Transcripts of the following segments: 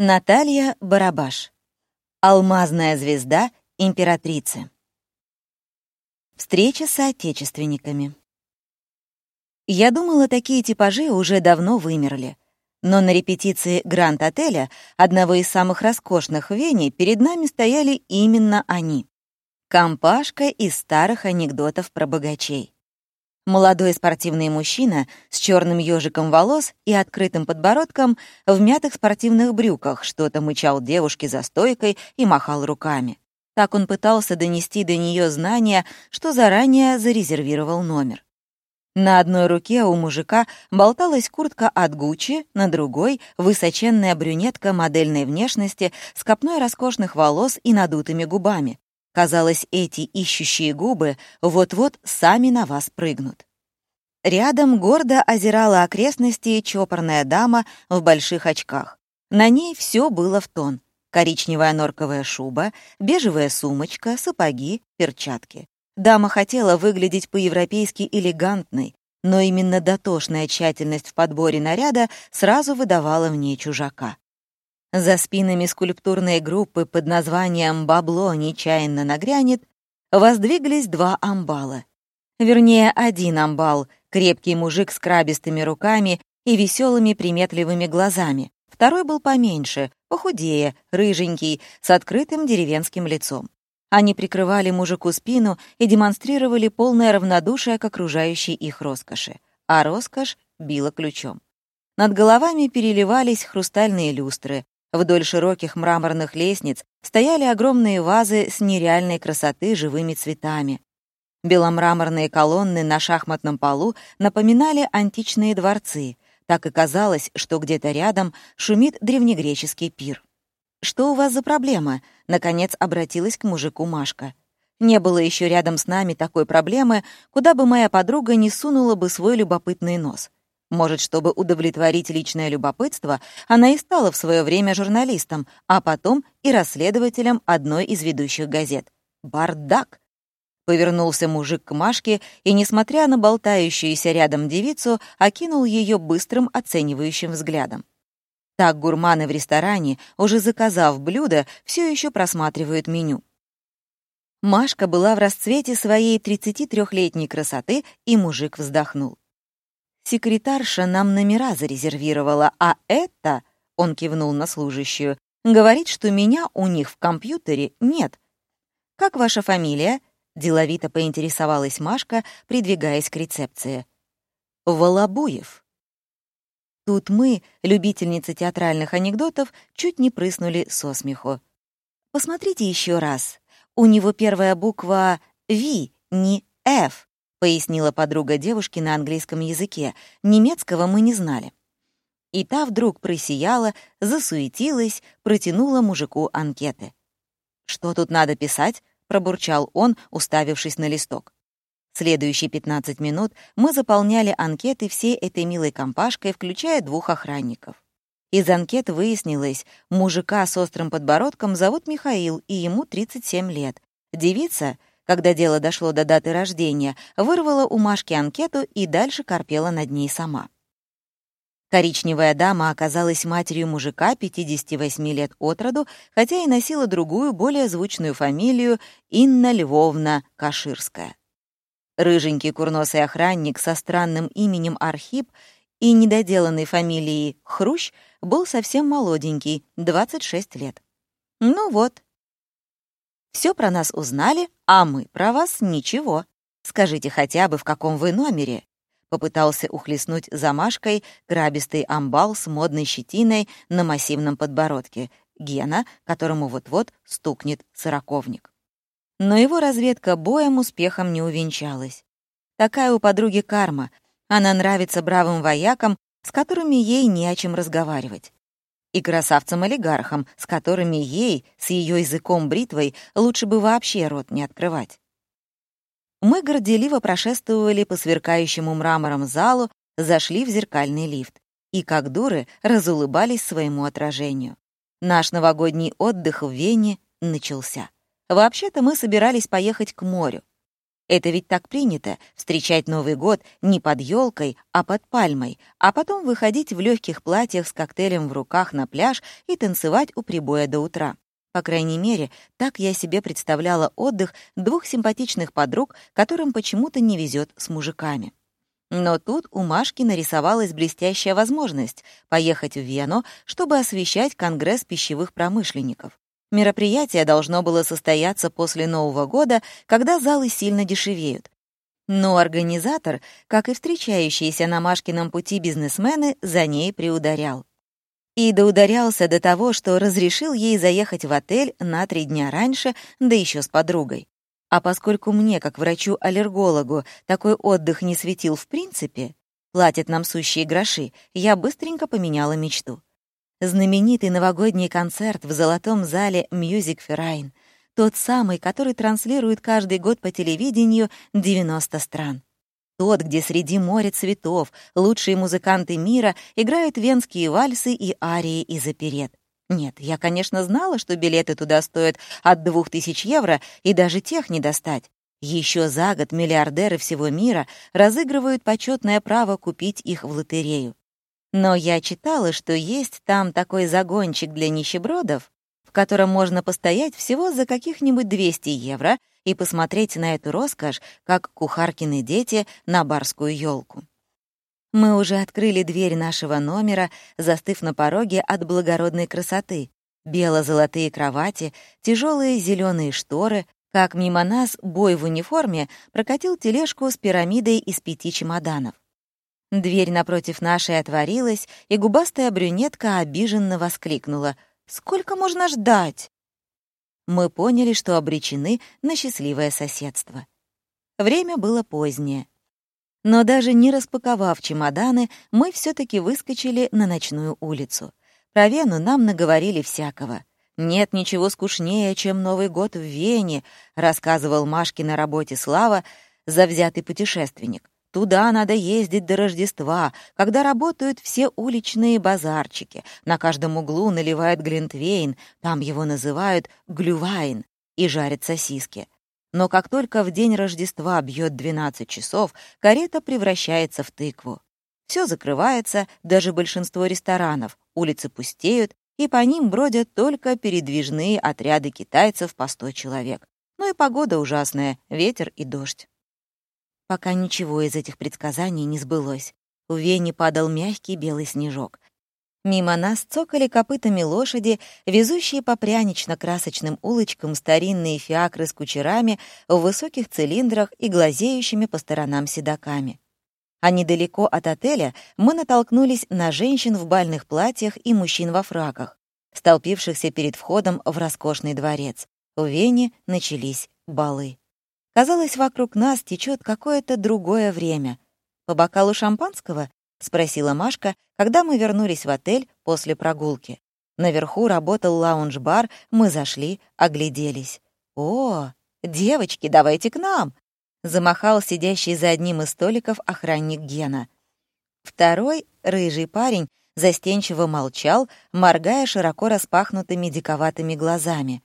Наталья Барабаш. Алмазная звезда императрицы. Встреча с соотечественниками. Я думала, такие типажи уже давно вымерли. Но на репетиции Гранд-отеля, одного из самых роскошных в Вене, перед нами стояли именно они. Компашка из старых анекдотов про богачей. Молодой спортивный мужчина с черным ежиком волос и открытым подбородком в мятых спортивных брюках что-то мычал девушке за стойкой и махал руками. Так он пытался донести до нее знания, что заранее зарезервировал номер. На одной руке у мужика болталась куртка от Гуччи, на другой — высоченная брюнетка модельной внешности с копной роскошных волос и надутыми губами. Казалось, эти ищущие губы вот-вот сами на вас прыгнут. Рядом гордо озирала окрестности чопорная дама в больших очках. На ней все было в тон. Коричневая норковая шуба, бежевая сумочка, сапоги, перчатки. Дама хотела выглядеть по-европейски элегантной, но именно дотошная тщательность в подборе наряда сразу выдавала в ней чужака. За спинами скульптурной группы под названием «Бабло нечаянно нагрянет» воздвиглись два амбала. Вернее, один амбал, крепкий мужик с крабистыми руками и веселыми приметливыми глазами. Второй был поменьше, похудее, рыженький, с открытым деревенским лицом. Они прикрывали мужику спину и демонстрировали полное равнодушие к окружающей их роскоши. А роскошь била ключом. Над головами переливались хрустальные люстры, Вдоль широких мраморных лестниц стояли огромные вазы с нереальной красоты живыми цветами. Беломраморные колонны на шахматном полу напоминали античные дворцы. Так и казалось, что где-то рядом шумит древнегреческий пир. «Что у вас за проблема?» — наконец обратилась к мужику Машка. Не было еще рядом с нами такой проблемы, куда бы моя подруга не сунула бы свой любопытный нос. Может, чтобы удовлетворить личное любопытство, она и стала в свое время журналистом, а потом и расследователем одной из ведущих газет. Бардак! Повернулся мужик к Машке и, несмотря на болтающуюся рядом девицу, окинул ее быстрым оценивающим взглядом. Так гурманы в ресторане, уже заказав блюдо, все еще просматривают меню. Машка была в расцвете своей 33-летней красоты, и мужик вздохнул. Секретарша нам номера зарезервировала, а это, — он кивнул на служащую, — говорит, что меня у них в компьютере нет. «Как ваша фамилия?» — деловито поинтересовалась Машка, придвигаясь к рецепции. «Волобуев». Тут мы, любительницы театральных анекдотов, чуть не прыснули со смеху. «Посмотрите еще раз. У него первая буква «Ви», не «Ф». — пояснила подруга девушки на английском языке. Немецкого мы не знали. И та вдруг просияла, засуетилась, протянула мужику анкеты. «Что тут надо писать?» — пробурчал он, уставившись на листок. Следующие 15 минут мы заполняли анкеты всей этой милой компашкой, включая двух охранников. Из анкет выяснилось, мужика с острым подбородком зовут Михаил, и ему 37 лет. Девица когда дело дошло до даты рождения, вырвала у Машки анкету и дальше корпела над ней сама. Коричневая дама оказалась матерью мужика 58 лет от роду, хотя и носила другую, более звучную фамилию Инна Львовна Каширская. Рыженький курносый охранник со странным именем Архип и недоделанной фамилией Хрущ был совсем молоденький, 26 лет. Ну вот, все про нас узнали, а мы про вас ничего. Скажите хотя бы, в каком вы номере?» Попытался ухлестнуть замашкой грабистый амбал с модной щетиной на массивном подбородке, Гена, которому вот-вот стукнет сороковник. Но его разведка боем успехом не увенчалась. Такая у подруги карма. Она нравится бравым воякам, с которыми ей не о чем разговаривать и красавцам-олигархам, с которыми ей, с ее языком-бритвой, лучше бы вообще рот не открывать. Мы горделиво прошествовали по сверкающему мрамором залу, зашли в зеркальный лифт и, как дуры, разулыбались своему отражению. Наш новогодний отдых в Вене начался. Вообще-то мы собирались поехать к морю. Это ведь так принято — встречать Новый год не под елкой, а под пальмой, а потом выходить в легких платьях с коктейлем в руках на пляж и танцевать у прибоя до утра. По крайней мере, так я себе представляла отдых двух симпатичных подруг, которым почему-то не везет с мужиками. Но тут у Машки нарисовалась блестящая возможность поехать в Вену, чтобы освещать Конгресс пищевых промышленников. Мероприятие должно было состояться после Нового года, когда залы сильно дешевеют. Но организатор, как и встречающиеся на Машкином пути бизнесмены, за ней приударял. И доударялся до того, что разрешил ей заехать в отель на три дня раньше, да еще с подругой. А поскольку мне, как врачу-аллергологу, такой отдых не светил в принципе, платят нам сущие гроши, я быстренько поменяла мечту. Знаменитый новогодний концерт в золотом зале Music Fairine, тот самый, который транслирует каждый год по телевидению 90 стран. Тот, где среди моря цветов лучшие музыканты мира играют венские вальсы и арии из оперет. Нет, я, конечно, знала, что билеты туда стоят от 2000 евро, и даже тех не достать. Еще за год миллиардеры всего мира разыгрывают почетное право купить их в лотерею. Но я читала, что есть там такой загончик для нищебродов, в котором можно постоять всего за каких-нибудь 200 евро и посмотреть на эту роскошь, как кухаркины дети на барскую елку. Мы уже открыли дверь нашего номера, застыв на пороге от благородной красоты. Бело-золотые кровати, тяжелые зеленые шторы, как мимо нас бой в униформе прокатил тележку с пирамидой из пяти чемоданов. Дверь напротив нашей отворилась, и губастая брюнетка обиженно воскликнула. «Сколько можно ждать?» Мы поняли, что обречены на счастливое соседство. Время было позднее. Но даже не распаковав чемоданы, мы все таки выскочили на ночную улицу. Про Вену нам наговорили всякого. «Нет ничего скучнее, чем Новый год в Вене», рассказывал Машке на работе Слава, завзятый путешественник. Туда надо ездить до Рождества, когда работают все уличные базарчики. На каждом углу наливают глинтвейн, там его называют глювайн, и жарят сосиски. Но как только в день Рождества бьет 12 часов, карета превращается в тыкву. Все закрывается, даже большинство ресторанов, улицы пустеют, и по ним бродят только передвижные отряды китайцев по 100 человек. Ну и погода ужасная, ветер и дождь. Пока ничего из этих предсказаний не сбылось. В Вене падал мягкий белый снежок. Мимо нас цокали копытами лошади, везущие по прянично-красочным улочкам старинные фиакры с кучерами в высоких цилиндрах и глазеющими по сторонам седаками. А недалеко от отеля мы натолкнулись на женщин в бальных платьях и мужчин во фраках, столпившихся перед входом в роскошный дворец. В Вене начались балы. Казалось, вокруг нас течет какое-то другое время. «По бокалу шампанского?» — спросила Машка, когда мы вернулись в отель после прогулки. Наверху работал лаунж-бар, мы зашли, огляделись. «О, девочки, давайте к нам!» — замахал сидящий за одним из столиков охранник Гена. Второй, рыжий парень, застенчиво молчал, моргая широко распахнутыми диковатыми глазами.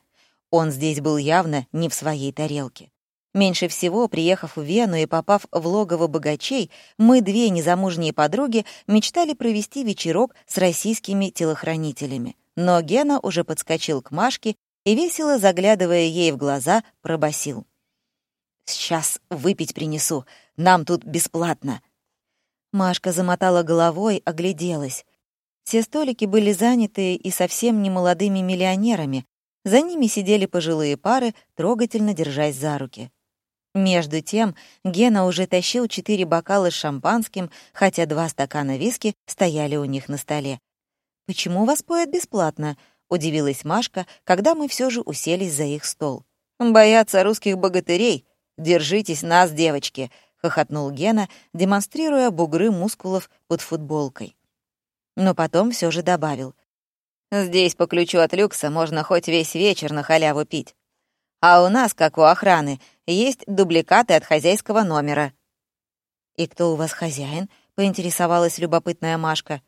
Он здесь был явно не в своей тарелке. Меньше всего, приехав в Вену и попав в логово богачей, мы, две незамужние подруги, мечтали провести вечерок с российскими телохранителями. Но Гена уже подскочил к Машке и, весело заглядывая ей в глаза, пробасил. «Сейчас выпить принесу, нам тут бесплатно». Машка замотала головой, огляделась. Все столики были заняты и совсем не молодыми миллионерами. За ними сидели пожилые пары, трогательно держась за руки. Между тем Гена уже тащил четыре бокала с шампанским, хотя два стакана виски стояли у них на столе. «Почему вас поят бесплатно?» — удивилась Машка, когда мы все же уселись за их стол. «Боятся русских богатырей. Держитесь нас, девочки!» — хохотнул Гена, демонстрируя бугры мускулов под футболкой. Но потом все же добавил. «Здесь по ключу от люкса можно хоть весь вечер на халяву пить. А у нас, как у охраны, есть дубликаты от хозяйского номера». «И кто у вас хозяин?» — поинтересовалась любопытная Машка.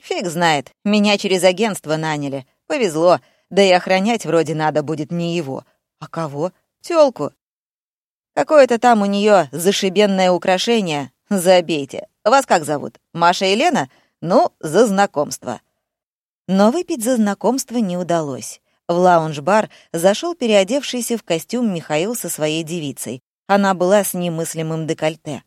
«Фиг знает, меня через агентство наняли. Повезло, да и охранять вроде надо будет не его. А кого? Тёлку». Какое-то там у нее зашибенное украшение. Забейте. Вас как зовут? Маша и Лена? Ну, за знакомство». Но выпить за знакомство не удалось. В лаунж-бар зашел переодевшийся в костюм Михаил со своей девицей. Она была с немыслимым декольте.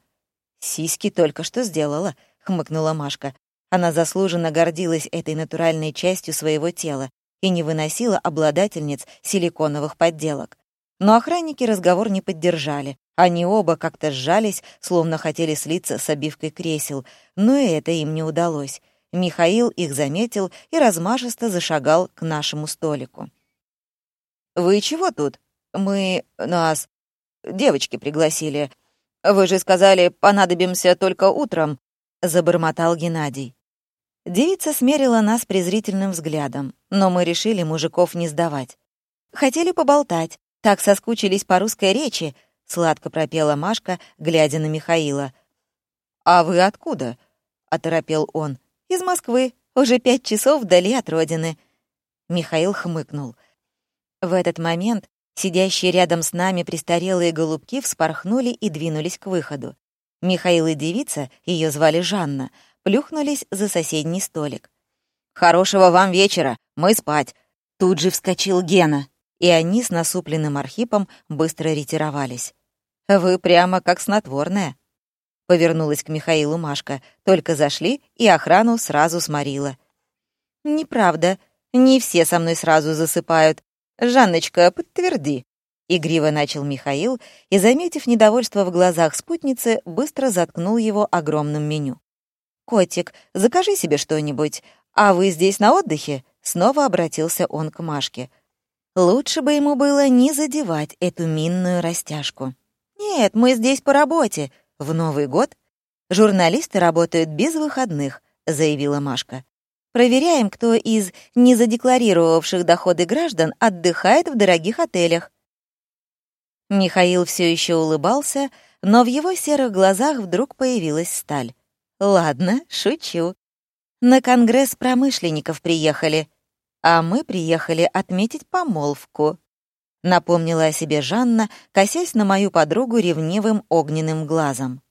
«Сиськи только что сделала», — хмыкнула Машка. Она заслуженно гордилась этой натуральной частью своего тела и не выносила обладательниц силиконовых подделок. Но охранники разговор не поддержали. Они оба как-то сжались, словно хотели слиться с обивкой кресел, но и это им не удалось. Михаил их заметил и размашисто зашагал к нашему столику. «Вы чего тут? Мы... нас... девочки пригласили. Вы же сказали, понадобимся только утром», — забормотал Геннадий. Девица смерила нас презрительным взглядом, но мы решили мужиков не сдавать. Хотели поболтать, так соскучились по русской речи, — сладко пропела Машка, глядя на Михаила. «А вы откуда?» — оторопел он. «Из Москвы. Уже пять часов вдали от родины». Михаил хмыкнул. В этот момент сидящие рядом с нами престарелые голубки вспорхнули и двинулись к выходу. Михаил и девица, ее звали Жанна, плюхнулись за соседний столик. «Хорошего вам вечера! Мы спать!» Тут же вскочил Гена и они с насупленным Архипом быстро ретировались. «Вы прямо как снотворная», — повернулась к Михаилу Машка. «Только зашли, и охрану сразу сморила». «Неправда. Не все со мной сразу засыпают. Жанночка, подтверди». Игриво начал Михаил и, заметив недовольство в глазах спутницы, быстро заткнул его огромным меню. «Котик, закажи себе что-нибудь. А вы здесь на отдыхе?» Снова обратился он к Машке. Лучше бы ему было не задевать эту минную растяжку. «Нет, мы здесь по работе. В Новый год журналисты работают без выходных», — заявила Машка. «Проверяем, кто из незадекларировавших доходы граждан отдыхает в дорогих отелях». Михаил все еще улыбался, но в его серых глазах вдруг появилась сталь. «Ладно, шучу. На конгресс промышленников приехали а мы приехали отметить помолвку», — напомнила о себе Жанна, косясь на мою подругу ревнивым огненным глазом.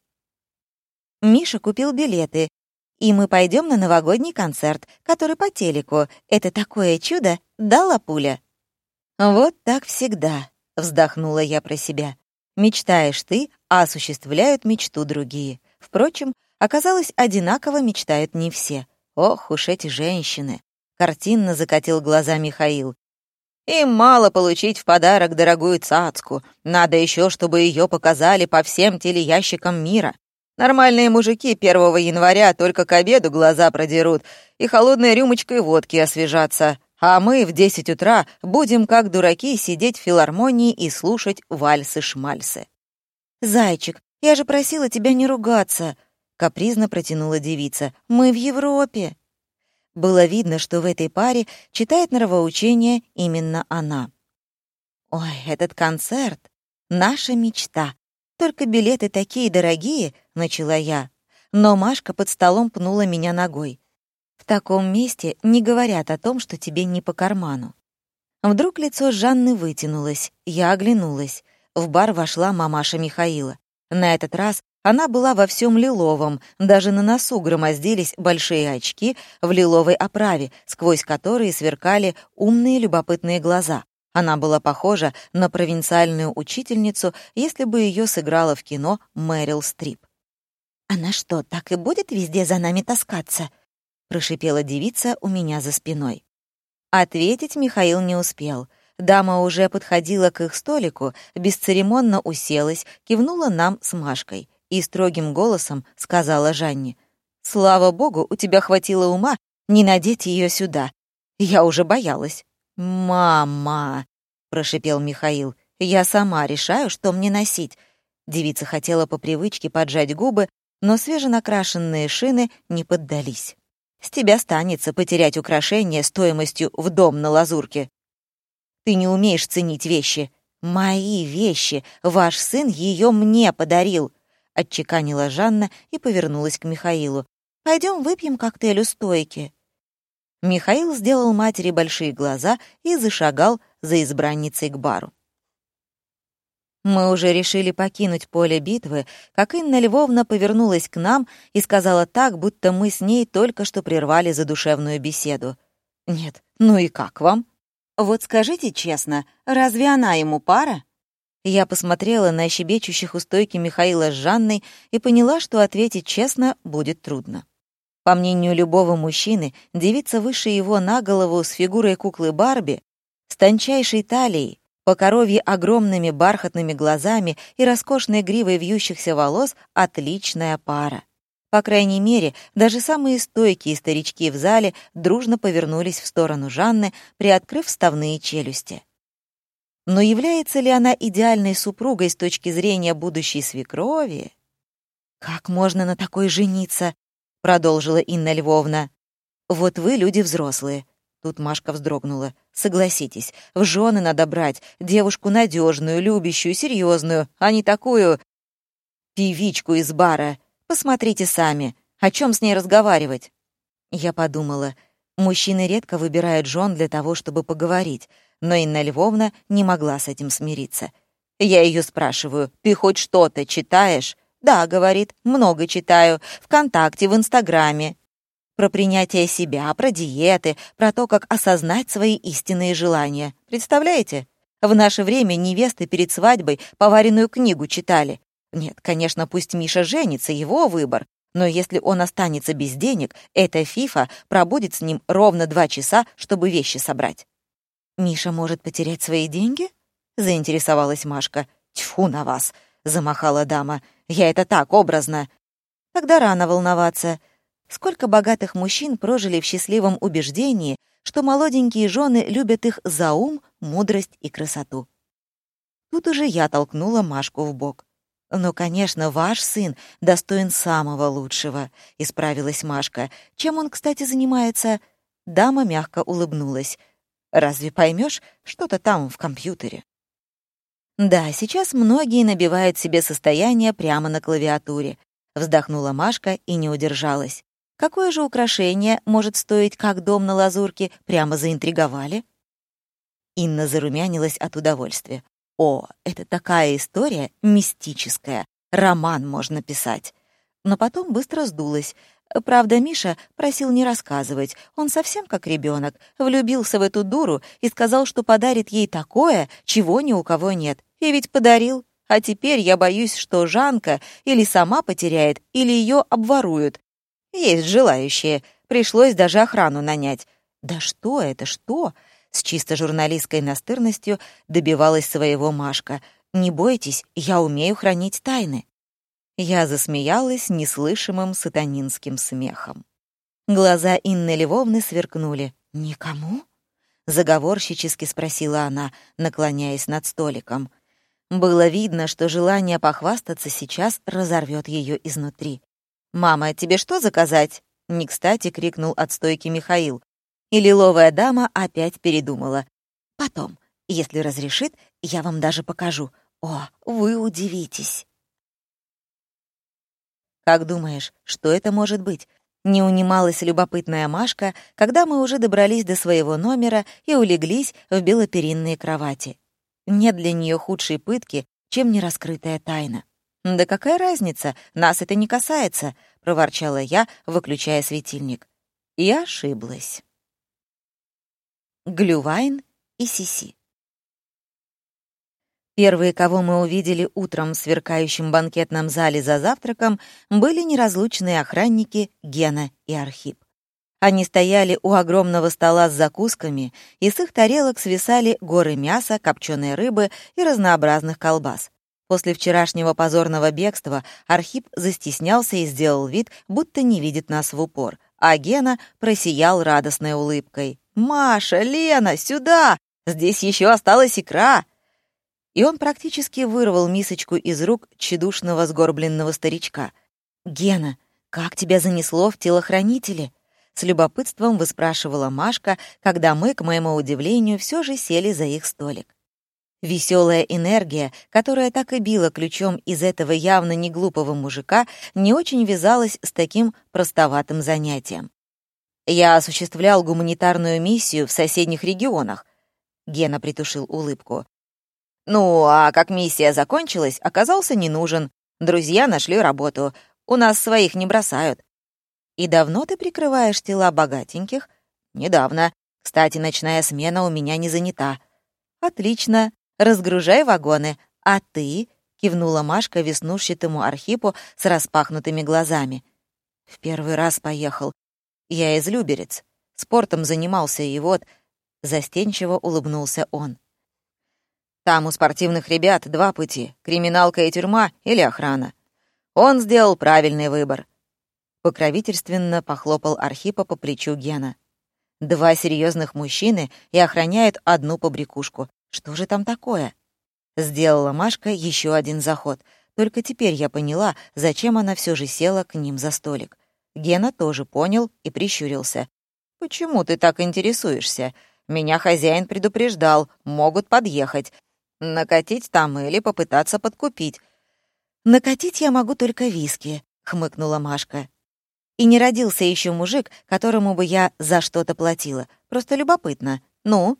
«Миша купил билеты, и мы пойдем на новогодний концерт, который по телеку. Это такое чудо, дала пуля». «Вот так всегда», — вздохнула я про себя. «Мечтаешь ты, а осуществляют мечту другие. Впрочем, оказалось, одинаково мечтают не все. Ох уж эти женщины. Картинно закатил глаза Михаил. Им мало получить в подарок дорогую цацку. Надо еще, чтобы ее показали по всем телеящикам мира. Нормальные мужики 1 января только к обеду глаза продерут и холодной рюмочкой водки освежаться. А мы в 10 утра будем, как дураки, сидеть в филармонии и слушать вальсы-шмальсы. «Зайчик, я же просила тебя не ругаться», — капризно протянула девица. «Мы в Европе». Было видно, что в этой паре читает нравоучение именно она. «Ой, этот концерт — наша мечта. Только билеты такие дорогие», — начала я. Но Машка под столом пнула меня ногой. «В таком месте не говорят о том, что тебе не по карману». Вдруг лицо Жанны вытянулось, я оглянулась. В бар вошла мамаша Михаила. На этот раз она была во всем лиловом, даже на носу громоздились большие очки в лиловой оправе, сквозь которые сверкали умные любопытные глаза. Она была похожа на провинциальную учительницу, если бы ее сыграла в кино Мэрил Стрип. «Она что, так и будет везде за нами таскаться?» — прошипела девица у меня за спиной. Ответить Михаил не успел. Дама уже подходила к их столику, бесцеремонно уселась, кивнула нам с Машкой и строгим голосом сказала Жанне. «Слава богу, у тебя хватило ума не надеть ее сюда. Я уже боялась». «Мама!» — прошипел Михаил. «Я сама решаю, что мне носить». Девица хотела по привычке поджать губы, но свеженакрашенные шины не поддались. «С тебя станется потерять украшение стоимостью в дом на лазурке. Ты не умеешь ценить вещи. Мои вещи. Ваш сын ее мне подарил. — отчеканила Жанна и повернулась к Михаилу. «Пойдем выпьем коктейль у стойки». Михаил сделал матери большие глаза и зашагал за избранницей к бару. Мы уже решили покинуть поле битвы, как Инна Львовна повернулась к нам и сказала так, будто мы с ней только что прервали задушевную беседу. «Нет, ну и как вам?» «Вот скажите честно, разве она ему пара?» Я посмотрела на щебечущих у стойки Михаила с Жанной и поняла, что ответить честно будет трудно. По мнению любого мужчины, девица выше его на голову с фигурой куклы Барби, с тончайшей талией, по коровье огромными бархатными глазами и роскошной гривой вьющихся волос — отличная пара. По крайней мере, даже самые стойкие старички в зале дружно повернулись в сторону Жанны, приоткрыв вставные челюсти. Но является ли она идеальной супругой с точки зрения будущей свекрови? «Как можно на такой жениться?» — продолжила Инна Львовна. «Вот вы люди взрослые». Тут Машка вздрогнула. Согласитесь, в жены надо брать девушку надежную, любящую, серьезную, а не такую певичку из бара. Посмотрите сами, о чем с ней разговаривать. Я подумала, мужчины редко выбирают жен для того, чтобы поговорить, но Инна Львовна не могла с этим смириться. Я ее спрашиваю, ты хоть что-то читаешь? Да, говорит, много читаю, ВКонтакте, в Инстаграме. Про принятие себя, про диеты, про то, как осознать свои истинные желания. Представляете? В наше время невесты перед свадьбой поваренную книгу читали. Нет, конечно, пусть Миша женится, его выбор. Но если он останется без денег, эта фифа пробудет с ним ровно два часа, чтобы вещи собрать. «Миша может потерять свои деньги?» — заинтересовалась Машка. «Тьфу на вас!» — замахала дама. «Я это так, образно!» «Тогда рано волноваться. Сколько богатых мужчин прожили в счастливом убеждении, что молоденькие жены любят их за ум, мудрость и красоту. Тут уже я толкнула Машку в бок. «Ну, конечно, ваш сын достоин самого лучшего», — исправилась Машка. «Чем он, кстати, занимается?» Дама мягко улыбнулась. «Разве поймешь что-то там в компьютере?» «Да, сейчас многие набивают себе состояние прямо на клавиатуре», — вздохнула Машка и не удержалась. Какое же украшение может стоить, как дом на лазурке, прямо заинтриговали? Инна зарумянилась от удовольствия. О, это такая история мистическая. Роман можно писать. Но потом быстро сдулась. Правда, Миша просил не рассказывать. Он совсем как ребенок, влюбился в эту дуру и сказал, что подарит ей такое, чего ни у кого нет. И ведь подарил. А теперь я боюсь, что Жанка или сама потеряет, или ее обворуют. Есть желающие. Пришлось даже охрану нанять. Да что это, что? С чисто журналистской настырностью добивалась своего Машка. Не бойтесь, я умею хранить тайны. Я засмеялась неслышимым сатанинским смехом. Глаза Инны Львовны сверкнули. «Никому?» — заговорщически спросила она, наклоняясь над столиком. Было видно, что желание похвастаться сейчас разорвет ее изнутри. «Мама, тебе что заказать?» — не кстати крикнул от стойки Михаил. И лиловая дама опять передумала. «Потом, если разрешит, я вам даже покажу. О, вы удивитесь!» «Как думаешь, что это может быть?» Не унималась любопытная Машка, когда мы уже добрались до своего номера и улеглись в белоперинные кровати. Нет для нее худшей пытки, чем нераскрытая тайна. «Да какая разница? Нас это не касается», — проворчала я, выключая светильник. И ошиблась. Глювайн и Сиси. Первые, кого мы увидели утром в сверкающем банкетном зале за завтраком, были неразлучные охранники Гена и Архип. Они стояли у огромного стола с закусками, и с их тарелок свисали горы мяса, копченой рыбы и разнообразных колбас. После вчерашнего позорного бегства Архип застеснялся и сделал вид, будто не видит нас в упор, а Гена просиял радостной улыбкой. «Маша, Лена, сюда! Здесь еще осталась икра!» И он практически вырвал мисочку из рук тщедушного сгорбленного старичка. «Гена, как тебя занесло в телохранители?» С любопытством выспрашивала Машка, когда мы, к моему удивлению, все же сели за их столик. Веселая энергия, которая так и била ключом из этого явно не глупого мужика, не очень вязалась с таким простоватым занятием. «Я осуществлял гуманитарную миссию в соседних регионах», — Гена притушил улыбку. Ну, а как миссия закончилась, оказался не нужен. Друзья нашли работу. У нас своих не бросают. И давно ты прикрываешь тела богатеньких? Недавно. Кстати, ночная смена у меня не занята. Отлично. Разгружай вагоны. А ты? Кивнула Машка веснушчатому Архипу с распахнутыми глазами. В первый раз поехал. Я из Люберец. Спортом занимался, и вот... Застенчиво улыбнулся он. Там у спортивных ребят два пути — криминалка и тюрьма или охрана. Он сделал правильный выбор. Покровительственно похлопал Архипа по плечу Гена. Два серьезных мужчины и охраняют одну побрякушку. Что же там такое? Сделала Машка еще один заход. Только теперь я поняла, зачем она все же села к ним за столик. Гена тоже понял и прищурился. «Почему ты так интересуешься? Меня хозяин предупреждал, могут подъехать. Накатить там или попытаться подкупить». «Накатить я могу только виски», — хмыкнула Машка. «И не родился еще мужик, которому бы я за что-то платила. Просто любопытно. Ну?»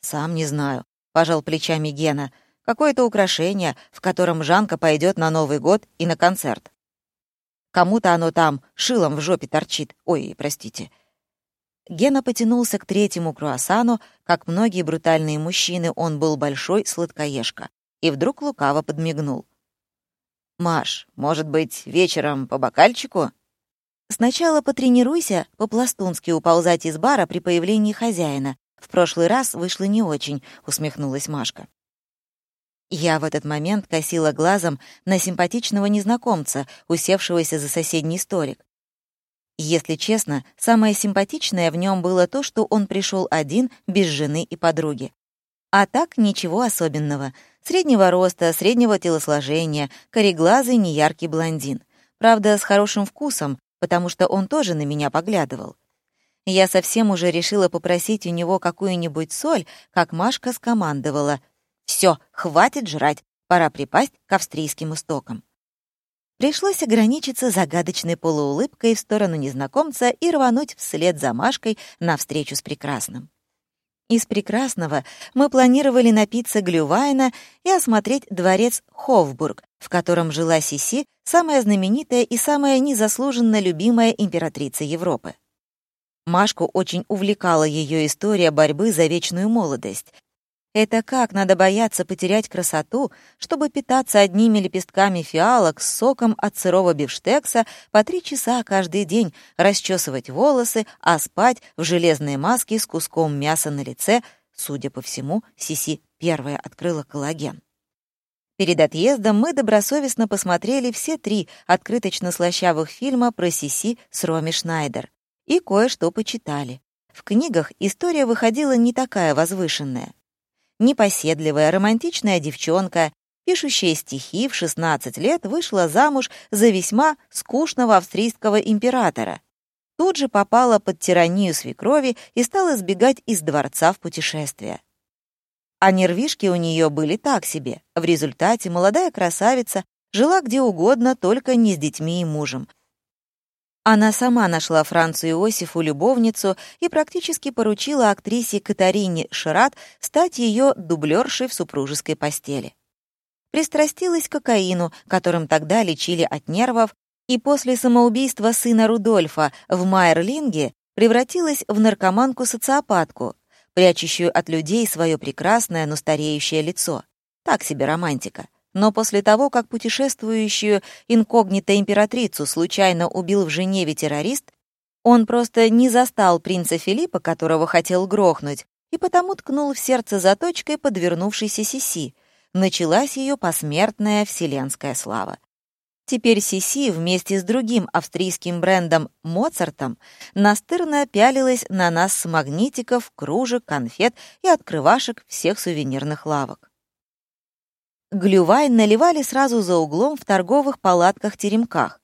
«Сам не знаю», — пожал плечами Гена. «Какое-то украшение, в котором Жанка пойдет на Новый год и на концерт. Кому-то оно там шилом в жопе торчит. Ой, простите». Гена потянулся к третьему круассану, как многие брутальные мужчины, он был большой сладкоежка, и вдруг лукаво подмигнул. «Маш, может быть, вечером по бокальчику?» «Сначала потренируйся по-пластунски уползать из бара при появлении хозяина. В прошлый раз вышло не очень», — усмехнулась Машка. Я в этот момент косила глазом на симпатичного незнакомца, усевшегося за соседний столик. Если честно, самое симпатичное в нем было то, что он пришел один, без жены и подруги. А так ничего особенного. Среднего роста, среднего телосложения, кореглазый неяркий блондин. Правда, с хорошим вкусом, потому что он тоже на меня поглядывал. Я совсем уже решила попросить у него какую-нибудь соль, как Машка скомандовала. «Все, хватит жрать, пора припасть к австрийским истокам». Пришлось ограничиться загадочной полуулыбкой в сторону незнакомца и рвануть вслед за Машкой навстречу с прекрасным. Из прекрасного мы планировали напиться глювайна и осмотреть дворец Хофбург, в котором жила Сиси, самая знаменитая и самая незаслуженно любимая императрица Европы. Машку очень увлекала ее история борьбы за вечную молодость, это как надо бояться потерять красоту, чтобы питаться одними лепестками фиалок с соком от сырого бифштекса по три часа каждый день, расчесывать волосы, а спать в железной маске с куском мяса на лице. Судя по всему, Сиси первая открыла коллаген. Перед отъездом мы добросовестно посмотрели все три открыточно-слащавых фильма про Сиси с Роми Шнайдер и кое-что почитали. В книгах история выходила не такая возвышенная непоседливая, романтичная девчонка, пишущая стихи в 16 лет, вышла замуж за весьма скучного австрийского императора. Тут же попала под тиранию свекрови и стала сбегать из дворца в путешествие. А нервишки у нее были так себе. В результате молодая красавица жила где угодно, только не с детьми и мужем, она сама нашла Францу Иосифу любовницу и практически поручила актрисе Катарине Шират стать ее дублершей в супружеской постели. Пристрастилась к кокаину, которым тогда лечили от нервов, и после самоубийства сына Рудольфа в Майерлинге превратилась в наркоманку-социопатку, прячущую от людей свое прекрасное, но стареющее лицо. Так себе романтика. Но после того, как путешествующую инкогнито императрицу случайно убил в Женеве террорист, он просто не застал принца Филиппа, которого хотел грохнуть, и потому ткнул в сердце заточкой подвернувшейся Сиси. Началась ее посмертная вселенская слава. Теперь Сиси вместе с другим австрийским брендом Моцартом настырно пялилась на нас с магнитиков, кружек, конфет и открывашек всех сувенирных лавок. Глювайн наливали сразу за углом в торговых палатках-теремках.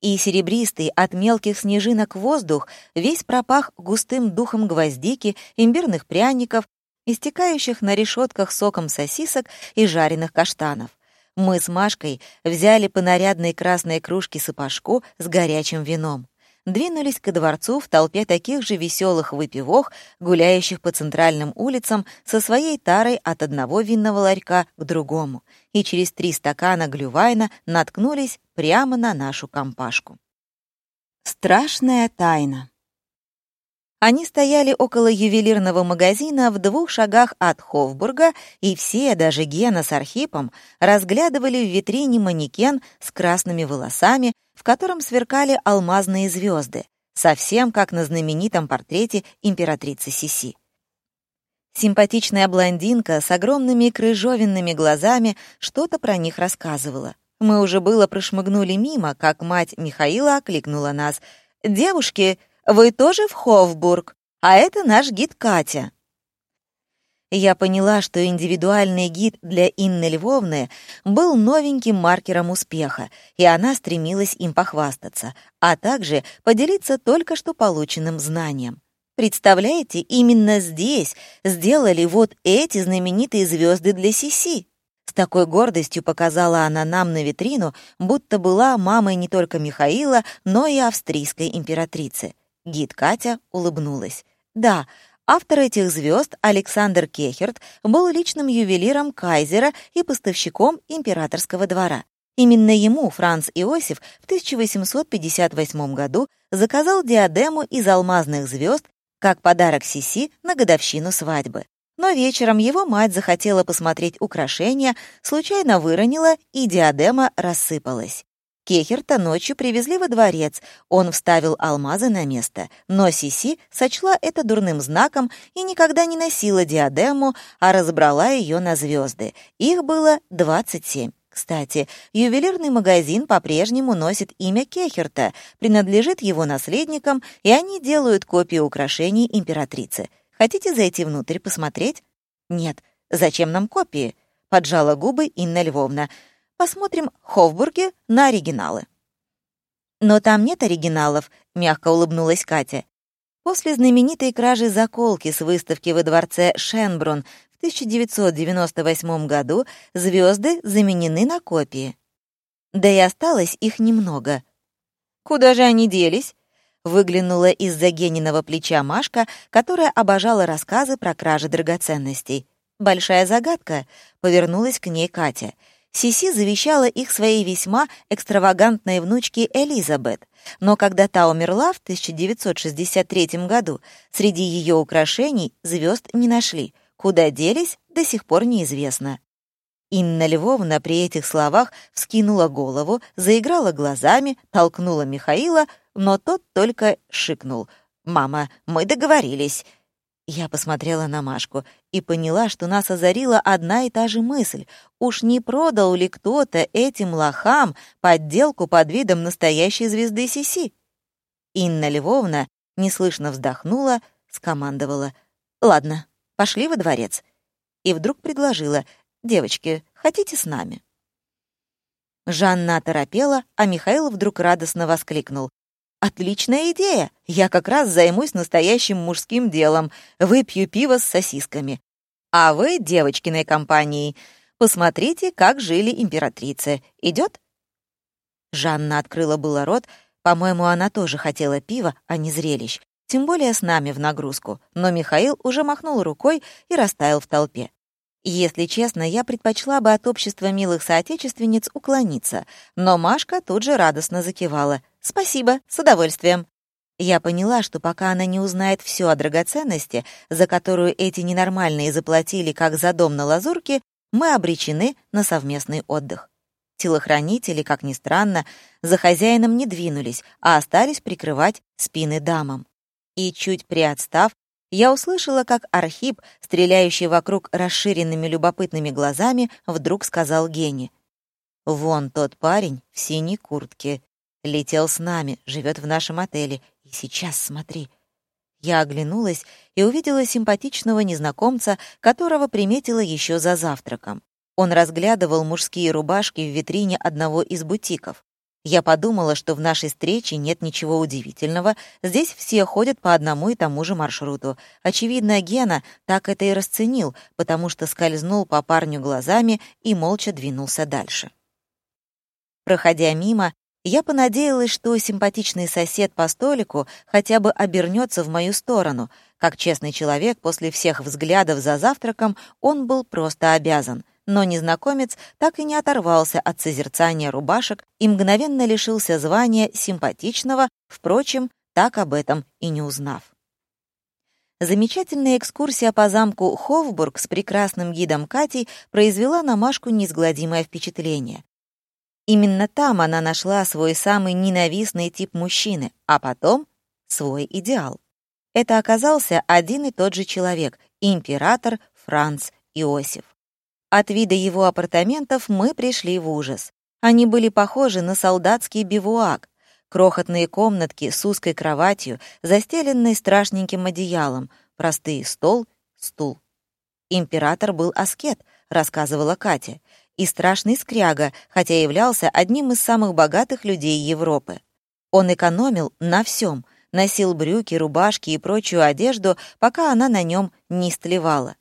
И серебристый от мелких снежинок воздух весь пропах густым духом гвоздики, имбирных пряников, истекающих на решетках соком сосисок и жареных каштанов. Мы с Машкой взяли по нарядной красной кружке сапожку с горячим вином. Двинулись ко дворцу в толпе таких же веселых выпивох, гуляющих по центральным улицам со своей тарой от одного винного ларька к другому, и через три стакана глювайна наткнулись прямо на нашу компашку. Страшная тайна. Они стояли около ювелирного магазина в двух шагах от Хофбурга, и все, даже Гена с Архипом, разглядывали в витрине манекен с красными волосами, в котором сверкали алмазные звезды, совсем как на знаменитом портрете императрицы Сиси. Симпатичная блондинка с огромными крыжовенными глазами что-то про них рассказывала. Мы уже было прошмыгнули мимо, как мать Михаила окликнула нас. «Девушки, вы тоже в Хофбург, а это наш гид Катя». Я поняла, что индивидуальный гид для Инны Львовны был новеньким маркером успеха, и она стремилась им похвастаться, а также поделиться только что полученным знанием. Представляете, именно здесь сделали вот эти знаменитые звезды для Сиси. С такой гордостью показала она нам на витрину, будто была мамой не только Михаила, но и австрийской императрицы. Гид Катя улыбнулась. «Да, автор этих звезд, Александр Кехерт, был личным ювелиром кайзера и поставщиком императорского двора. Именно ему Франц Иосиф в 1858 году заказал диадему из алмазных звезд как подарок Сиси на годовщину свадьбы. Но вечером его мать захотела посмотреть украшения, случайно выронила, и диадема рассыпалась. Кехерта ночью привезли во дворец, он вставил алмазы на место, но Сиси сочла это дурным знаком и никогда не носила диадему, а разобрала ее на звезды. Их было 27. Кстати, ювелирный магазин по-прежнему носит имя Кехерта, принадлежит его наследникам, и они делают копии украшений императрицы. Хотите зайти внутрь посмотреть? Нет. Зачем нам копии? Поджала губы Инна Львовна. Посмотрим Хофбурге на оригиналы». «Но там нет оригиналов», — мягко улыбнулась Катя. После знаменитой кражи заколки с выставки во дворце Шенбрун в 1998 году звезды заменены на копии. Да и осталось их немного. «Куда же они делись?» Выглянула из-за Гениного плеча Машка, которая обожала рассказы про кражи драгоценностей. «Большая загадка», — повернулась к ней Катя — Сиси завещала их своей весьма экстравагантной внучке Элизабет, но когда та умерла в 1963 году, среди ее украшений звезд не нашли. Куда делись, до сих пор неизвестно. Инна Львовна при этих словах вскинула голову, заиграла глазами, толкнула Михаила, но тот только шикнул. «Мама, мы договорились. Я посмотрела на Машку и поняла, что нас озарила одна и та же мысль. Уж не продал ли кто-то этим лохам подделку под видом настоящей звезды Сиси? Инна Львовна неслышно вздохнула, скомандовала. «Ладно, пошли во дворец». И вдруг предложила. «Девочки, хотите с нами?» Жанна оторопела, а Михаил вдруг радостно воскликнул. Отличная идея. Я как раз займусь настоящим мужским делом. Выпью пиво с сосисками. А вы, девочкиной компанией, посмотрите, как жили императрицы. Идет? Жанна открыла было рот. По-моему, она тоже хотела пива, а не зрелищ. Тем более с нами в нагрузку. Но Михаил уже махнул рукой и растаял в толпе. Если честно, я предпочла бы от общества милых соотечественниц уклониться, но Машка тут же радостно закивала. «Спасибо, с удовольствием». Я поняла, что пока она не узнает все о драгоценности, за которую эти ненормальные заплатили как за дом на лазурке, мы обречены на совместный отдых. Телохранители, как ни странно, за хозяином не двинулись, а остались прикрывать спины дамам. И чуть приотстав, я услышала, как Архип, стреляющий вокруг расширенными любопытными глазами, вдруг сказал Гене. «Вон тот парень в синей куртке. Летел с нами, живет в нашем отеле. И сейчас смотри». Я оглянулась и увидела симпатичного незнакомца, которого приметила еще за завтраком. Он разглядывал мужские рубашки в витрине одного из бутиков. Я подумала, что в нашей встрече нет ничего удивительного, здесь все ходят по одному и тому же маршруту. Очевидно, Гена так это и расценил, потому что скользнул по парню глазами и молча двинулся дальше. Проходя мимо, Я понадеялась, что симпатичный сосед по столику хотя бы обернется в мою сторону. Как честный человек, после всех взглядов за завтраком он был просто обязан. Но незнакомец так и не оторвался от созерцания рубашек и мгновенно лишился звания симпатичного, впрочем, так об этом и не узнав. Замечательная экскурсия по замку Хофбург с прекрасным гидом Катей произвела на Машку неизгладимое впечатление. Именно там она нашла свой самый ненавистный тип мужчины, а потом — свой идеал. Это оказался один и тот же человек — император Франц Иосиф. От вида его апартаментов мы пришли в ужас. Они были похожи на солдатский бивуак, Крохотные комнатки с узкой кроватью, застеленной страшненьким одеялом, простые стол, стул. Император был аскет, рассказывала Катя, и страшный скряга, хотя являлся одним из самых богатых людей Европы. Он экономил на всем, носил брюки, рубашки и прочую одежду, пока она на нем не стлевала.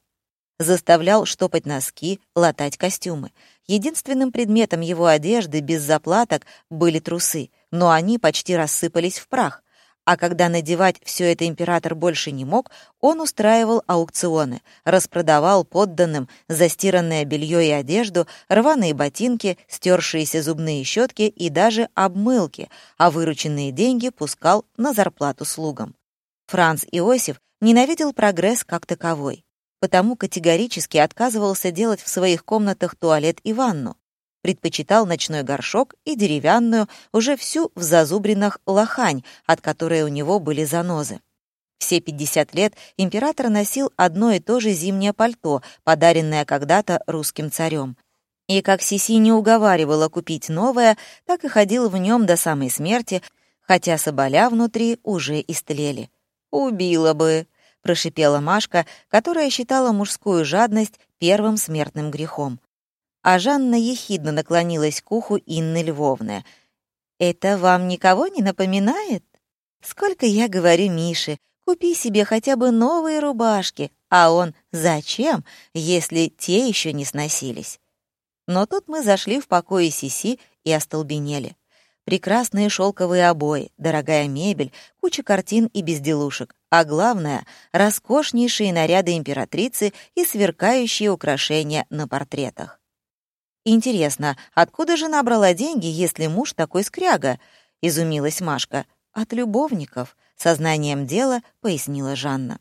Заставлял штопать носки, латать костюмы. Единственным предметом его одежды без заплаток были трусы — но они почти рассыпались в прах. А когда надевать все это император больше не мог, он устраивал аукционы, распродавал подданным застиранное белье и одежду, рваные ботинки, стершиеся зубные щетки и даже обмылки, а вырученные деньги пускал на зарплату слугам. Франц Иосиф ненавидел прогресс как таковой, потому категорически отказывался делать в своих комнатах туалет и ванну предпочитал ночной горшок и деревянную, уже всю в зазубринах лохань, от которой у него были занозы. Все 50 лет император носил одно и то же зимнее пальто, подаренное когда-то русским царем. И как Сиси не уговаривала купить новое, так и ходил в нем до самой смерти, хотя соболя внутри уже истлели. «Убила бы», — прошипела Машка, которая считала мужскую жадность первым смертным грехом а Жанна ехидно наклонилась к уху Инны Львовны. «Это вам никого не напоминает? Сколько я говорю Мише, купи себе хотя бы новые рубашки, а он «зачем, если те еще не сносились?» Но тут мы зашли в покое Сиси и остолбенели. Прекрасные шелковые обои, дорогая мебель, куча картин и безделушек, а главное — роскошнейшие наряды императрицы и сверкающие украшения на портретах. «Интересно, откуда же набрала деньги, если муж такой скряга?» — изумилась Машка. «От любовников», — сознанием дела пояснила Жанна.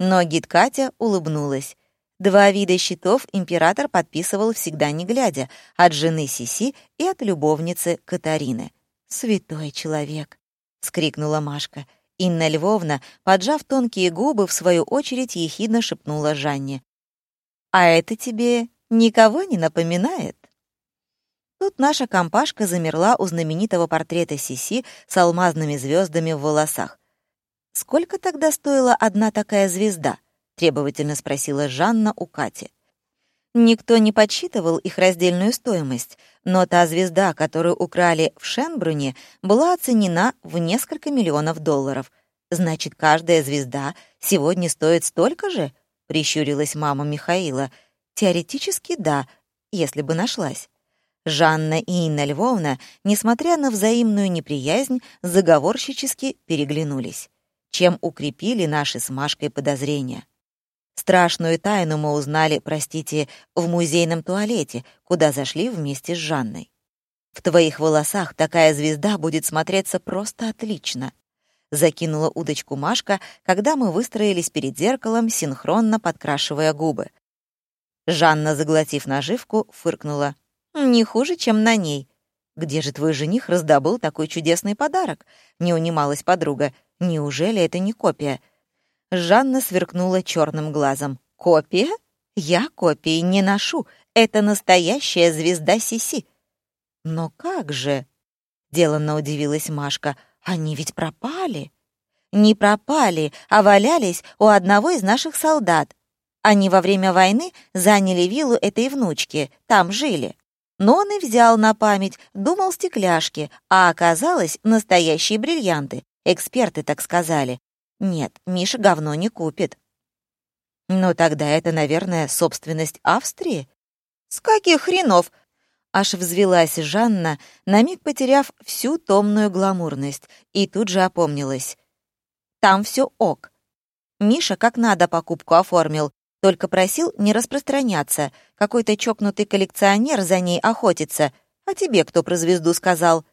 Но гид Катя улыбнулась. Два вида счетов император подписывал всегда не глядя, от жены Сиси и от любовницы Катарины. «Святой человек!» — скрикнула Машка. Инна Львовна, поджав тонкие губы, в свою очередь ехидно шепнула Жанне. «А это тебе Никого не напоминает?» Тут наша компашка замерла у знаменитого портрета Сиси с алмазными звездами в волосах. «Сколько тогда стоила одна такая звезда?» — требовательно спросила Жанна у Кати. Никто не подсчитывал их раздельную стоимость, но та звезда, которую украли в Шенбруне, была оценена в несколько миллионов долларов. «Значит, каждая звезда сегодня стоит столько же?» — прищурилась мама Михаила — Теоретически да, если бы нашлась. Жанна и Инна Львовна, несмотря на взаимную неприязнь, заговорщически переглянулись, чем укрепили наши с Машкой подозрения. Страшную тайну мы узнали, простите, в музейном туалете, куда зашли вместе с Жанной. В твоих волосах такая звезда будет смотреться просто отлично. Закинула удочку Машка, когда мы выстроились перед зеркалом, синхронно подкрашивая губы. Жанна, заглотив наживку, фыркнула. «Не хуже, чем на ней. Где же твой жених раздобыл такой чудесный подарок?» Не унималась подруга. «Неужели это не копия?» Жанна сверкнула черным глазом. «Копия? Я копии не ношу. Это настоящая звезда Сиси». «Но как же?» — деланно удивилась Машка. «Они ведь пропали». «Не пропали, а валялись у одного из наших солдат. Они во время войны заняли виллу этой внучки, там жили. Но он и взял на память, думал стекляшки, а оказалось настоящие бриллианты. Эксперты так сказали. Нет, Миша говно не купит. Но тогда это, наверное, собственность Австрии? С каких хренов? Аж взвелась Жанна, на миг потеряв всю томную гламурность, и тут же опомнилась. «Там все ок. Миша как надо покупку оформил, только просил не распространяться. Какой-то чокнутый коллекционер за ней охотится. А тебе кто про звезду сказал?»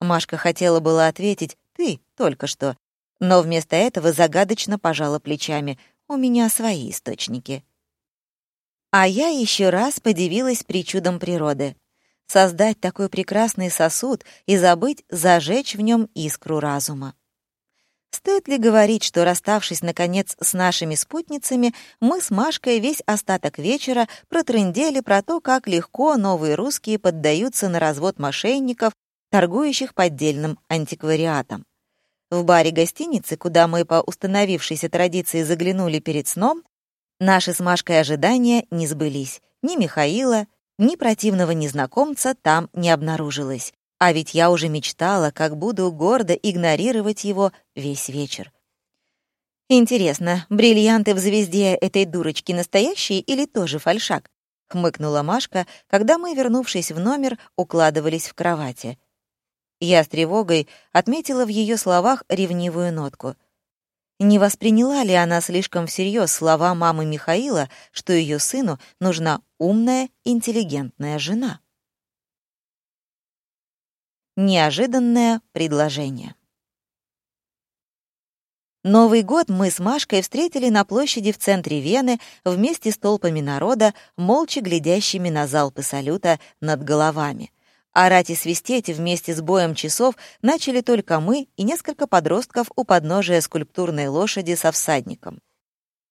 Машка хотела было ответить «ты только что», но вместо этого загадочно пожала плечами. «У меня свои источники». А я еще раз подивилась причудам природы. Создать такой прекрасный сосуд и забыть зажечь в нем искру разума. Стоит ли говорить, что, расставшись, наконец, с нашими спутницами, мы с Машкой весь остаток вечера протрындели про то, как легко новые русские поддаются на развод мошенников, торгующих поддельным антиквариатом. В баре гостиницы, куда мы по установившейся традиции заглянули перед сном, Наши с Машкой ожидания не сбылись. Ни Михаила, ни противного незнакомца там не обнаружилось. А ведь я уже мечтала, как буду гордо игнорировать его весь вечер. «Интересно, бриллианты в звезде этой дурочки настоящие или тоже фальшак?» — хмыкнула Машка, когда мы, вернувшись в номер, укладывались в кровати. Я с тревогой отметила в ее словах ревнивую нотку — не восприняла ли она слишком всерьез слова мамы Михаила, что ее сыну нужна умная, интеллигентная жена? Неожиданное предложение. Новый год мы с Машкой встретили на площади в центре Вены вместе с толпами народа, молча глядящими на залпы салюта над головами. Орать и свистеть вместе с боем часов начали только мы и несколько подростков у подножия скульптурной лошади со всадником.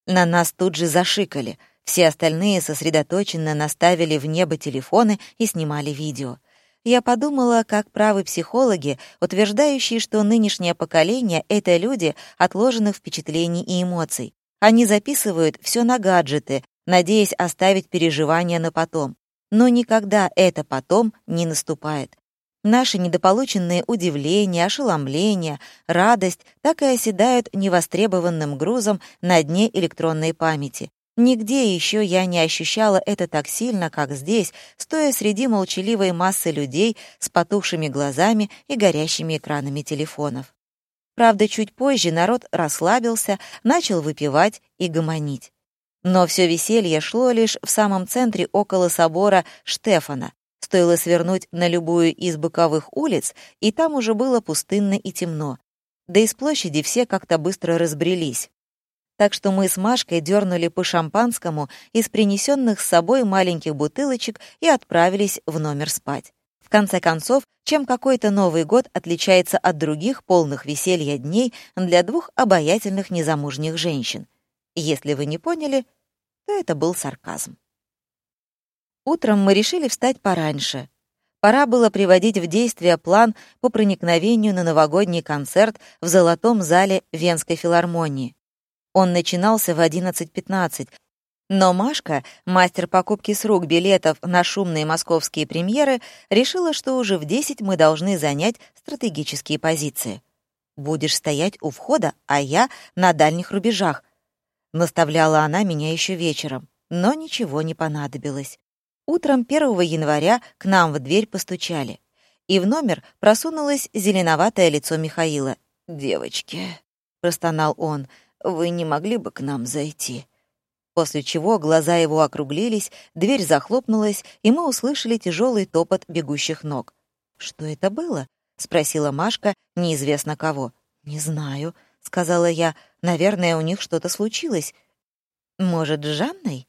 На нас тут же зашикали. Все остальные сосредоточенно наставили в небо телефоны и снимали видео. Я подумала, как правы психологи, утверждающие, что нынешнее поколение — это люди отложенных впечатлений и эмоций. Они записывают все на гаджеты, надеясь оставить переживания на потом но никогда это потом не наступает. Наши недополученные удивления, ошеломления, радость так и оседают невостребованным грузом на дне электронной памяти. Нигде еще я не ощущала это так сильно, как здесь, стоя среди молчаливой массы людей с потухшими глазами и горящими экранами телефонов. Правда, чуть позже народ расслабился, начал выпивать и гомонить. Но все веселье шло лишь в самом центре около собора Штефана. Стоило свернуть на любую из боковых улиц, и там уже было пустынно и темно. Да и с площади все как-то быстро разбрелись. Так что мы с Машкой дернули по шампанскому из принесенных с собой маленьких бутылочек и отправились в номер спать. В конце концов, чем какой-то Новый год отличается от других полных веселья дней для двух обаятельных незамужних женщин? Если вы не поняли, то это был сарказм. Утром мы решили встать пораньше. Пора было приводить в действие план по проникновению на новогодний концерт в Золотом зале Венской филармонии. Он начинался в 11.15, но Машка, мастер покупки с рук билетов на шумные московские премьеры, решила, что уже в 10 мы должны занять стратегические позиции. «Будешь стоять у входа, а я на дальних рубежах», Наставляла она меня еще вечером, но ничего не понадобилось. Утром 1 января к нам в дверь постучали, и в номер просунулось зеленоватое лицо Михаила. «Девочки», — простонал он, — «вы не могли бы к нам зайти?» После чего глаза его округлились, дверь захлопнулась, и мы услышали тяжелый топот бегущих ног. «Что это было?» — спросила Машка, неизвестно кого. «Не знаю», — сказала я. Наверное, у них что-то случилось. Может, с Жанной?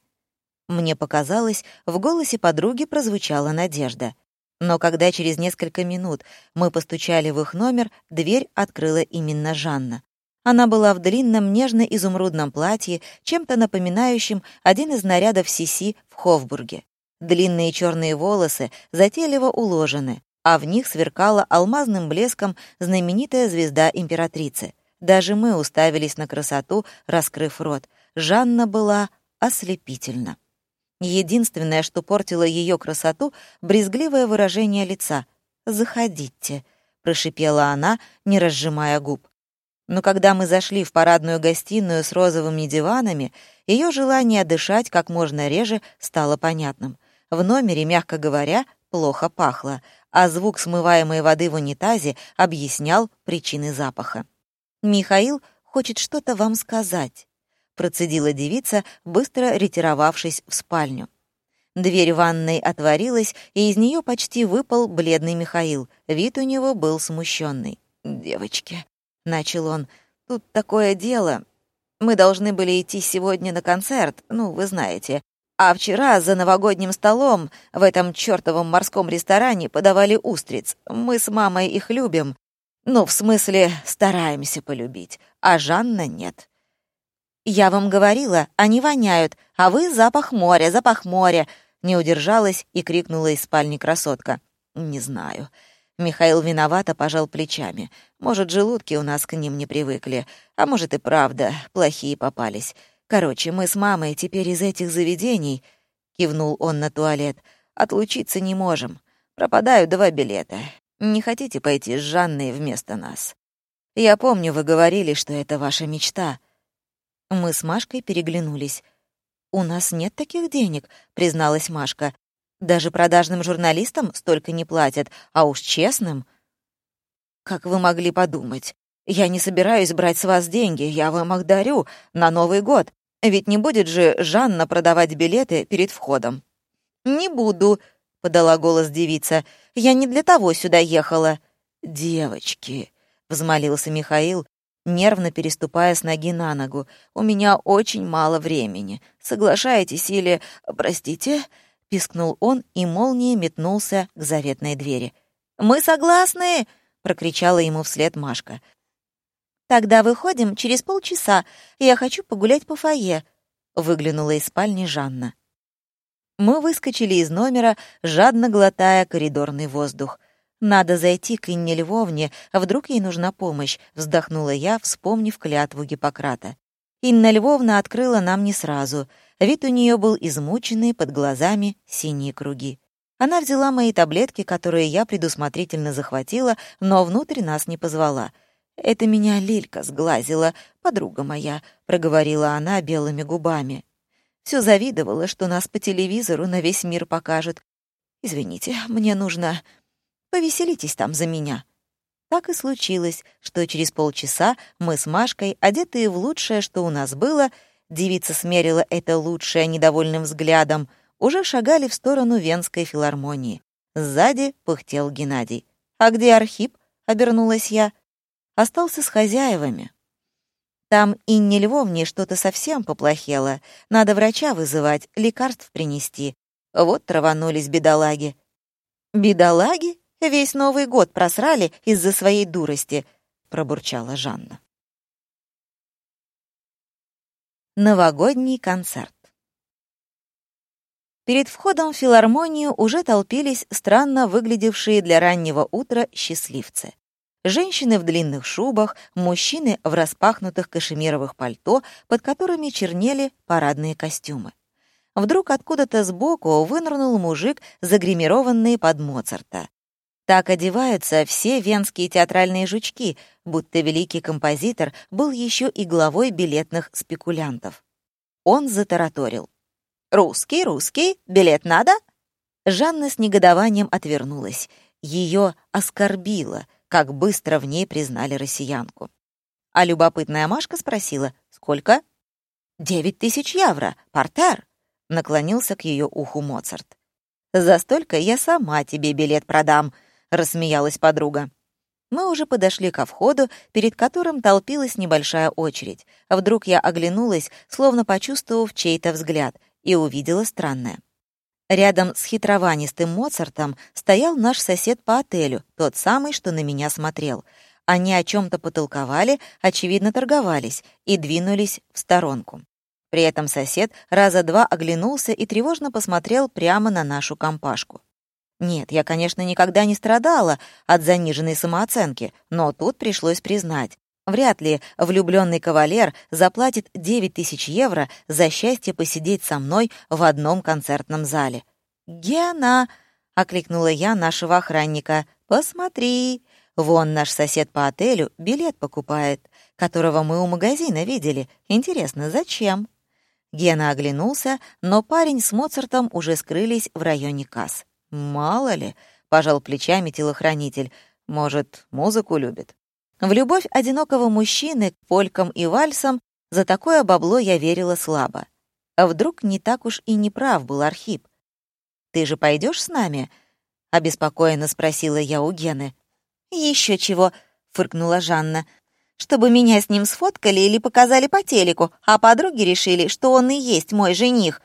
Мне показалось, в голосе подруги прозвучала надежда. Но когда через несколько минут мы постучали в их номер, дверь открыла именно Жанна. Она была в длинном нежно-изумрудном платье, чем-то напоминающем один из нарядов Сиси в Хофбурге. Длинные черные волосы затейливо уложены, а в них сверкала алмазным блеском знаменитая звезда императрицы. Даже мы уставились на красоту, раскрыв рот. Жанна была ослепительна. Единственное, что портило ее красоту, брезгливое выражение лица. «Заходите», — прошипела она, не разжимая губ. Но когда мы зашли в парадную гостиную с розовыми диванами, ее желание дышать как можно реже стало понятным. В номере, мягко говоря, плохо пахло, а звук смываемой воды в унитазе объяснял причины запаха. «Михаил хочет что-то вам сказать», — процедила девица, быстро ретировавшись в спальню. Дверь ванной отворилась, и из нее почти выпал бледный Михаил. Вид у него был смущенный. «Девочки», — начал он, — «тут такое дело. Мы должны были идти сегодня на концерт, ну, вы знаете. А вчера за новогодним столом в этом чертовом морском ресторане подавали устриц. Мы с мамой их любим. Ну, в смысле, стараемся полюбить. А Жанна нет. «Я вам говорила, они воняют, а вы запах моря, запах моря!» Не удержалась и крикнула из спальни красотка. «Не знаю». Михаил виновато пожал плечами. Может, желудки у нас к ним не привыкли, а может и правда, плохие попались. Короче, мы с мамой теперь из этих заведений, кивнул он на туалет, отлучиться не можем. Пропадают два билета. Не хотите пойти с Жанной вместо нас? Я помню, вы говорили, что это ваша мечта. Мы с Машкой переглянулись. «У нас нет таких денег», — призналась Машка. Даже продажным журналистам столько не платят, а уж честным... Как вы могли подумать? Я не собираюсь брать с вас деньги, я вам их дарю на Новый год. Ведь не будет же Жанна продавать билеты перед входом. «Не буду», — подала голос девица. «Я не для того сюда ехала». «Девочки», — взмолился Михаил, нервно переступая с ноги на ногу. «У меня очень мало времени. Соглашаетесь или... Простите?» — пискнул он, и молнией метнулся к заветной двери. «Мы согласны!» — прокричала ему вслед Машка. «Тогда выходим через полчаса. Я хочу погулять по фойе», — выглянула из спальни Жанна. Мы выскочили из номера, жадно глотая коридорный воздух. «Надо зайти к Инне Львовне, а вдруг ей нужна помощь», — вздохнула я, вспомнив клятву Гиппократа. Инна Львовна открыла нам не сразу — Вид у нее был измученный, под глазами синие круги. Она взяла мои таблетки, которые я предусмотрительно захватила, но внутрь нас не позвала. «Это меня Лилька сглазила, подруга моя», — проговорила она белыми губами. Все завидовала, что нас по телевизору на весь мир покажут. «Извините, мне нужно... Повеселитесь там за меня». Так и случилось, что через полчаса мы с Машкой, одетые в лучшее, что у нас было, — девица смерила это лучшее недовольным взглядом, уже шагали в сторону Венской филармонии. Сзади пыхтел Геннадий. «А где Архип?» — обернулась я. «Остался с хозяевами». Там Инне Львовне что-то совсем поплохело. Надо врача вызывать, лекарств принести. Вот траванулись бедолаги. «Бедолаги? Весь Новый год просрали из-за своей дурости», — пробурчала Жанна. Новогодний концерт. Перед входом в филармонию уже толпились странно выглядевшие для раннего утра счастливцы. Женщины в длинных шубах, мужчины в распахнутых кашемировых пальто, под которыми чернели парадные костюмы. Вдруг откуда-то сбоку вынырнул мужик, загримированный под Моцарта. Так одеваются все венские театральные жучки, будто великий композитор был еще и главой билетных спекулянтов. Он затараторил. «Русский, русский, билет надо?» Жанна с негодованием отвернулась. Ее оскорбило, как быстро в ней признали россиянку. А любопытная Машка спросила, «Сколько?» «Девять тысяч евро, портер», — наклонился к ее уху Моцарт. «За столько я сама тебе билет продам», — рассмеялась подруга. Мы уже подошли ко входу, перед которым толпилась небольшая очередь. Вдруг я оглянулась, словно почувствовав чей-то взгляд, и увидела странное. Рядом с хитрованистым Моцартом стоял наш сосед по отелю, тот самый, что на меня смотрел. Они о чем то потолковали, очевидно, торговались, и двинулись в сторонку. При этом сосед раза два оглянулся и тревожно посмотрел прямо на нашу компашку. Нет, я, конечно, никогда не страдала от заниженной самооценки, но тут пришлось признать. Вряд ли влюбленный кавалер заплатит 9 тысяч евро за счастье посидеть со мной в одном концертном зале. «Гена!» — окликнула я нашего охранника. «Посмотри! Вон наш сосед по отелю билет покупает, которого мы у магазина видели. Интересно, зачем?» Гена оглянулся, но парень с Моцартом уже скрылись в районе касс. «Мало ли», — пожал плечами телохранитель, «может, музыку любит». В любовь одинокого мужчины к полькам и вальсам за такое бабло я верила слабо. А вдруг не так уж и не прав был Архип? «Ты же пойдешь с нами?» — обеспокоенно спросила я у Гены. Еще чего», — фыркнула Жанна. «Чтобы меня с ним сфоткали или показали по телеку, а подруги решили, что он и есть мой жених.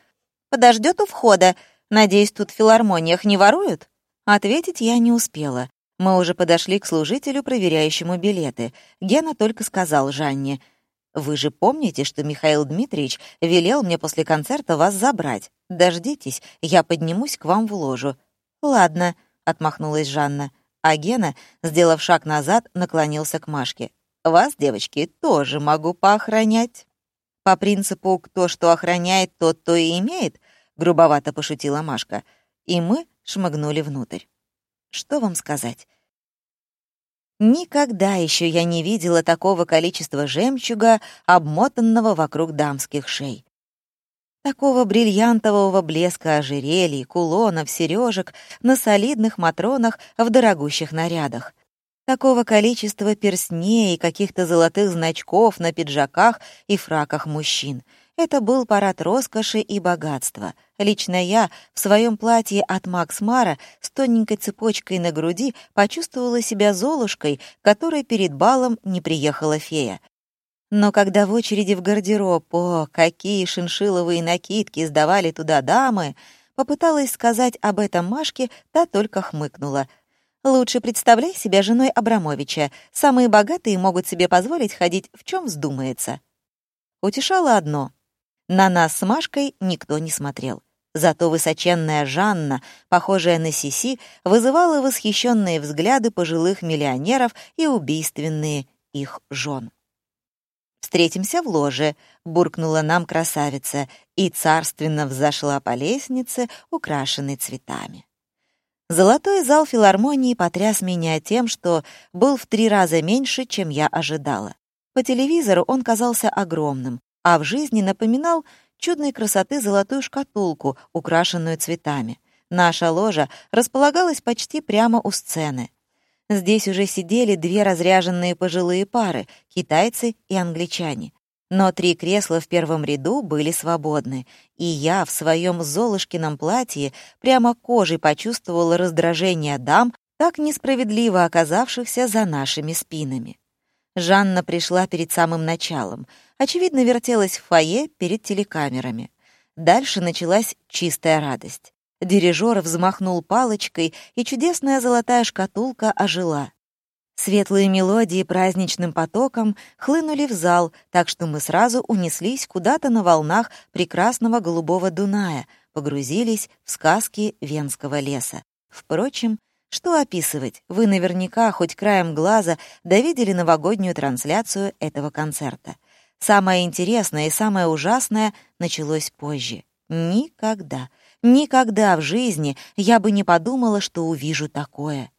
Подождет у входа. Надеюсь, тут в филармониях не воруют?» Ответить я не успела. Мы уже подошли к служителю, проверяющему билеты. Гена только сказал Жанне — вы же помните, что Михаил Дмитриевич велел мне после концерта вас забрать? Дождитесь, я поднимусь к вам в ложу». «Ладно», — отмахнулась Жанна. А Гена, сделав шаг назад, наклонился к Машке. «Вас, девочки, тоже могу поохранять». «По принципу, кто что охраняет, тот то и имеет», — грубовато пошутила Машка. И мы шмыгнули внутрь. Что вам сказать? Никогда еще я не видела такого количества жемчуга, обмотанного вокруг дамских шей. Такого бриллиантового блеска ожерелий, кулонов, сережек на солидных матронах в дорогущих нарядах. Такого количества перстней и каких-то золотых значков на пиджаках и фраках мужчин — это был парад роскоши и богатства. Лично я в своем платье от Макс Мара с тоненькой цепочкой на груди почувствовала себя золушкой, которой перед балом не приехала фея. Но когда в очереди в гардероб, о, какие шиншиловые накидки сдавали туда дамы, попыталась сказать об этом Машке, та только хмыкнула. «Лучше представляй себя женой Абрамовича. Самые богатые могут себе позволить ходить в чем вздумается». Утешало одно — на нас с Машкой никто не смотрел. Зато высоченная Жанна, похожая на Сиси, вызывала восхищенные взгляды пожилых миллионеров и убийственные их жен. «Встретимся в ложе», — буркнула нам красавица, и царственно взошла по лестнице, украшенной цветами. Золотой зал филармонии потряс меня тем, что был в три раза меньше, чем я ожидала. По телевизору он казался огромным, а в жизни напоминал чудной красоты золотую шкатулку, украшенную цветами. Наша ложа располагалась почти прямо у сцены. Здесь уже сидели две разряженные пожилые пары — китайцы и англичане. Но три кресла в первом ряду были свободны, и я в своем золушкином платье прямо кожей почувствовала раздражение дам, так несправедливо оказавшихся за нашими спинами. Жанна пришла перед самым началом. Очевидно, вертелась в фойе перед телекамерами. Дальше началась чистая радость. Дирижер взмахнул палочкой, и чудесная золотая шкатулка ожила. Светлые мелодии праздничным потоком хлынули в зал, так что мы сразу унеслись куда-то на волнах прекрасного голубого Дуная, погрузились в сказки Венского леса. Впрочем, что описывать? Вы наверняка хоть краем глаза довидели новогоднюю трансляцию этого концерта. Самое интересное и самое ужасное началось позже. Никогда, никогда в жизни я бы не подумала, что увижу такое.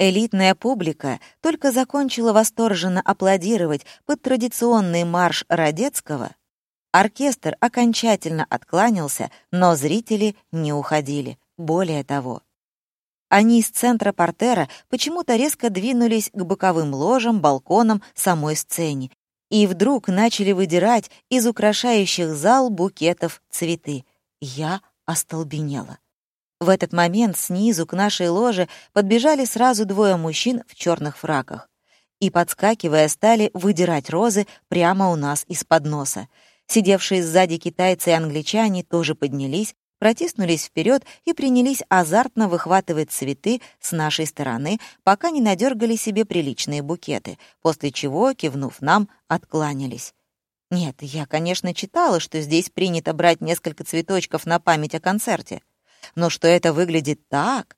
Элитная публика только закончила восторженно аплодировать под традиционный марш Радецкого. Оркестр окончательно откланялся, но зрители не уходили. Более того, они из центра портера почему-то резко двинулись к боковым ложам, балконам, самой сцене и вдруг начали выдирать из украшающих зал букетов цветы. Я остолбенела. В этот момент снизу к нашей ложе подбежали сразу двое мужчин в черных фраках и, подскакивая, стали выдирать розы прямо у нас из-под носа. Сидевшие сзади китайцы и англичане тоже поднялись, протиснулись вперед и принялись азартно выхватывать цветы с нашей стороны, пока не надергали себе приличные букеты, после чего, кивнув нам, откланялись. Нет, я, конечно, читала, что здесь принято брать несколько цветочков на память о концерте. Но что это выглядит так...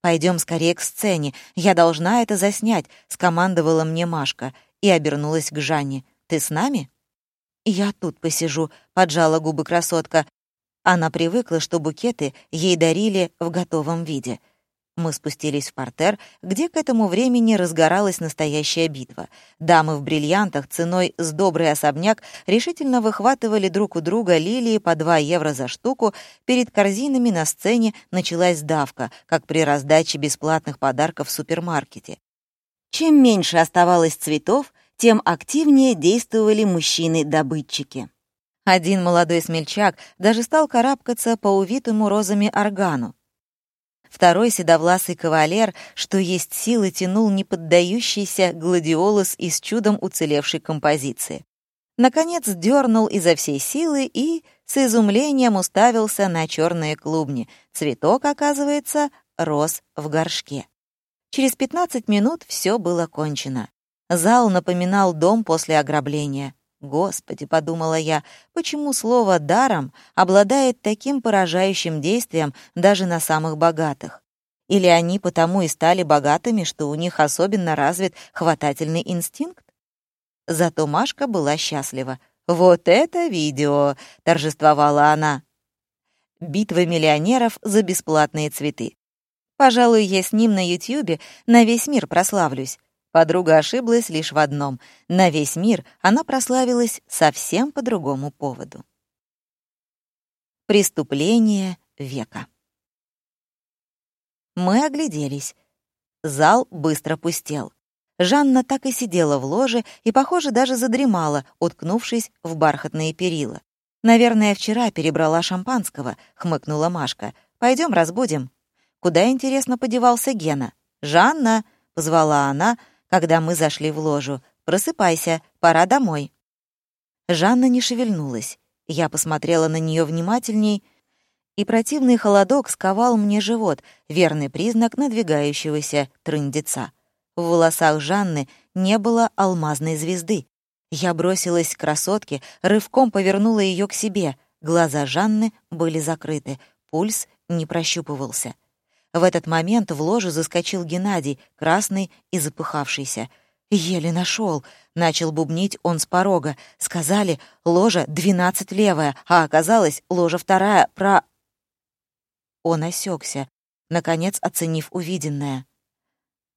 Пойдем скорее к сцене, я должна это заснять», — скомандовала мне Машка и обернулась к Жанне. «Ты с нами?» «Я тут посижу», — поджала губы красотка. Она привыкла, что букеты ей дарили в готовом виде. Мы спустились в портер, где к этому времени разгоралась настоящая битва. Дамы в бриллиантах ценой с добрый особняк решительно выхватывали друг у друга лилии по 2 евро за штуку. Перед корзинами на сцене началась давка, как при раздаче бесплатных подарков в супермаркете. Чем меньше оставалось цветов, тем активнее действовали мужчины-добытчики. Один молодой смельчак даже стал карабкаться по увитому розами органу. Второй седовласый кавалер, что есть силы, тянул неподдающийся гладиолус из чудом уцелевшей композиции. Наконец дернул изо всей силы и с изумлением уставился на черные клубни. Цветок, оказывается, рос в горшке. Через 15 минут все было кончено. Зал напоминал дом после ограбления. Господи, подумала я, почему слово «даром» обладает таким поражающим действием даже на самых богатых? Или они потому и стали богатыми, что у них особенно развит хватательный инстинкт? Зато Машка была счастлива. «Вот это видео!» — торжествовала она. «Битва миллионеров за бесплатные цветы. Пожалуй, я с ним на Ютьюбе на весь мир прославлюсь. Подруга ошиблась лишь в одном. На весь мир она прославилась совсем по другому поводу. Преступление века. Мы огляделись. Зал быстро пустел. Жанна так и сидела в ложе и, похоже, даже задремала, уткнувшись в бархатные перила. «Наверное, вчера перебрала шампанского», — хмыкнула Машка. Пойдем разбудим». Куда, интересно, подевался Гена? «Жанна!» — позвала она, когда мы зашли в ложу. «Просыпайся, пора домой». Жанна не шевельнулась. Я посмотрела на нее внимательней, и противный холодок сковал мне живот, верный признак надвигающегося трындеца. В волосах Жанны не было алмазной звезды. Я бросилась к красотке, рывком повернула ее к себе. Глаза Жанны были закрыты, пульс не прощупывался. В этот момент в ложу заскочил Геннадий, красный и запыхавшийся. «Еле нашел, начал бубнить он с порога. Сказали, ложа двенадцать левая, а оказалось, ложа вторая про... Он осекся, наконец оценив увиденное.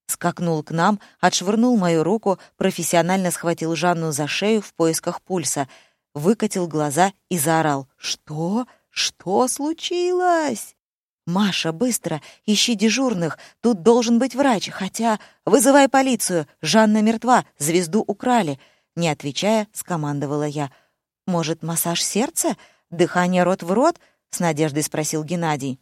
Скакнул к нам, отшвырнул мою руку, профессионально схватил Жанну за шею в поисках пульса, выкатил глаза и заорал. «Что? Что случилось?» «Маша, быстро, ищи дежурных, тут должен быть врач, хотя... Вызывай полицию, Жанна мертва, звезду украли!» Не отвечая, скомандовала я. «Может, массаж сердца? Дыхание рот в рот?» — с надеждой спросил Геннадий.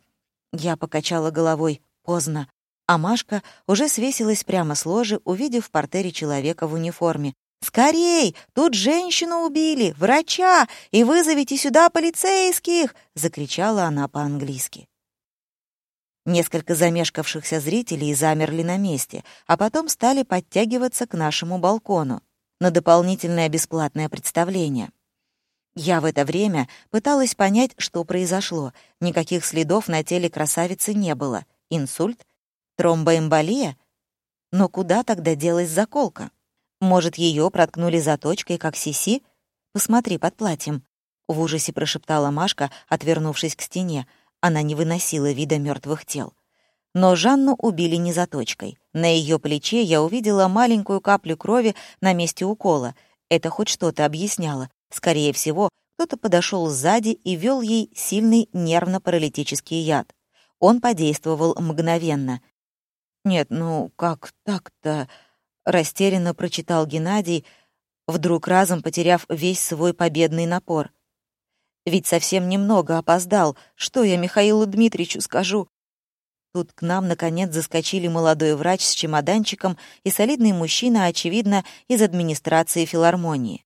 Я покачала головой. Поздно. А Машка уже свесилась прямо с ложи, увидев в портере человека в униформе. «Скорей! Тут женщину убили! Врача! И вызовите сюда полицейских!» — закричала она по-английски. Несколько замешкавшихся зрителей замерли на месте, а потом стали подтягиваться к нашему балкону на дополнительное бесплатное представление. Я в это время пыталась понять, что произошло. Никаких следов на теле красавицы не было. Инсульт? Тромбоэмболия? Но куда тогда делась заколка? Может, ее проткнули заточкой, как Сиси? Посмотри под платьем. В ужасе прошептала Машка, отвернувшись к стене. Она не выносила вида мертвых тел. Но Жанну убили не заточкой. На ее плече я увидела маленькую каплю крови на месте укола. Это хоть что-то объясняло. Скорее всего, кто-то подошел сзади и вел ей сильный нервно-паралитический яд. Он подействовал мгновенно. «Нет, ну как так-то?» — растерянно прочитал Геннадий, вдруг разом потеряв весь свой победный напор. Ведь совсем немного опоздал. Что я Михаилу Дмитриевичу скажу? Тут к нам, наконец, заскочили молодой врач с чемоданчиком и солидный мужчина, очевидно, из администрации филармонии.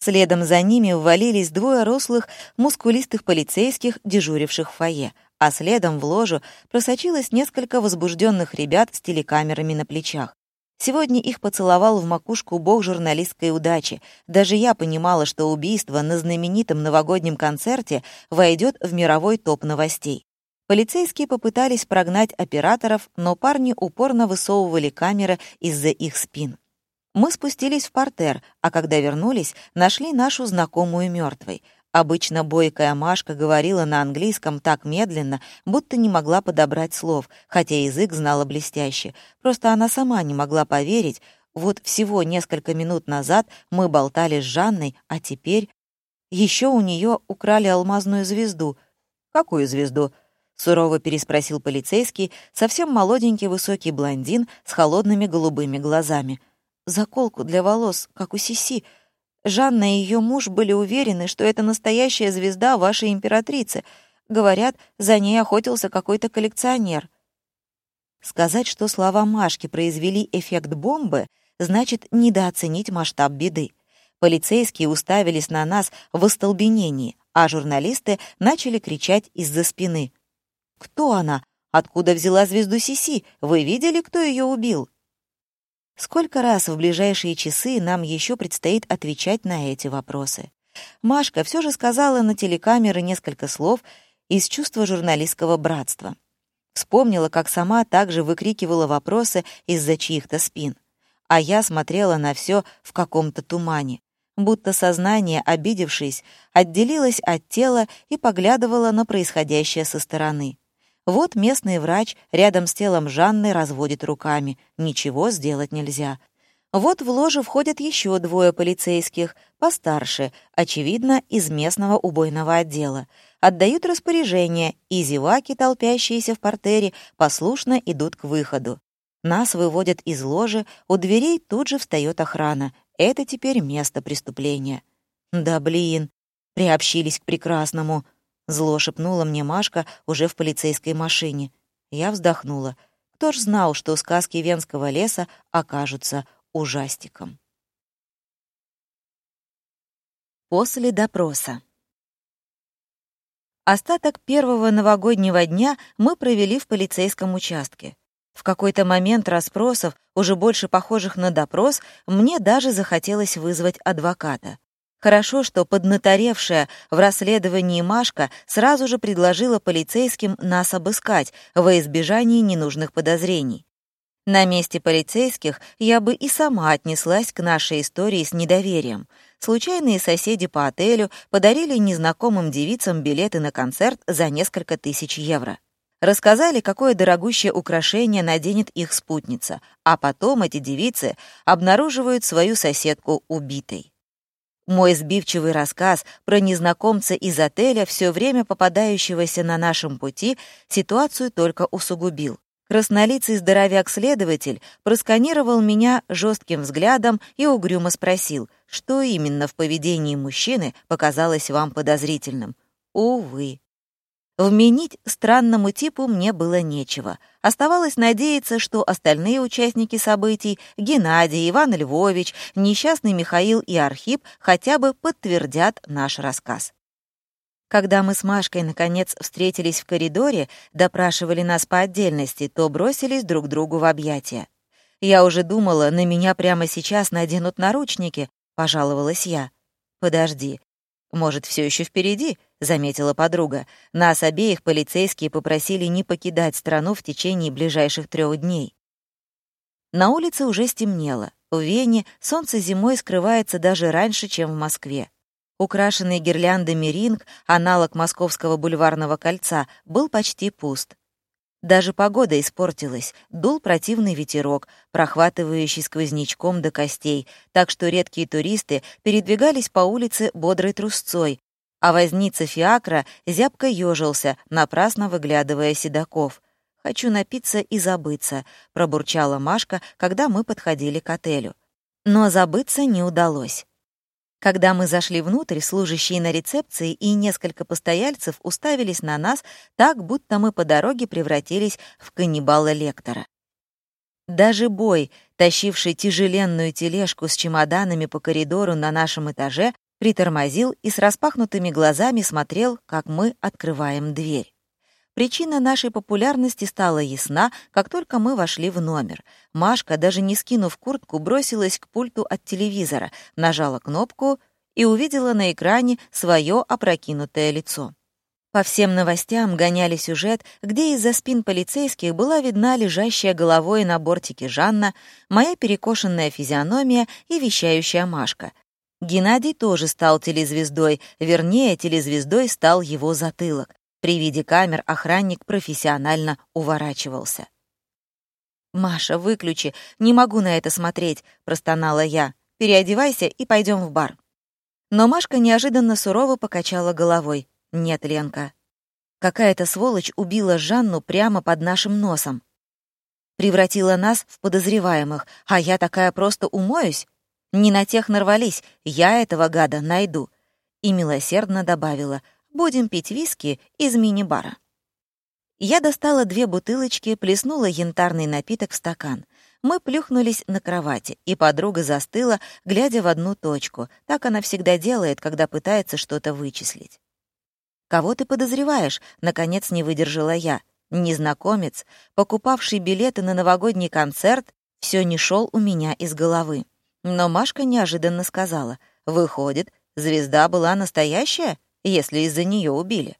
Следом за ними ввалились двое рослых, мускулистых полицейских, дежуривших в фойе, а следом в ложу просочилось несколько возбужденных ребят с телекамерами на плечах. Сегодня их поцеловал в макушку бог журналистской удачи. Даже я понимала, что убийство на знаменитом новогоднем концерте войдет в мировой топ новостей. Полицейские попытались прогнать операторов, но парни упорно высовывали камеры из-за их спин. Мы спустились в портер, а когда вернулись, нашли нашу знакомую мертвой. Обычно бойкая Машка говорила на английском так медленно, будто не могла подобрать слов, хотя язык знала блестяще. Просто она сама не могла поверить, вот всего несколько минут назад мы болтали с Жанной, а теперь... Еще у нее украли алмазную звезду. «Какую звезду?» — сурово переспросил полицейский, совсем молоденький высокий блондин с холодными голубыми глазами. «Заколку для волос, как у Сиси. Жанна и ее муж были уверены, что это настоящая звезда вашей императрицы. Говорят, за ней охотился какой-то коллекционер». Сказать, что слова Машки произвели эффект бомбы, значит недооценить масштаб беды. Полицейские уставились на нас в остолбенении, а журналисты начали кричать из-за спины. «Кто она? Откуда взяла звезду Сиси? Вы видели, кто ее убил?» Сколько раз в ближайшие часы нам еще предстоит отвечать на эти вопросы? Машка все же сказала на телекамеры несколько слов из чувства журналистского братства. Вспомнила, как сама также выкрикивала вопросы из-за чьих-то спин а я смотрела на все в каком-то тумане, будто сознание, обидевшись, отделилось от тела и поглядывало на происходящее со стороны. Вот местный врач рядом с телом Жанны разводит руками. Ничего сделать нельзя. Вот в ложе входят еще двое полицейских, постарше, очевидно, из местного убойного отдела. Отдают распоряжение, и зеваки, толпящиеся в портере, послушно идут к выходу. Нас выводят из ложи, у дверей тут же встает охрана. Это теперь место преступления. «Да блин!» Приобщились к прекрасному. Зло шепнула мне Машка уже в полицейской машине. Я вздохнула. Кто ж знал, что сказки Венского леса окажутся ужастиком. После допроса. Остаток первого новогоднего дня мы провели в полицейском участке. В какой-то момент расспросов, уже больше похожих на допрос, мне даже захотелось вызвать адвоката. Хорошо, что поднаторевшая в расследовании Машка сразу же предложила полицейским нас обыскать во избежание ненужных подозрений. На месте полицейских я бы и сама отнеслась к нашей истории с недоверием. Случайные соседи по отелю подарили незнакомым девицам билеты на концерт за несколько тысяч евро. Рассказали, какое дорогущее украшение наденет их спутница, а потом эти девицы обнаруживают свою соседку убитой. Мой сбивчивый рассказ про незнакомца из отеля, все время попадающегося на нашем пути, ситуацию только усугубил. Краснолицый здоровяк-следователь просканировал меня жестким взглядом и угрюмо спросил, что именно в поведении мужчины показалось вам подозрительным. Увы. Вменить странному типу мне было нечего. Оставалось надеяться, что остальные участники событий — Геннадий, Иван Львович, несчастный Михаил и Архип — хотя бы подтвердят наш рассказ. Когда мы с Машкой, наконец, встретились в коридоре, допрашивали нас по отдельности, то бросились друг другу в объятия. «Я уже думала, на меня прямо сейчас наденут наручники», — пожаловалась я. «Подожди, может, все еще впереди?» — заметила подруга. «Нас обеих полицейские попросили не покидать страну в течение ближайших трех дней». На улице уже стемнело. В Вене солнце зимой скрывается даже раньше, чем в Москве. Украшенный гирляндами ринг, аналог московского бульварного кольца, был почти пуст. Даже погода испортилась, дул противный ветерок, прохватывающий сквознячком до костей, так что редкие туристы передвигались по улице бодрой трусцой, а возница фиакра зябко ежился, напрасно выглядывая седаков. «Хочу напиться и забыться», — пробурчала Машка, когда мы подходили к отелю. Но забыться не удалось. Когда мы зашли внутрь, служащие на рецепции и несколько постояльцев уставились на нас так, будто мы по дороге превратились в каннибала лектора. Даже бой, тащивший тяжеленную тележку с чемоданами по коридору на нашем этаже, притормозил и с распахнутыми глазами смотрел, как мы открываем дверь. Причина нашей популярности стала ясна, как только мы вошли в номер. Машка, даже не скинув куртку, бросилась к пульту от телевизора, нажала кнопку и увидела на экране свое опрокинутое лицо. По всем новостям гоняли сюжет, где из-за спин полицейских была видна лежащая головой на бортике Жанна, моя перекошенная физиономия и вещающая Машка. Геннадий тоже стал телезвездой, вернее, телезвездой стал его затылок. При виде камер охранник профессионально уворачивался. «Маша, выключи, не могу на это смотреть», — простонала я. «Переодевайся и пойдем в бар». Но Машка неожиданно сурово покачала головой. «Нет, Ленка. Какая-то сволочь убила Жанну прямо под нашим носом. Превратила нас в подозреваемых, а я такая просто умоюсь? Не на тех нарвались, я этого гада найду». И милосердно добавила, «Будем пить виски из мини-бара». Я достала две бутылочки, плеснула янтарный напиток в стакан. Мы плюхнулись на кровати, и подруга застыла, глядя в одну точку. Так она всегда делает, когда пытается что-то вычислить. «Кого ты подозреваешь?» — наконец не выдержала я. Незнакомец, покупавший билеты на новогодний концерт, все не шел у меня из головы. Но Машка неожиданно сказала, «Выходит, звезда была настоящая, если из-за нее убили».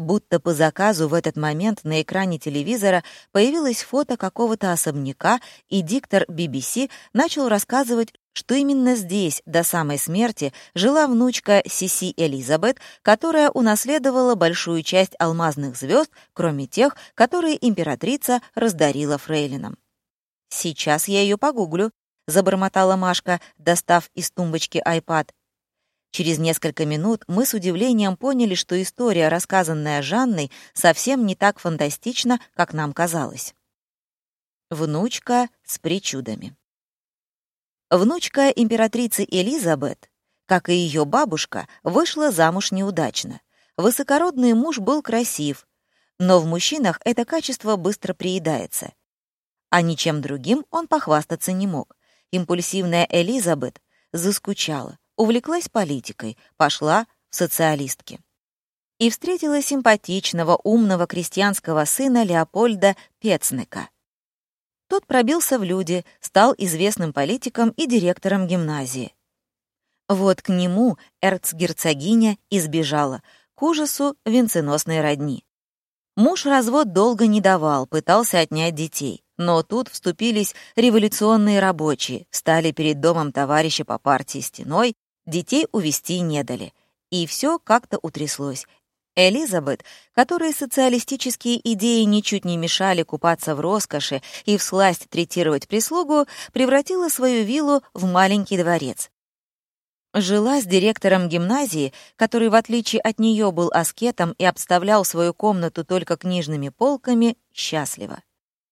Будто по заказу в этот момент на экране телевизора появилось фото какого-то особняка, и диктор BBC начал рассказывать, что именно здесь до самой смерти жила внучка Сиси Элизабет, которая унаследовала большую часть алмазных звезд, кроме тех, которые императрица раздарила фрейлинам. «Сейчас я ее погуглю», — забормотала Машка, достав из тумбочки iPad. Через несколько минут мы с удивлением поняли, что история, рассказанная Жанной, совсем не так фантастична, как нам казалось. Внучка с причудами. Внучка императрицы Элизабет, как и ее бабушка, вышла замуж неудачно. Высокородный муж был красив, но в мужчинах это качество быстро приедается. А ничем другим он похвастаться не мог. Импульсивная Элизабет заскучала, увлеклась политикой, пошла в социалистки. И встретила симпатичного, умного крестьянского сына Леопольда Пецника. Тот пробился в люди, стал известным политиком и директором гимназии. Вот к нему эрцгерцогиня избежала, к ужасу венценосной родни. Муж развод долго не давал, пытался отнять детей. Но тут вступились революционные рабочие, стали перед домом товарища по партии стеной Детей увести не дали. И все как-то утряслось. Элизабет, которой социалистические идеи ничуть не мешали купаться в роскоши и всласть третировать прислугу, превратила свою виллу в маленький дворец. Жила с директором гимназии, который, в отличие от нее, был аскетом и обставлял свою комнату только книжными полками, счастливо.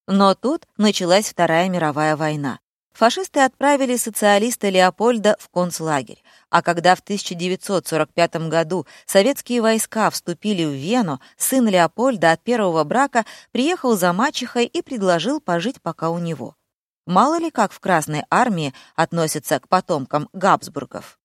Но тут началась Вторая мировая война. Фашисты отправили социалиста Леопольда в концлагерь, а когда в 1945 году советские войска вступили в Вену, сын Леопольда от первого брака приехал за мачехой и предложил пожить пока у него. Мало ли как в Красной армии относятся к потомкам Габсбургов.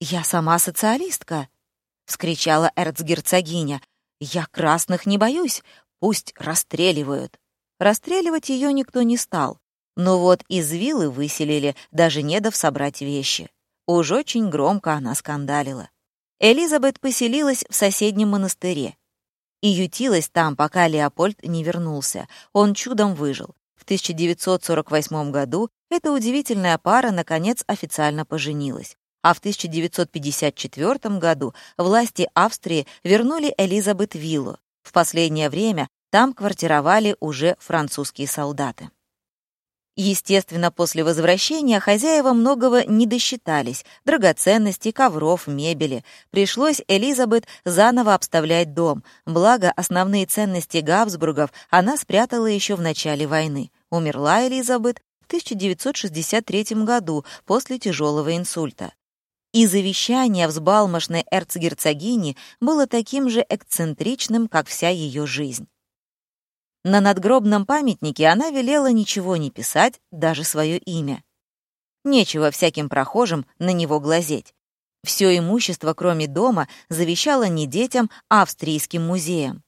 «Я сама социалистка», — вскричала эрцгерцогиня. «Я красных не боюсь, пусть расстреливают». Расстреливать ее никто не стал. Но вот из виллы выселили, даже не дав собрать вещи. Уж очень громко она скандалила. Элизабет поселилась в соседнем монастыре и ютилась там, пока Леопольд не вернулся. Он чудом выжил. В 1948 году эта удивительная пара, наконец, официально поженилась. А в 1954 году власти Австрии вернули Элизабет виллу. В последнее время там квартировали уже французские солдаты. Естественно, после возвращения хозяева многого не досчитались. Драгоценностей, ковров, мебели. Пришлось Элизабет заново обставлять дом. Благо, основные ценности Габсбургов она спрятала еще в начале войны. Умерла Элизабет в 1963 году после тяжелого инсульта. И завещание взбалмошной эрцгерцогини было таким же эксцентричным, как вся ее жизнь. На надгробном памятнике она велела ничего не писать, даже свое имя. Нечего всяким прохожим на него глазеть. Все имущество, кроме дома, завещала не детям, а австрийским музеям.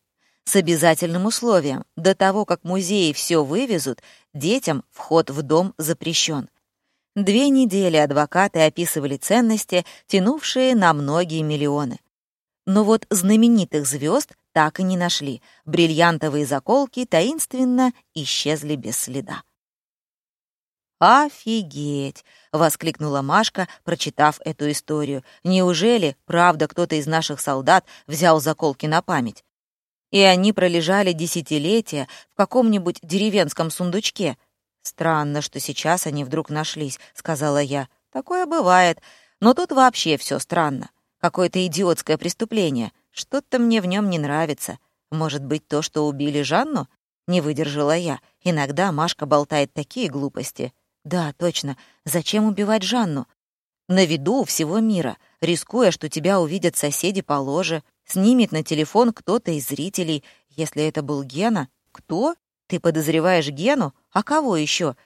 С обязательным условием, до того, как музеи все вывезут, детям вход в дом запрещен. Две недели адвокаты описывали ценности, тянувшие на многие миллионы. Но вот знаменитых звезд так и не нашли. Бриллиантовые заколки таинственно исчезли без следа. «Офигеть!» — воскликнула Машка, прочитав эту историю. «Неужели, правда, кто-то из наших солдат взял заколки на память? И они пролежали десятилетия в каком-нибудь деревенском сундучке. Странно, что сейчас они вдруг нашлись», — сказала я. «Такое бывает, но тут вообще все странно. Какое-то идиотское преступление. Что-то мне в нем не нравится. Может быть, то, что убили Жанну?» Не выдержала я. Иногда Машка болтает такие глупости. Да, точно. Зачем убивать Жанну? На виду у всего мира, рискуя, что тебя увидят соседи по ложе, снимет на телефон кто-то из зрителей. Если это был Гена, кто? Ты подозреваешь Гену? А кого еще?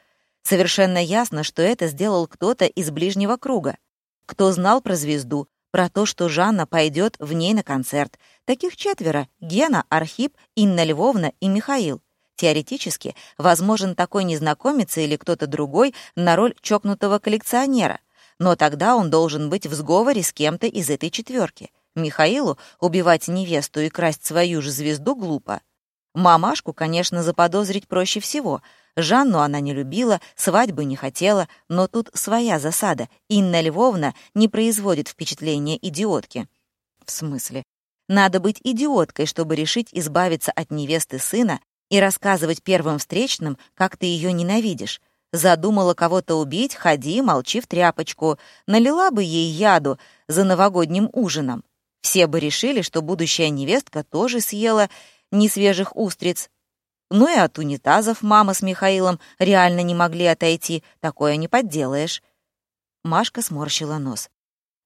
Совершенно ясно, что это сделал кто-то из ближнего круга. Кто знал про звезду, про то, что Жанна пойдет в ней на концерт. Таких четверо — Гена, Архип, Инна Львовна и Михаил. Теоретически, возможен такой незнакомец или кто-то другой на роль чокнутого коллекционера, но тогда он должен быть в сговоре с кем-то из этой четверки. Михаилу убивать невесту и красть свою же звезду глупо. Мамашку, конечно, заподозрить проще всего. Жанну она не любила, свадьбы не хотела, но тут своя засада. Инна Львовна не производит впечатления идиотки. В смысле? Надо быть идиоткой, чтобы решить избавиться от невесты сына и рассказывать первым встречным, как ты ее ненавидишь. Задумала кого-то убить, ходи, молчи в тряпочку. Налила бы ей яду за новогодним ужином. Все бы решили, что будущая невестка тоже съела несвежих устриц. Ну и от унитазов мама с Михаилом реально не могли отойти, такое не подделаешь. Машка сморщила нос.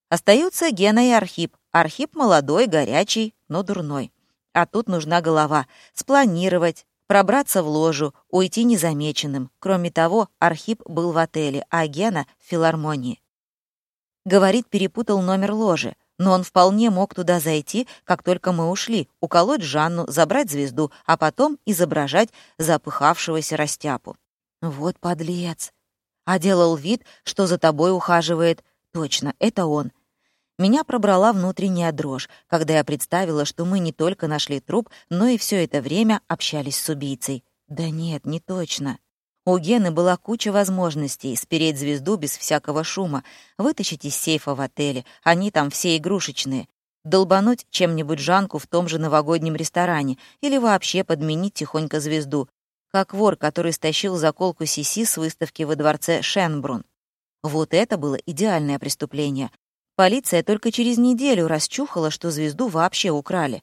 Остаются Гена и Архип. Архип молодой, горячий, но дурной. А тут нужна голова. Спланировать, пробраться в ложу, уйти незамеченным. Кроме того, Архип был в отеле, а Гена — в филармонии. Говорит, перепутал номер ложи, но он вполне мог туда зайти, как только мы ушли, уколоть Жанну, забрать звезду, а потом изображать запыхавшегося растяпу. Вот подлец. А делал вид, что за тобой ухаживает. Точно, это он. Меня пробрала внутренняя дрожь, когда я представила, что мы не только нашли труп, но и все это время общались с убийцей. Да нет, не точно. У Гены была куча возможностей спереть звезду без всякого шума, вытащить из сейфа в отеле, они там все игрушечные, долбануть чем-нибудь Жанку в том же новогоднем ресторане или вообще подменить тихонько звезду, как вор, который стащил заколку Сиси с выставки во дворце Шенбрун. Вот это было идеальное преступление, Полиция только через неделю расчухала, что звезду вообще украли.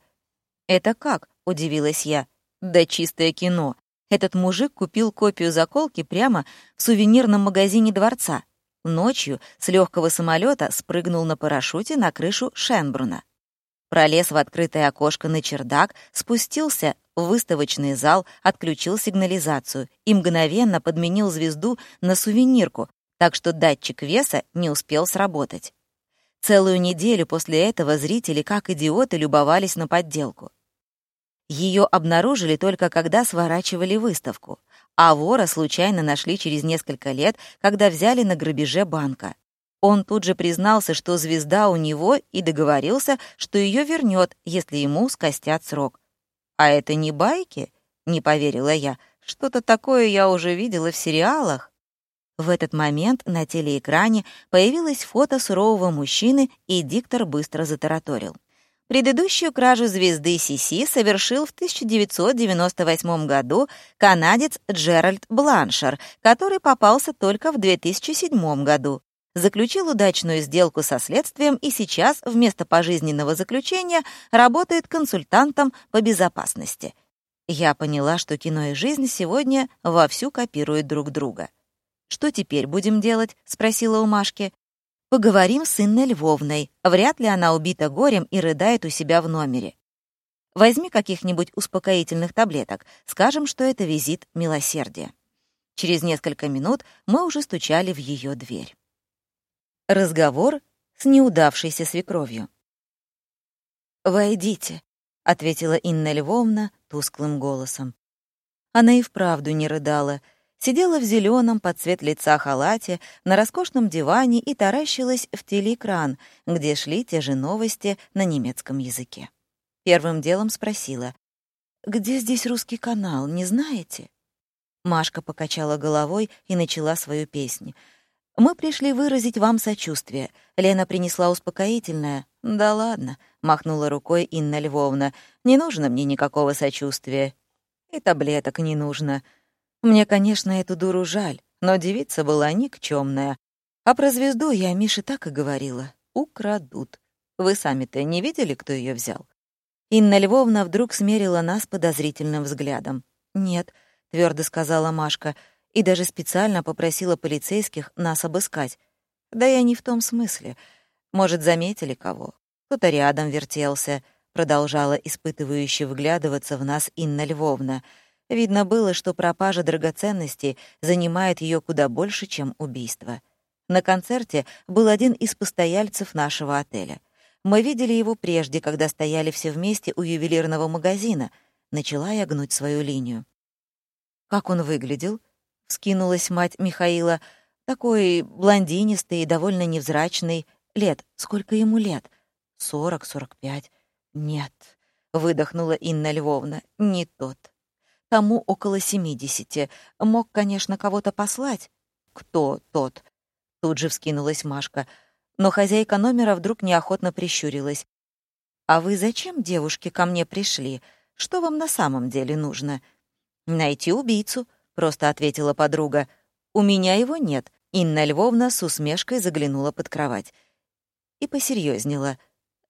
«Это как?» — удивилась я. «Да чистое кино. Этот мужик купил копию заколки прямо в сувенирном магазине дворца. Ночью с легкого самолета спрыгнул на парашюте на крышу Шенбруна. Пролез в открытое окошко на чердак, спустился в выставочный зал, отключил сигнализацию и мгновенно подменил звезду на сувенирку, так что датчик веса не успел сработать. Целую неделю после этого зрители, как идиоты, любовались на подделку. Ее обнаружили только когда сворачивали выставку, а вора случайно нашли через несколько лет, когда взяли на грабеже банка. Он тут же признался, что звезда у него, и договорился, что ее вернет, если ему скостят срок. «А это не байки?» — не поверила я. «Что-то такое я уже видела в сериалах». В этот момент на телеэкране появилось фото сурового мужчины, и диктор быстро затараторил. Предыдущую кражу звезды Сиси совершил в 1998 году канадец Джеральд Бланшер, который попался только в 2007 году. Заключил удачную сделку со следствием и сейчас вместо пожизненного заключения работает консультантом по безопасности. Я поняла, что кино и жизнь сегодня вовсю копируют друг друга. «Что теперь будем делать?» — спросила у Машки. «Поговорим с Инной Львовной. Вряд ли она убита горем и рыдает у себя в номере. Возьми каких-нибудь успокоительных таблеток. Скажем, что это визит милосердия». Через несколько минут мы уже стучали в ее дверь. Разговор с неудавшейся свекровью. «Войдите», — ответила Инна Львовна тусклым голосом. Она и вправду не рыдала, сидела в зеленом под цвет лица халате на роскошном диване и таращилась в телеэкран, где шли те же новости на немецком языке. Первым делом спросила, «Где здесь русский канал, не знаете?» Машка покачала головой и начала свою песню. «Мы пришли выразить вам сочувствие. Лена принесла успокоительное». «Да ладно», — махнула рукой Инна Львовна. «Не нужно мне никакого сочувствия. И таблеток не нужно. Мне, конечно, эту дуру жаль, но девица была никчемная. А про звезду я Мише так и говорила. Украдут. Вы сами-то не видели, кто ее взял?» Инна Львовна вдруг смерила нас подозрительным взглядом. «Нет», — твердо сказала Машка, и даже специально попросила полицейских нас обыскать. «Да я не в том смысле. Может, заметили кого? Кто-то рядом вертелся», — продолжала испытывающе вглядываться в нас Инна Львовна. Видно было, что пропажа драгоценностей занимает ее куда больше, чем убийство. На концерте был один из постояльцев нашего отеля — мы видели его прежде, когда стояли все вместе у ювелирного магазина. Начала я гнуть свою линию. «Как он выглядел?» — вскинулась мать Михаила. «Такой блондинистый, довольно невзрачный. Лет. Сколько ему лет? Сорок, сорок пять. Нет», — выдохнула Инна Львовна, — «не тот. Тому около семидесяти. Мог, конечно, кого-то послать». «Кто тот?» — тут же вскинулась Машка — но хозяйка номера вдруг неохотно прищурилась. «А вы зачем, девушки, ко мне пришли? Что вам на самом деле нужно?» «Найти убийцу», — просто ответила подруга. «У меня его нет», — Инна Львовна с усмешкой заглянула под кровать. И посерьезнела.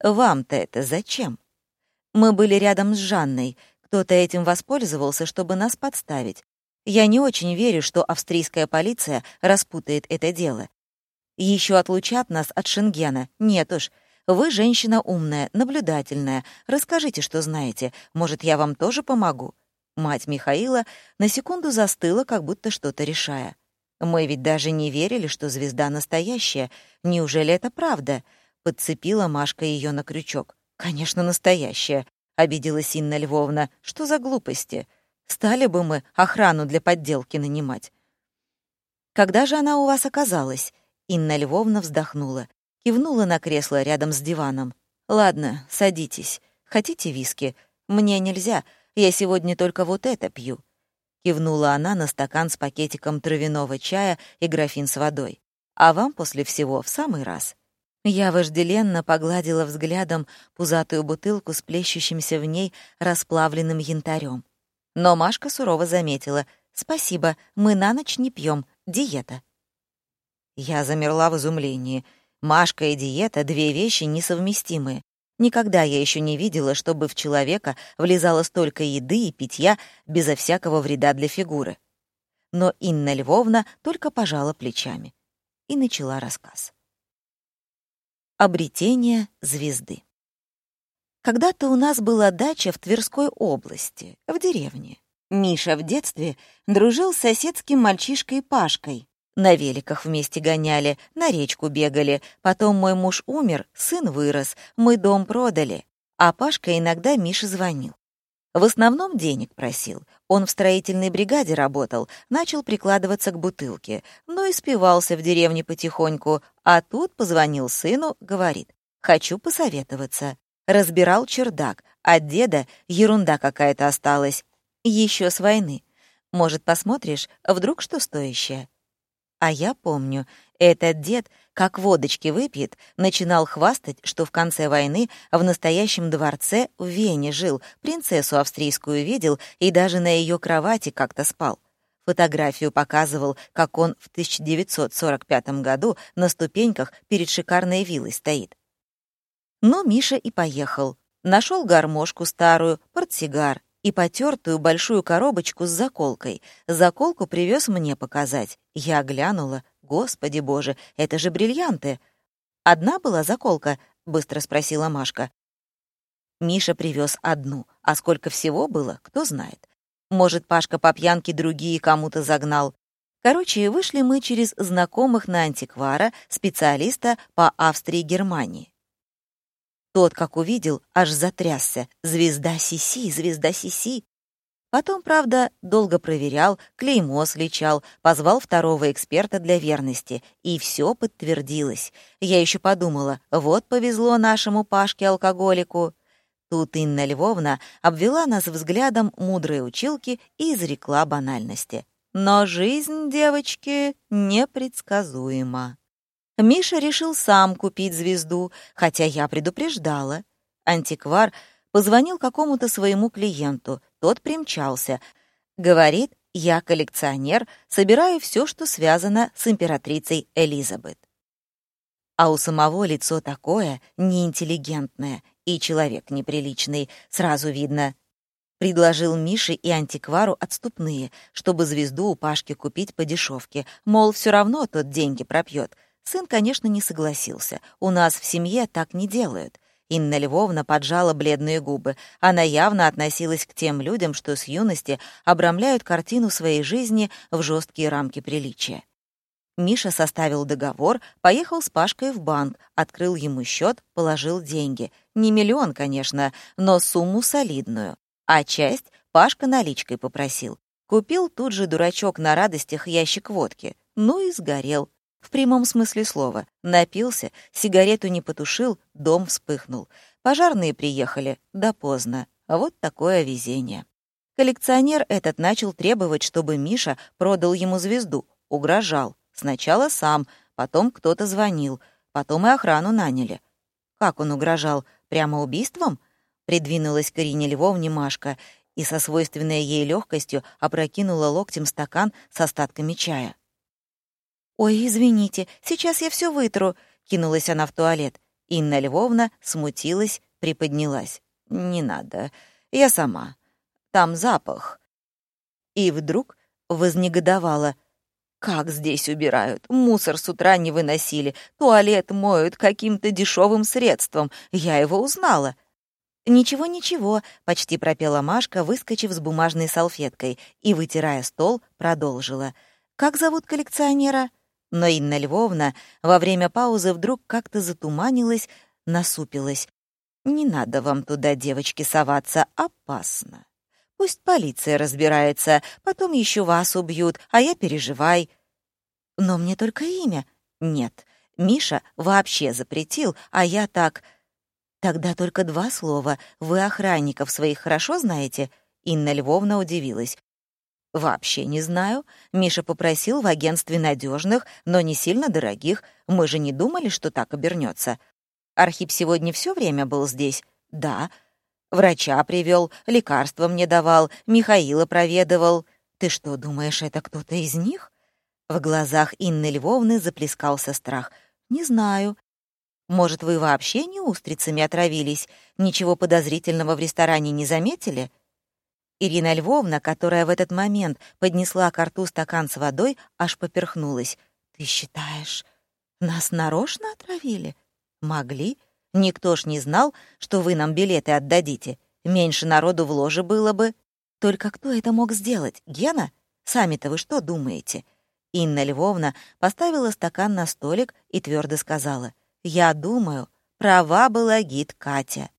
«Вам-то это зачем?» «Мы были рядом с Жанной. Кто-то этим воспользовался, чтобы нас подставить. Я не очень верю, что австрийская полиция распутает это дело. Еще отлучат нас от Шенгена. Нет уж. Вы женщина умная, наблюдательная. Расскажите, что знаете. Может, я вам тоже помогу?» Мать Михаила на секунду застыла, как будто что-то решая. «Мы ведь даже не верили, что звезда настоящая. Неужели это правда?» Подцепила Машка ее на крючок. «Конечно, настоящая», — обиделась Инна Львовна. «Что за глупости? Стали бы мы охрану для подделки нанимать». «Когда же она у вас оказалась?» Инна Львовна вздохнула, кивнула на кресло рядом с диваном. «Ладно, садитесь. Хотите виски? Мне нельзя, я сегодня только вот это пью». Кивнула она на стакан с пакетиком травяного чая и графин с водой. «А вам после всего в самый раз». Я вожделенно погладила взглядом пузатую бутылку с плещущимся в ней расплавленным янтарем. Но Машка сурово заметила. «Спасибо, мы на ночь не пьем, диета». Я замерла в изумлении. Машка и диета — две вещи несовместимые. Никогда я еще не видела, чтобы в человека влезало столько еды и питья безо всякого вреда для фигуры. Но Инна Львовна только пожала плечами и начала рассказ. Обретение звезды. Когда-то у нас была дача в Тверской области, в деревне. Миша в детстве дружил с соседским мальчишкой Пашкой, на великах вместе гоняли, на речку бегали. Потом мой муж умер, сын вырос, мы дом продали. А Пашка иногда Мише звонил. В основном денег просил. Он в строительной бригаде работал, начал прикладываться к бутылке, но и спивался в деревне потихоньку. А тут позвонил сыну, говорит, «Хочу посоветоваться». Разбирал чердак, от деда ерунда какая-то осталась. Еще с войны. Может, посмотришь, вдруг что стоящее? А я помню, этот дед, как водочки выпьет, начинал хвастать, что в конце войны в настоящем дворце в Вене жил, принцессу австрийскую видел и даже на ее кровати как-то спал. Фотографию показывал, как он в 1945 году на ступеньках перед шикарной виллой стоит. Ну, Миша и поехал. Нашел гармошку старую, портсигар, и потертую большую коробочку с заколкой. Заколку привез мне показать. Я глянула. Господи боже, это же бриллианты. Одна была заколка? Быстро спросила Машка. Миша привез одну, а сколько всего было, кто знает. Может, Пашка по пьянке другие кому-то загнал. Короче, вышли мы через знакомых на антиквара, специалиста по Австрии и Германии. Тот, как увидел, аж затрясся. «Звезда Сиси, звезда Сиси!» Потом, правда, долго проверял, клеймо сличал, позвал второго эксперта для верности, и все подтвердилось. Я еще подумала, вот повезло нашему Пашке-алкоголику. Тут Инна Львовна обвела нас взглядом мудрой училки и изрекла банальности. Но жизнь девочки непредсказуема. Миша решил сам купить звезду, хотя я предупреждала. Антиквар позвонил какому-то своему клиенту, тот примчался. Говорит, я коллекционер, собираю все, что связано с императрицей Элизабет. А у самого лицо такое неинтеллигентное и человек неприличный, сразу видно, Предложил Мише и антиквару отступные, чтобы звезду у Пашки купить по дешевке. Мол, все равно тот деньги пропьет. Сын, конечно, не согласился. У нас в семье так не делают. Инна Львовна поджала бледные губы. Она явно относилась к тем людям, что с юности обрамляют картину своей жизни в жесткие рамки приличия. Миша составил договор, поехал с Пашкой в банк, открыл ему счет, положил деньги. Не миллион, конечно, но сумму солидную а часть Пашка наличкой попросил. Купил тут же дурачок на радостях ящик водки. Ну и сгорел. В прямом смысле слова. Напился, сигарету не потушил, дом вспыхнул. Пожарные приехали, да поздно. Вот такое везение. Коллекционер этот начал требовать, чтобы Миша продал ему звезду. Угрожал. Сначала сам, потом кто-то звонил, потом и охрану наняли. Как он угрожал? Прямо убийством? Придвинулась к Ирине Львовне Машка и со свойственной ей легкостью опрокинула локтем стакан с остатками чая. «Ой, извините, сейчас я все вытру», — кинулась она в туалет. Инна Львовна смутилась, приподнялась. «Не надо, я сама. Там запах». И вдруг вознегодовала. «Как здесь убирают? Мусор с утра не выносили, туалет моют каким-то дешевым средством. Я его узнала. «Ничего, ничего», — почти пропела Машка, выскочив с бумажной салфеткой и, вытирая стол, продолжила. «Как зовут коллекционера?» Но Инна Львовна во время паузы вдруг как-то затуманилась, насупилась. «Не надо вам туда, девочки, соваться, опасно. Пусть полиция разбирается, потом еще вас убьют, а я переживай». «Но мне только имя». «Нет, Миша вообще запретил, а я так...» «Тогда только два слова. Вы охранников своих хорошо знаете?» Инна Львовна удивилась. «Вообще не знаю. Миша попросил в агентстве надежных, но не сильно дорогих. Мы же не думали, что так обернется. Архип сегодня все время был здесь?» «Да». «Врача привел, лекарства мне давал, Михаила проведывал. Ты что, думаешь, это кто-то из них?» В глазах Инны Львовны заплескался страх. «Не знаю. Может, вы вообще не устрицами отравились? Ничего подозрительного в ресторане не заметили?» Ирина Львовна, которая в этот момент поднесла к рту стакан с водой, аж поперхнулась. «Ты считаешь, нас нарочно отравили?» «Могли. Никто ж не знал, что вы нам билеты отдадите. Меньше народу в ложе было бы. Только кто это мог сделать? Гена? Сами-то вы что думаете?» Инна Львовна поставила стакан на столик и твердо сказала. Я думаю, права была гид Катя.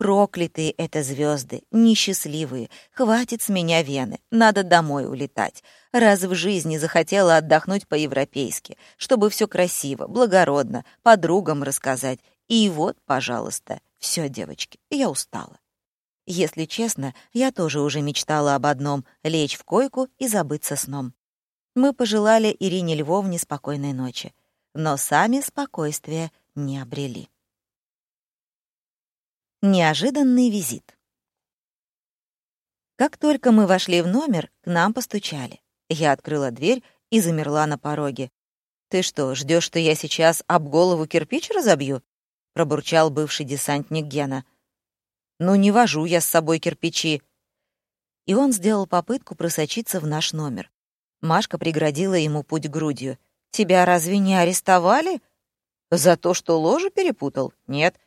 Проклятые это звезды, несчастливые. Хватит с меня вены, надо домой улетать. Раз в жизни захотела отдохнуть по-европейски, чтобы все красиво, благородно, подругам рассказать. И вот, пожалуйста, все, девочки, я устала. Если честно, я тоже уже мечтала об одном — лечь в койку и забыться сном. Мы пожелали Ирине Львовне спокойной ночи. Но сами спокойствия не обрели. Неожиданный визит. Как только мы вошли в номер, к нам постучали. Я открыла дверь и замерла на пороге. «Ты что, ждешь, что я сейчас об голову кирпич разобью?» — пробурчал бывший десантник Гена. «Ну, не вожу я с собой кирпичи». И он сделал попытку просочиться в наш номер. Машка преградила ему путь грудью. «Тебя разве не арестовали?» За то, что ложу перепутал? Нет.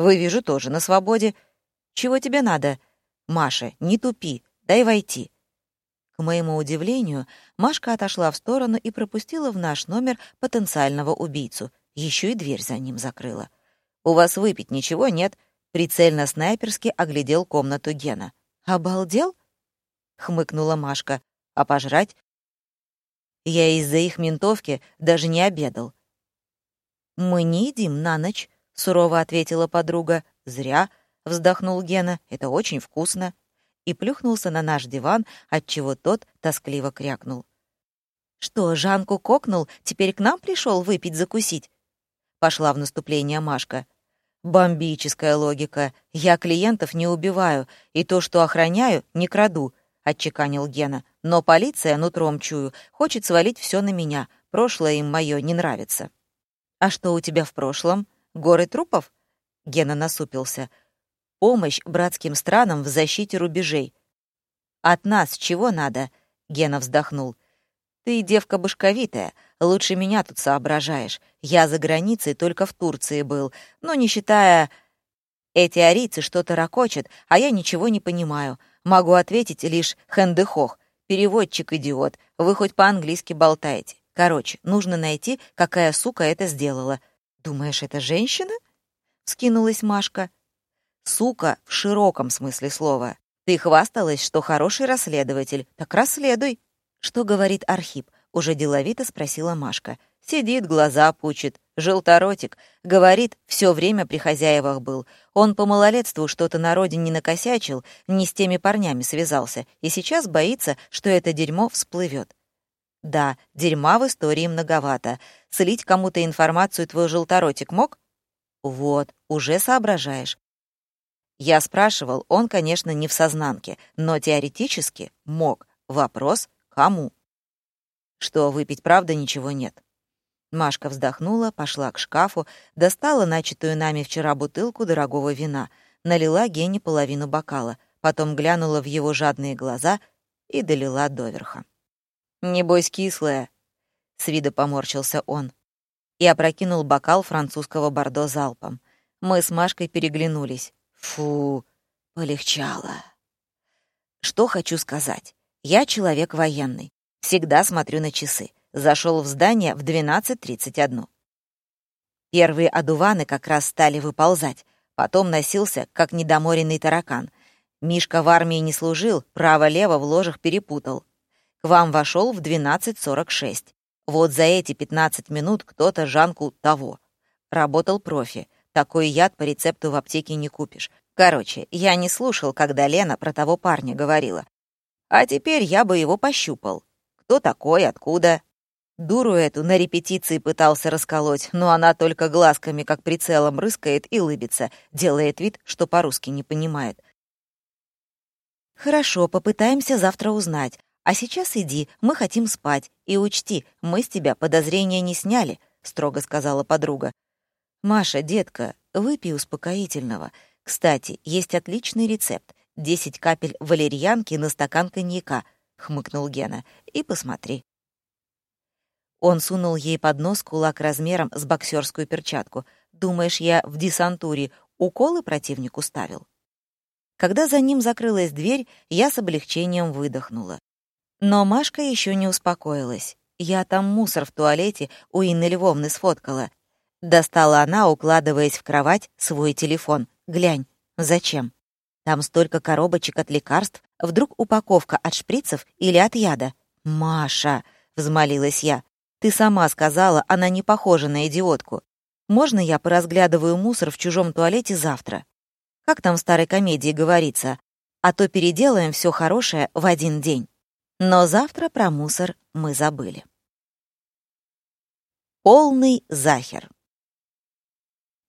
Вы, вижу, тоже на свободе. Чего тебе надо? Маша, не тупи, дай войти. К моему удивлению, Машка отошла в сторону и пропустила в наш номер потенциального убийцу. Еще и дверь за ним закрыла. «У вас выпить ничего нет?» Прицельно-снайперски оглядел комнату Гена. «Обалдел?» — хмыкнула Машка. «А пожрать?» «Я из-за их ментовки даже не обедал. «Мы не едим на ночь», — сурово ответила подруга. «Зря», — вздохнул Гена, — «это очень вкусно». И плюхнулся на наш диван, отчего тот тоскливо крякнул. Что, Жанку кокнул, теперь к нам пришел выпить закусить? Пошла в наступление Машка. Бомбическая логика. Я клиентов не убиваю, и то, что охраняю, не краду, отчеканил Гена. Но полиция, нутром чую, хочет свалить все на меня. Прошлое им мое не нравится. А что у тебя в прошлом? Горы трупов? Гена насупился. Помощь братским странам в защите рубежей. От нас чего надо? Гена вздохнул. Ты девка башковитая, лучше меня тут соображаешь. Я за границей только в Турции был, но не считая... Эти арийцы что-то ракочат, а я ничего не понимаю. Могу ответить лишь хэндехох. Переводчик-идиот. Вы хоть по-английски болтаете. Короче, нужно найти, какая сука это сделала. Думаешь, это женщина? Скинулась Машка. Сука в широком смысле слова. Ты хвасталась, что хороший расследователь. Так расследуй. Что говорит Архип? Уже деловито спросила Машка. Сидит, глаза пучит. Желторотик. Говорит, все время при хозяевах был. Он по малолетству что-то на родине накосячил, не с теми парнями связался, и сейчас боится, что это дерьмо всплывет. Да, дерьма в истории многовато. Слить кому-то информацию твой желторотик мог? Вот, уже соображаешь. Я спрашивал, он, конечно, не в сознанке, но теоретически мог. Вопрос — кому? Что, выпить правда ничего нет? Машка вздохнула, пошла к шкафу, достала начатую нами вчера бутылку дорогого вина, налила Гене половину бокала, потом глянула в его жадные глаза и долила доверха. «Небось, кислая», — с вида поморщился он. И опрокинул бокал французского бордо залпом. Мы с Машкой переглянулись. Фу, полегчало. Что хочу сказать. Я человек военный. Всегда смотрю на часы зашел в здание в 12.31. Первые одуваны как раз стали выползать, потом носился, как недоморенный таракан. Мишка в армии не служил, право-лево в ложах перепутал. К вам вошел в 12.46. Вот за эти 15 минут кто-то Жанку того. Работал профи. Такой яд по рецепту в аптеке не купишь. Короче, я не слушал, когда Лена про того парня говорила. А теперь я бы его пощупал. Кто такой, откуда? Дуру эту на репетиции пытался расколоть, но она только глазками, как прицелом, рыскает и лыбится, делает вид, что по-русски не понимает. «Хорошо, попытаемся завтра узнать. А сейчас иди, мы хотим спать. И учти, мы с тебя подозрения не сняли», — строго сказала подруга. «Маша, детка, выпей успокоительного. Кстати, есть отличный рецепт. Десять капель валерьянки на стакан коньяка», — хмыкнул Гена. «И посмотри». Он сунул ей под нос кулак размером с боксерскую перчатку. «Думаешь, я в десантуре уколы противнику ставил?» Когда за ним закрылась дверь, я с облегчением выдохнула. Но Машка еще не успокоилась. Я там мусор в туалете у Инны Львовны сфоткала. Достала она, укладываясь в кровать, свой телефон. «Глянь, зачем? Там столько коробочек от лекарств. Вдруг упаковка от шприцев или от яда?» «Маша!» — взмолилась я. Ты сама сказала, она не похожа на идиотку. Можно я поразглядываю мусор в чужом туалете завтра? Как там в старой комедии говорится? А то переделаем все хорошее в один день. Но завтра про мусор мы забыли. Полный захер.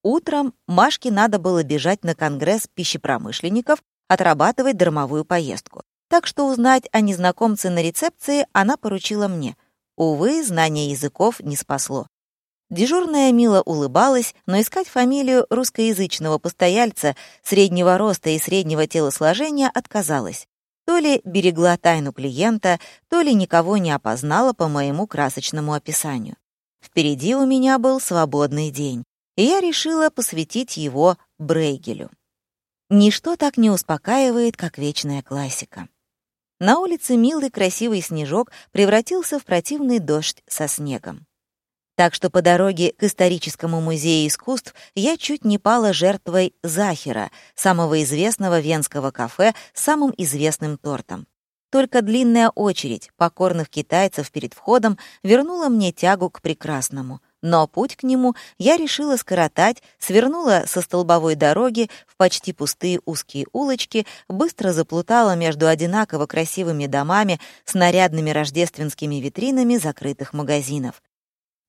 Утром Машке надо было бежать на конгресс пищепромышленников, отрабатывать дармовую поездку. Так что узнать о незнакомце на рецепции она поручила мне. Увы, знание языков не спасло. Дежурная мило улыбалась, но искать фамилию русскоязычного постояльца среднего роста и среднего телосложения отказалась. То ли берегла тайну клиента, то ли никого не опознала по моему красочному описанию. Впереди у меня был свободный день, и я решила посвятить его Брейгелю. Ничто так не успокаивает, как вечная классика. На улице милый красивый снежок превратился в противный дождь со снегом. Так что по дороге к историческому музею искусств я чуть не пала жертвой Захера, самого известного венского кафе с самым известным тортом. Только длинная очередь покорных китайцев перед входом вернула мне тягу к прекрасному. но путь к нему я решила скоротать, свернула со столбовой дороги в почти пустые узкие улочки, быстро заплутала между одинаково красивыми домами с нарядными рождественскими витринами закрытых магазинов.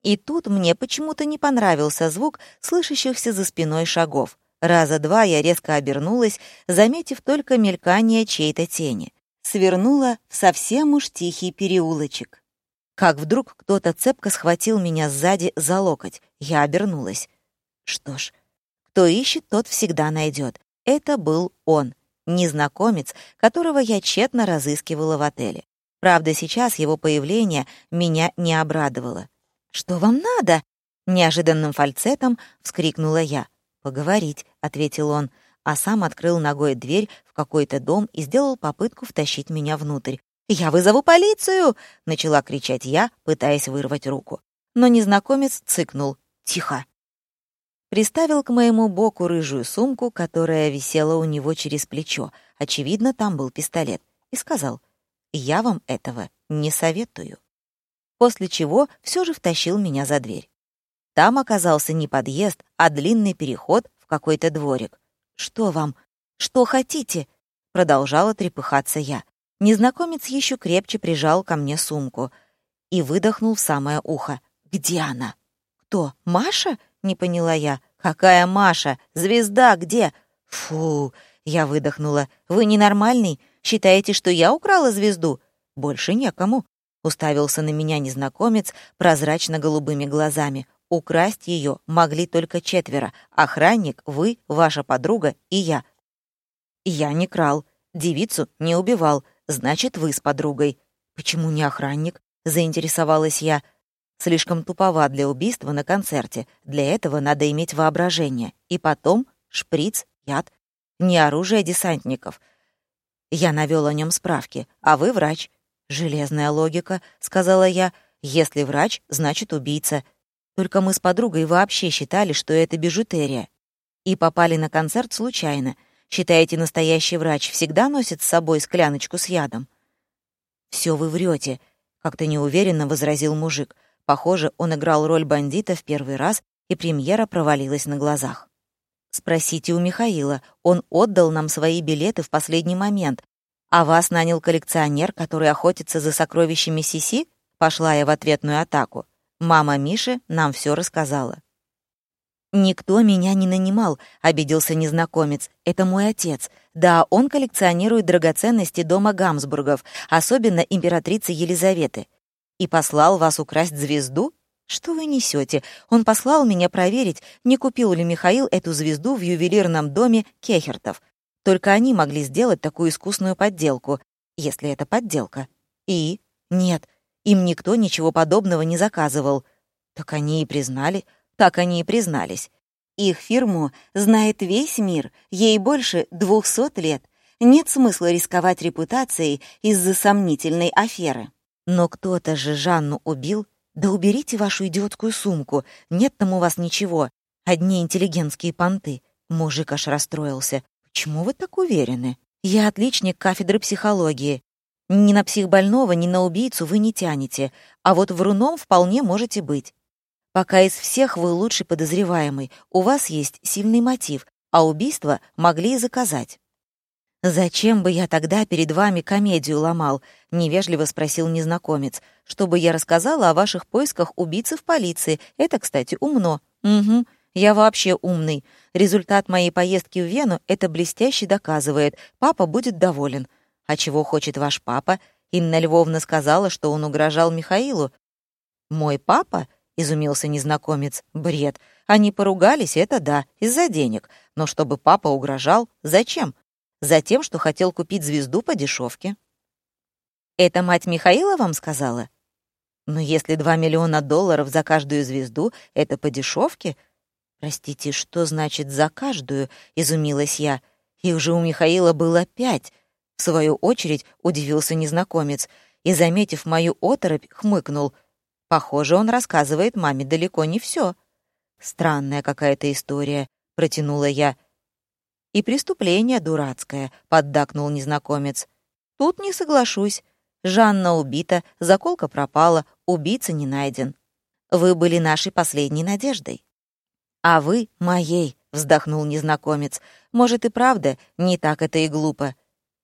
И тут мне почему-то не понравился звук слышащихся за спиной шагов. Раза два я резко обернулась, заметив только мелькание чьей-то тени. Свернула в совсем уж тихий переулочек. Как вдруг кто-то цепко схватил меня сзади за локоть. Я обернулась. Что ж, кто ищет, тот всегда найдет. Это был он, незнакомец, которого я тщетно разыскивала в отеле. Правда, сейчас его появление меня не обрадовало. «Что вам надо?» — неожиданным фальцетом вскрикнула я. «Поговорить», — ответил он, а сам открыл ногой дверь в какой-то дом и сделал попытку втащить меня внутрь. «Я вызову полицию!» — начала кричать я, пытаясь вырвать руку. Но незнакомец цыкнул. «Тихо!» Приставил к моему боку рыжую сумку, которая висела у него через плечо. Очевидно, там был пистолет. И сказал, «Я вам этого не советую». После чего все же втащил меня за дверь. Там оказался не подъезд, а длинный переход в какой-то дворик. «Что вам? Что хотите?» — продолжала трепыхаться я. Незнакомец еще крепче прижал ко мне сумку и выдохнул в самое ухо. «Где она?» «Кто? Маша?» — не поняла я. «Какая Маша? Звезда где?» «Фу!» — я выдохнула. «Вы ненормальный? Считаете, что я украла звезду?» «Больше некому», — уставился на меня незнакомец прозрачно-голубыми глазами. Украсть ее могли только четверо. Охранник, вы, ваша подруга и я. Я не крал. Девицу не убивал. Значит, вы с подругой. Почему не охранник? Заинтересовалась я. Слишком туповат для убийства на концерте. Для этого надо иметь воображение. И потом шприц, яд. Не оружие десантников. Я навел о нем справки. А вы врач. «Железная логика», — сказала я. «Если врач, значит убийца. Только мы с подругой вообще считали, что это бижутерия. И попали на концерт случайно. Считаете, настоящий врач всегда носит с собой скляночку с ядом? Все вы врете, как-то неуверенно возразил мужик. Похоже, он играл роль бандита в первый раз, и премьера провалилась на глазах. Спросите у Михаила, он отдал нам свои билеты в последний момент, а вас нанял коллекционер, который охотится за сокровищами Сиси? Пошла я в ответную атаку. Мама Миши нам все рассказала. «Никто меня не нанимал», — обиделся незнакомец. «Это мой отец. Да, он коллекционирует драгоценности дома Гамсбургов, особенно императрицы Елизаветы. И послал вас украсть звезду? Что вы несете? Он послал меня проверить, не купил ли Михаил эту звезду в ювелирном доме Кехертов. Только они могли сделать такую искусную подделку, если это подделка. И? Нет, им никто ничего подобного не заказывал. Так они и признали, так они и признались. Их фирму знает весь мир, ей больше двухсот лет. Нет смысла рисковать репутацией из-за сомнительной аферы. Но кто-то же Жанну убил. Да уберите вашу идиотскую сумку, нет там у вас ничего. Одни интеллигентские понты. Мужик аж расстроился. Почему вы так уверены? Я отличник кафедры психологии. Ни на психбольного, ни на убийцу вы не тянете, а вот вруном вполне можете быть. Пока из всех вы лучший подозреваемый, у вас есть сильный мотив, а убийство могли и заказать. «Зачем бы я тогда перед вами комедию ломал?» — невежливо спросил незнакомец. «Чтобы я рассказала о ваших поисках убийцы в полиции. Это, кстати, умно». «Угу, я вообще умный. Результат моей поездки в Вену это блестяще доказывает. Папа будет доволен. А чего хочет ваш папа? Инна Львовна сказала, что он угрожал Михаилу. Мой папа? Изумился незнакомец. Бред. Они поругались, это да, из-за денег. Но чтобы папа угрожал, зачем? Затем, что хотел купить звезду по дешевке. Это мать Михаила вам сказала? Но если два миллиона долларов за каждую звезду — это по дешевке... Простите, что значит «за каждую»? — изумилась я. Их же у Михаила было пять. В свою очередь удивился незнакомец и, заметив мою оторопь, хмыкнул. Похоже, он рассказывает маме далеко не все. «Странная какая-то история», — протянула я. «И преступление дурацкое», — поддакнул незнакомец. «Тут не соглашусь. Жанна убита, заколка пропала, убийца не найден». Вы были нашей последней надеждой. А вы — моей, — вздохнул незнакомец. Может, и правда, не так это и глупо.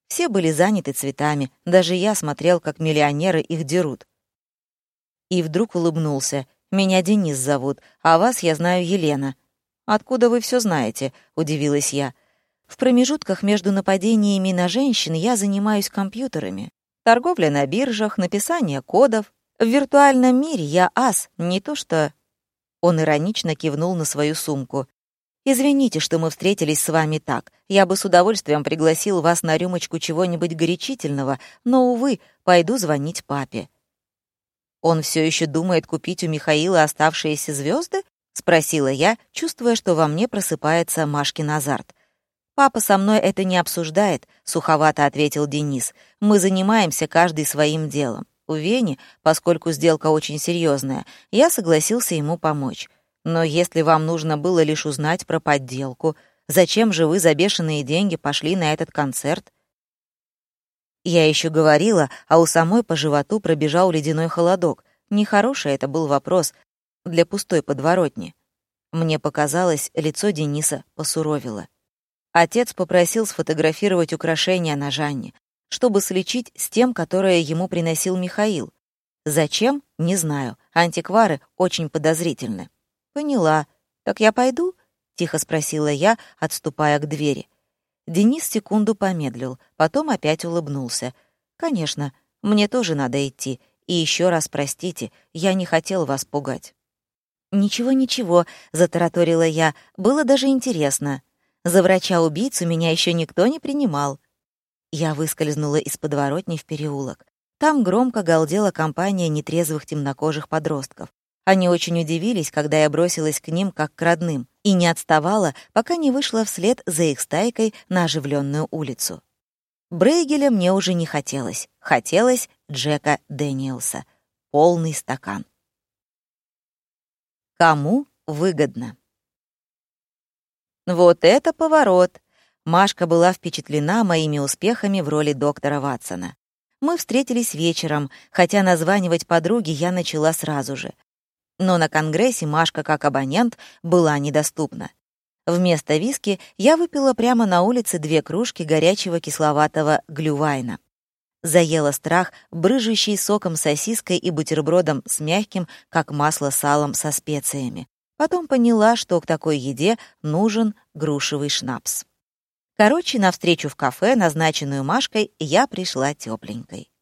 Все были заняты цветами, даже я смотрел, как миллионеры их дерут. И вдруг улыбнулся. «Меня Денис зовут, а вас я знаю Елена». «Откуда вы все знаете?» — удивилась я. В промежутках между нападениями на женщин я занимаюсь компьютерами. Торговля на биржах, написание кодов. В виртуальном мире я ас, не то что... Он иронично кивнул на свою сумку. «Извините, что мы встретились с вами так. Я бы с удовольствием пригласил вас на рюмочку чего-нибудь горячительного, но, увы, пойду звонить папе». «Он все еще думает купить у Михаила оставшиеся звезды? спросила я, чувствуя, что во мне просыпается Машкин азарт. «Папа со мной это не обсуждает», — суховато ответил Денис. «Мы занимаемся каждый своим делом. У Вени, поскольку сделка очень серьезная, я согласился ему помочь. Но если вам нужно было лишь узнать про подделку, зачем же вы за бешеные деньги пошли на этот концерт?» Я еще говорила, а у самой по животу пробежал ледяной холодок. Нехороший это был вопрос для пустой подворотни. Мне показалось, лицо Дениса посуровило. Отец попросил сфотографировать украшения на Жанне, чтобы сличить с тем, которое ему приносил Михаил. Зачем? Не знаю. Антиквары очень подозрительны. Поняла. Так я пойду? Тихо спросила я, отступая к двери. Денис секунду помедлил, потом опять улыбнулся. «Конечно, мне тоже надо идти. И еще раз простите, я не хотел вас пугать». «Ничего-ничего», — затараторила я, — «было даже интересно. За врача-убийцу меня еще никто не принимал. Я выскользнула из подворотни в переулок. Там громко галдела компания нетрезвых темнокожих подростков. Они очень удивились, когда я бросилась к ним как к родным, и не отставала, пока не вышла вслед за их стайкой на оживленную улицу. Брейгеля мне уже не хотелось. Хотелось Джека Дэниелса. Полный стакан. Кому выгодно? Вот это поворот! Машка была впечатлена моими успехами в роли доктора Ватсона. Мы встретились вечером, хотя названивать подруге я начала сразу же. Но на конгрессе Машка как абонент была недоступна. Вместо виски я выпила прямо на улице две кружки горячего кисловатого глювайна. Заела страх, брыжущий соком сосиской и бутербродом с мягким, как масло салом со специями. Потом поняла, что к такой еде нужен грушевый шнапс. Короче, на встречу в кафе, назначенную Машкой, я пришла тепленькой.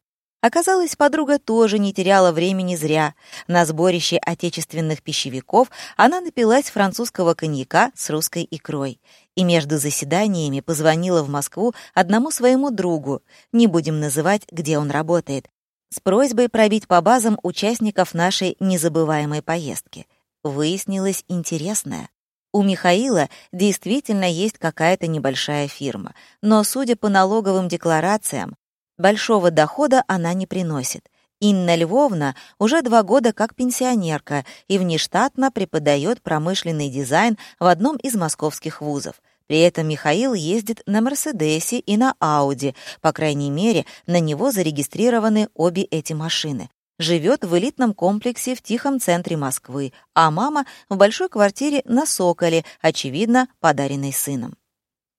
Оказалось, подруга тоже не теряла времени зря. На сборище отечественных пищевиков она напилась французского коньяка с русской икрой. И между заседаниями позвонила в Москву одному своему другу, не будем называть, где он работает, с просьбой пробить по базам участников нашей незабываемой поездки — выяснилось интересное. У Михаила действительно есть какая-то небольшая фирма, но, судя по налоговым декларациям, большого дохода она не приносит. Инна Львовна уже два года как пенсионерка и внештатно преподает промышленный дизайн в одном из московских вузов. При этом Михаил ездит на «Мерседесе» и на «Ауди», по крайней мере, на него зарегистрированы обе эти машины живет в элитном комплексе в тихом центре Москвы, а мама — в большой квартире на Соколе, очевидно, подаренной сыном.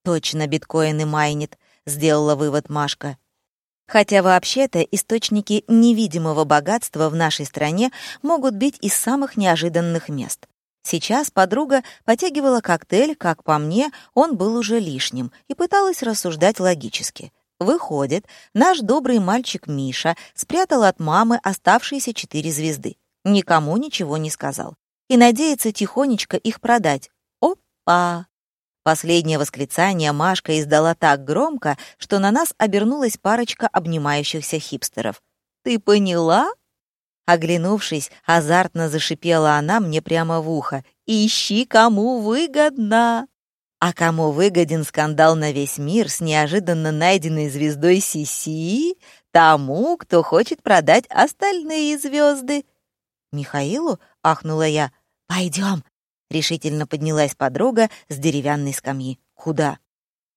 «Точно биткоины майнит», — сделала вывод Машка. Хотя вообще-то источники невидимого богатства в нашей стране могут быть из самых неожиданных мест. Сейчас подруга потягивала коктейль, как по мне, он был уже лишним, и пыталась рассуждать логически. Выходит, наш добрый мальчик Миша спрятал от мамы оставшиеся четыре звезды. Никому ничего не сказал. И надеется тихонечко их продать. Опа! Последнее восклицание Машка издала так громко, что на нас обернулась парочка обнимающихся хипстеров. «Ты поняла?» Оглянувшись, азартно зашипела она мне прямо в ухо. «Ищи, кому выгодно!» А кому выгоден скандал на весь мир с неожиданно найденной звездой Сиси? Тому, кто хочет продать остальные звезды. Михаилу ахнула я. Пойдем. Решительно поднялась подруга с деревянной скамьи. Куда?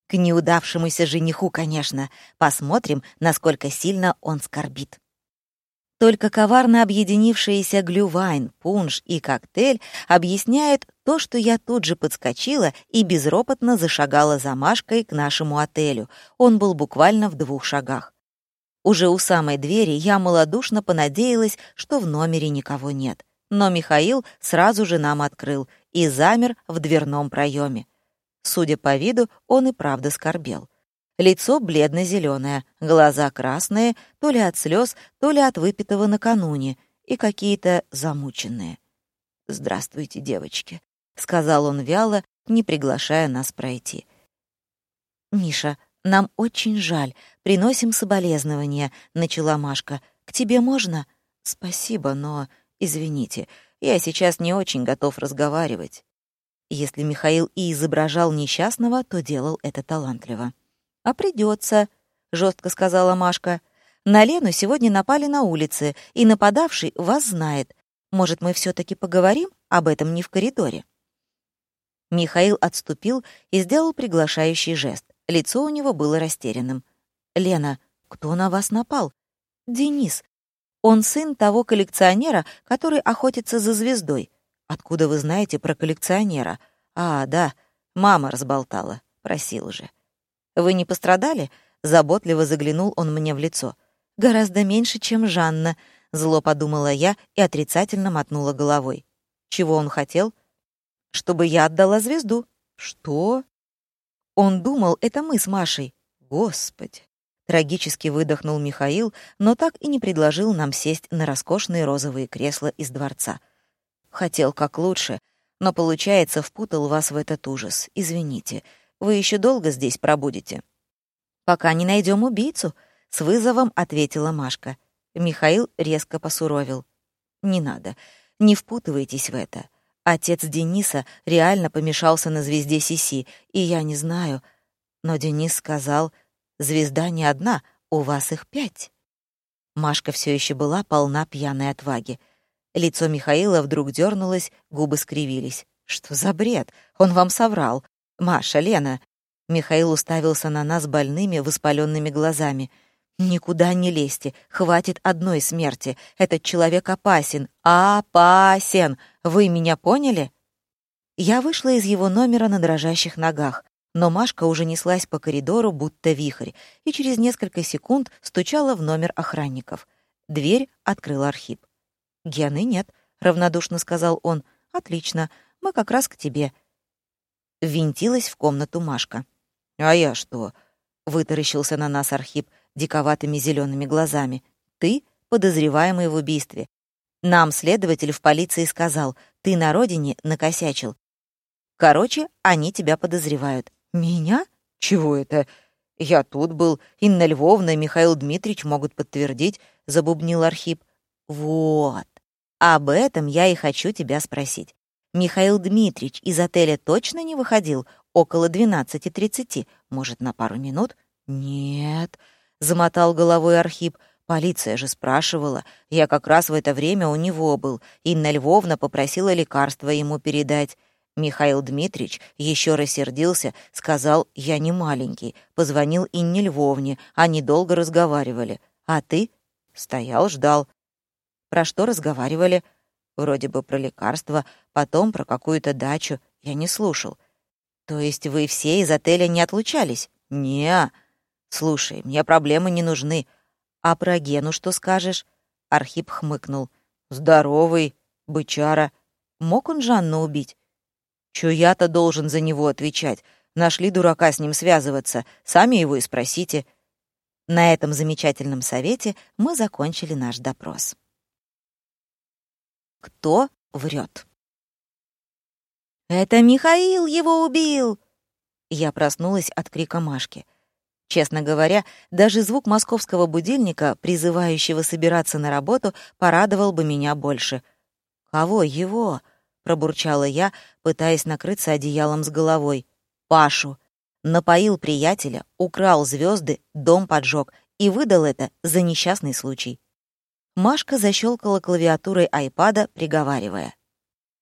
К неудавшемуся жениху, конечно. Посмотрим, насколько сильно он скорбит. Только коварно объединившиеся глювайн, пунш и коктейль объясняют то, что я тут же подскочила и безропотно зашагала за Машкой к нашему отелю. Он был буквально в двух шагах. Уже у самой двери я малодушно понадеялась, что в номере никого нет. Но Михаил сразу же нам открыл и замер в дверном проеме. Судя по виду, он и правда скорбел. Лицо бледно-зеленое, глаза красные, то ли от слез, то ли от выпитого накануне, и какие-то замученные. «Здравствуйте, девочки», — сказал он вяло, не приглашая нас пройти. «Миша, нам очень жаль, приносим соболезнования», — начала Машка. «К тебе можно?» «Спасибо, но, извините, я сейчас не очень готов разговаривать». Если Михаил и изображал несчастного, то делал это талантливо. «А придется», — жестко сказала Машка. «На Лену сегодня напали на улице, и нападавший вас знает. Может, мы все таки поговорим об этом не в коридоре?» Михаил отступил и сделал приглашающий жест. Лицо у него было растерянным. «Лена, кто на вас напал?» «Денис. Он сын того коллекционера, который охотится за звездой. Откуда вы знаете про коллекционера?» «А, да, мама разболтала. Просил же». Вы не пострадали?» Заботливо заглянул он мне в лицо. «Гораздо меньше, чем Жанна», — зло подумала я и отрицательно мотнула головой. «Чего он хотел?» «Чтобы я отдала звезду». «Что?» Он думал, это мы с Машей. Господи! Трагически выдохнул Михаил, но так и не предложил нам сесть на роскошные розовые кресла из дворца. Хотел как лучше, но, получается, впутал вас в этот ужас. Извините. Вы еще долго здесь пробудете?» «Пока не найдем убийцу», — с вызовом ответила Машка. Михаил резко посуровил. «Не надо. Не впутывайтесь в это. Отец Дениса реально помешался на звезде Сиси, и я не знаю. Но Денис сказал, звезда не одна, у вас их пять». Машка все еще была полна пьяной отваги. Лицо Михаила вдруг дернулось, губы скривились. «Что за бред? Он вам соврал. «Маша, Лена!» Михаил уставился на нас больными, воспаленными глазами. «Никуда не лезьте, хватит одной смерти. Этот человек опасен. Опасен! Вы меня поняли?» Я вышла из его номера на дрожащих ногах, но Машка уже неслась по коридору, будто вихрь, и через несколько секунд стучала в номер охранников. Дверь открыл Архип. «Гены нет», — равнодушно сказал он. «Отлично, мы как раз к тебе. Ввинтилась в комнату Машка. «А я что?» — вытаращился на нас Архип диковатыми зелеными глазами. «Ты подозреваемый в убийстве. Нам следователь в полиции сказал, ты на родине накосячил. Короче, они тебя подозревают». «Меня? Чего это?» «Я тут был. Инна Львовна и Михаил Дмитриевич могут подтвердить», — забубнил Архип. «Вот. Об этом я и хочу тебя спросить. Михаил Дмитриевич из отеля точно не выходил? Около 12.30. Может, на пару минут? Нет, замотал головой Архип. Полиция же спрашивала. Я как раз в это время у него был. Инна Львовна попросила лекарства ему передать. Михаил Дмитриевич еще рассердился, сказал, я не маленький. Позвонил Инне Львовне, они долго разговаривали. А ты? Стоял, ждал. Про что разговаривали? Вроде бы про лекарства, потом про какую-то дачу. Я не слушал. То есть вы все из отеля не отлучались? не Слушай, мне проблемы не нужны. А про Гену что скажешь? Архип хмыкнул. Здоровый, бычара. Мог он Жанну убить? Чё я-то должен за него отвечать? Нашли дурака с ним связываться. Сами его и спросите. На этом замечательном совете мы закончили наш допрос. Кто врет? «Это Михаил его убил!» Я проснулась от крика Машки. Честно говоря, даже звук московского будильника, призывающего собираться на работу, порадовал бы меня больше. «Кого его?» — пробурчала я, пытаясь накрыться одеялом с головой. «Пашу!» Напоил приятеля, украл звезды, дом поджег и выдал это за несчастный случай. Машка защелкала клавиатурой айпада, приговаривая.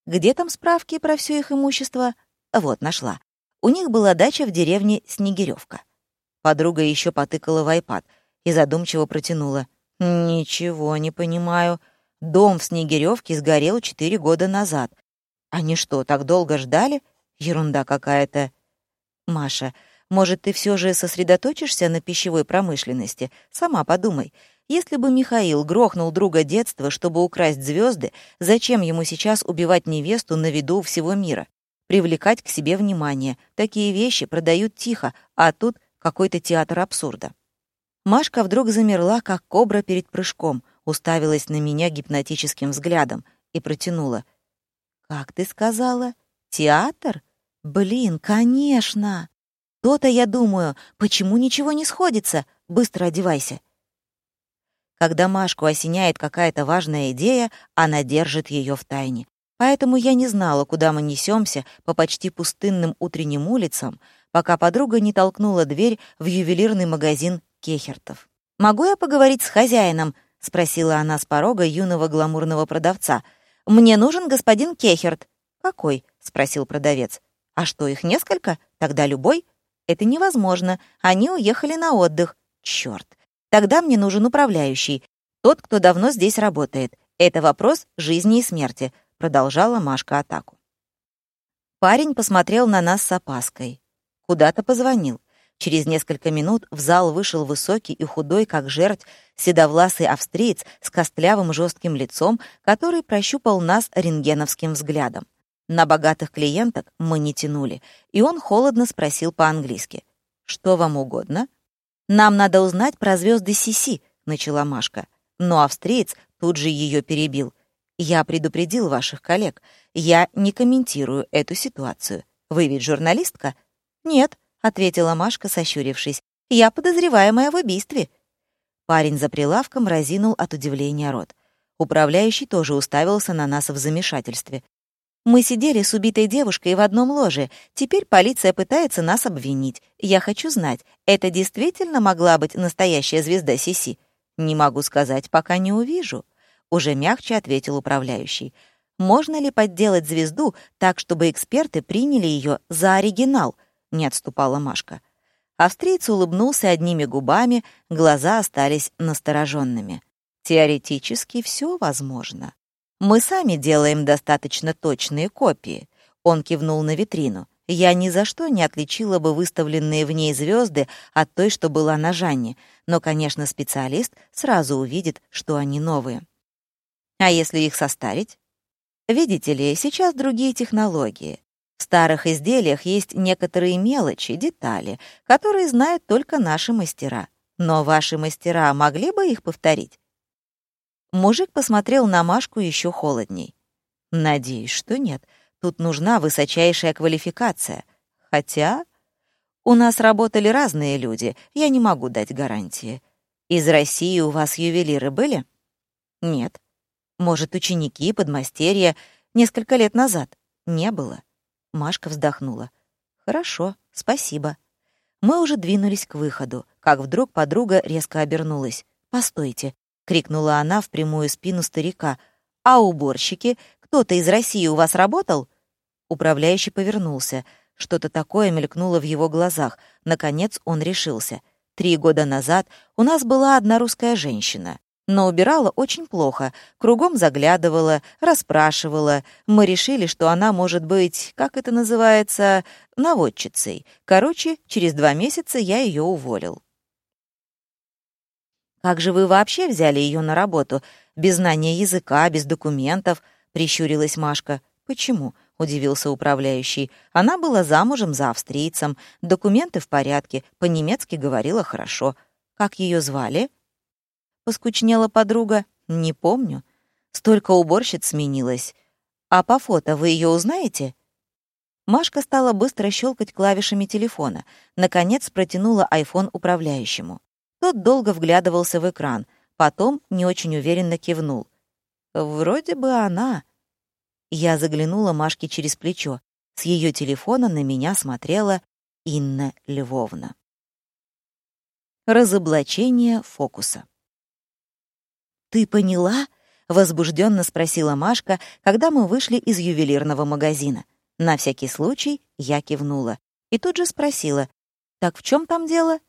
«Где там справки про все их имущество?» Вот, нашла. У них была дача в деревне Снегиревка. Подруга еще потыкала в айпад и задумчиво протянула. «Ничего не понимаю. Дом в Снегирёвке сгорел четыре года назад. Они что, так долго ждали? Ерунда какая-то». «Маша, может, ты все же сосредоточишься на пищевой промышленности? Сама подумай. Если бы Михаил грохнул друга детства, чтобы украсть звезды, зачем ему сейчас убивать невесту на виду всего мира? Привлекать к себе внимание. Такие вещи продают тихо, а тут какой-то театр абсурда. Машка вдруг замерла, как кобра перед прыжком, уставилась на меня гипнотическим взглядом и протянула. «Как ты сказала? Театр? Блин, конечно! То-то я думаю, почему ничего не сходится? Быстро одевайся!» Когда Машку осеняет какая-то важная идея, она держит ее в тайне. Поэтому я не знала, куда мы несемся по почти пустынным утренним улицам, пока подруга не толкнула дверь в ювелирный магазин Кехертов. «Могу я поговорить с хозяином?» — спросила она с порога юного гламурного продавца. «Мне нужен господин Кехерт». «Какой?» — спросил продавец. «А что, их несколько? Тогда любой?» «Это невозможно. Они уехали на отдых». «Чёрт. Тогда мне нужен управляющий. Тот, кто давно здесь работает. Это вопрос жизни и смерти», — продолжала Машка атаку. Парень посмотрел на нас с опаской. Куда-то позвонил. Через несколько минут в зал вышел высокий и худой, как жерть, седовласый австриец с костлявым жестким лицом, который прощупал нас рентгеновским взглядом. На богатых клиенток мы не тянули, и он холодно спросил по-английски. «Что вам угодно?» «Нам надо узнать про звезды Сиси», — начала Машка. Но австриец тут же ее перебил. «Я предупредил ваших коллег. Я не комментирую эту ситуацию. Вы ведь журналистка?» «Нет», — ответила Машка, сощурившись. «Я подозреваемая в убийстве». Парень за прилавком разинул от удивления рот. Управляющий тоже уставился на нас в замешательстве. «Мы сидели с убитой девушкой в одном ложе. Теперь полиция пытается нас обвинить. Я хочу знать, это действительно могла быть настоящая звезда Сиси? Не могу сказать, пока не увижу». Уже мягче ответил управляющий. «Можно ли подделать звезду так, чтобы эксперты приняли ее за оригинал?» — не отступала Машка. Австриец улыбнулся одними губами, глаза остались настороженными. «Теоретически все возможно. Мы сами делаем достаточно точные копии». Он кивнул на витрину. Я ни за что не отличила бы выставленные в ней звезды от той, что была на Жанне, но, конечно, специалист сразу увидит, что они новые. А если их состарить? Видите ли, сейчас другие технологии. В старых изделиях есть некоторые мелочи, детали, которые знают только наши мастера. Но ваши мастера могли бы их повторить? Мужик посмотрел на Машку еще холодней. Надеюсь, что нет. Тут нужна высочайшая квалификация. Хотя у нас работали разные люди, я не могу дать гарантии. Из России у вас ювелиры были? Нет. Может, ученики, подмастерья несколько лет назад? Не было. Машка вздохнула. «Хорошо, спасибо». Мы уже двинулись к выходу, как вдруг подруга резко обернулась. «Постойте!» — крикнула она в прямую спину старика. «А уборщики? Кто-то из России у вас работал?» Управляющий повернулся. Что-то такое мелькнуло в его глазах. Наконец он решился. Три года назад у нас была одна русская женщина но убирала очень плохо, кругом заглядывала, расспрашивала. Мы решили, что она может быть, как это называется, наводчицей. Короче, через два месяца я ее уволил. «Как же вы вообще взяли ее на работу? Без знания языка, без документов?» — прищурилась Машка. «Почему?» — удивился управляющий. «Она была замужем за австрийцем, документы в порядке, по-немецки говорила хорошо. Как ее звали?» Поскучнела подруга. Не помню. Столько уборщиц сменилось. А по фото вы ее узнаете? Машка стала быстро щелкать клавишами телефона. Наконец протянула айфон управляющему. Тот долго вглядывался в экран, потом не очень уверенно кивнул. «Вроде бы она». Я заглянула Машке через плечо. С ее телефона на меня смотрела Инна Львовна. Разоблачение фокуса. «Ты поняла?» — возбужденно спросила Машка, когда мы вышли из ювелирного магазина. На всякий случай я кивнула. И тут же спросила, «Так в чем там дело?»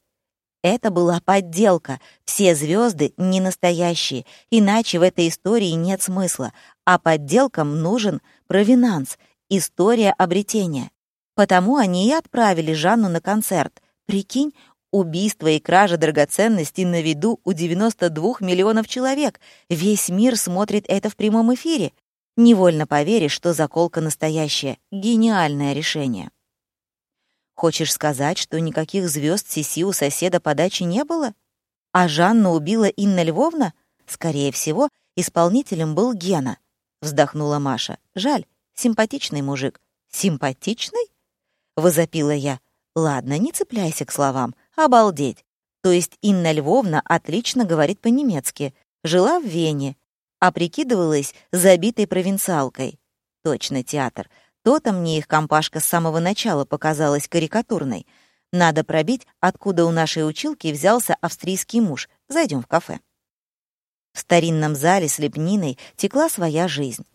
Это была подделка. Все звезды не настоящие, иначе в этой истории нет смысла. А подделкам нужен провинанс, история обретения. Потому они и отправили Жанну на концерт. Прикинь, убийство и кража драгоценностей на виду у 92 миллионов человек. Весь мир смотрит это в прямом эфире. Невольно поверишь, что заколка настоящая. Гениальное решение. Хочешь сказать, что никаких звезд Сиси у соседа по даче не было? А Жанну убила Инна Львовна? Скорее всего, исполнителем был Гена. Вздохнула Маша. Жаль, симпатичный мужик. Симпатичный? Возопила я. Ладно, не цепляйся к словам. Обалдеть. То есть Инна Львовна отлично говорит по-немецки. Жила в Вене, а прикидывалась забитой провинциалкой. Точно театр. То-то мне их компашка с самого начала показалась карикатурной. Надо пробить, откуда у нашей училки взялся австрийский муж. Зайдем в кафе. В старинном зале с лепниной текла своя жизнь.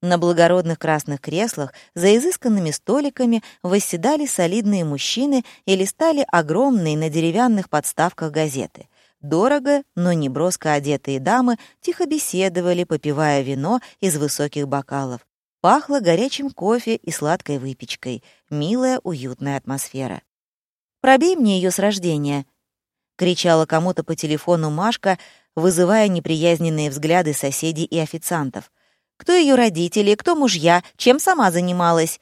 На благородных красных креслах за изысканными столиками восседали солидные мужчины и листали огромные на деревянных подставках газеты. Дорого, но не броско одетые дамы тихо беседовали, попивая вино из высоких бокалов. Пахло горячим кофе и сладкой выпечкой. Милая, уютная атмосфера. «Пробей мне ее с рождения!» — кричала кому-то по телефону Машка, вызывая неприязненные взгляды соседей и официантов. «Кто ее родители, кто мужья, чем сама занималась?»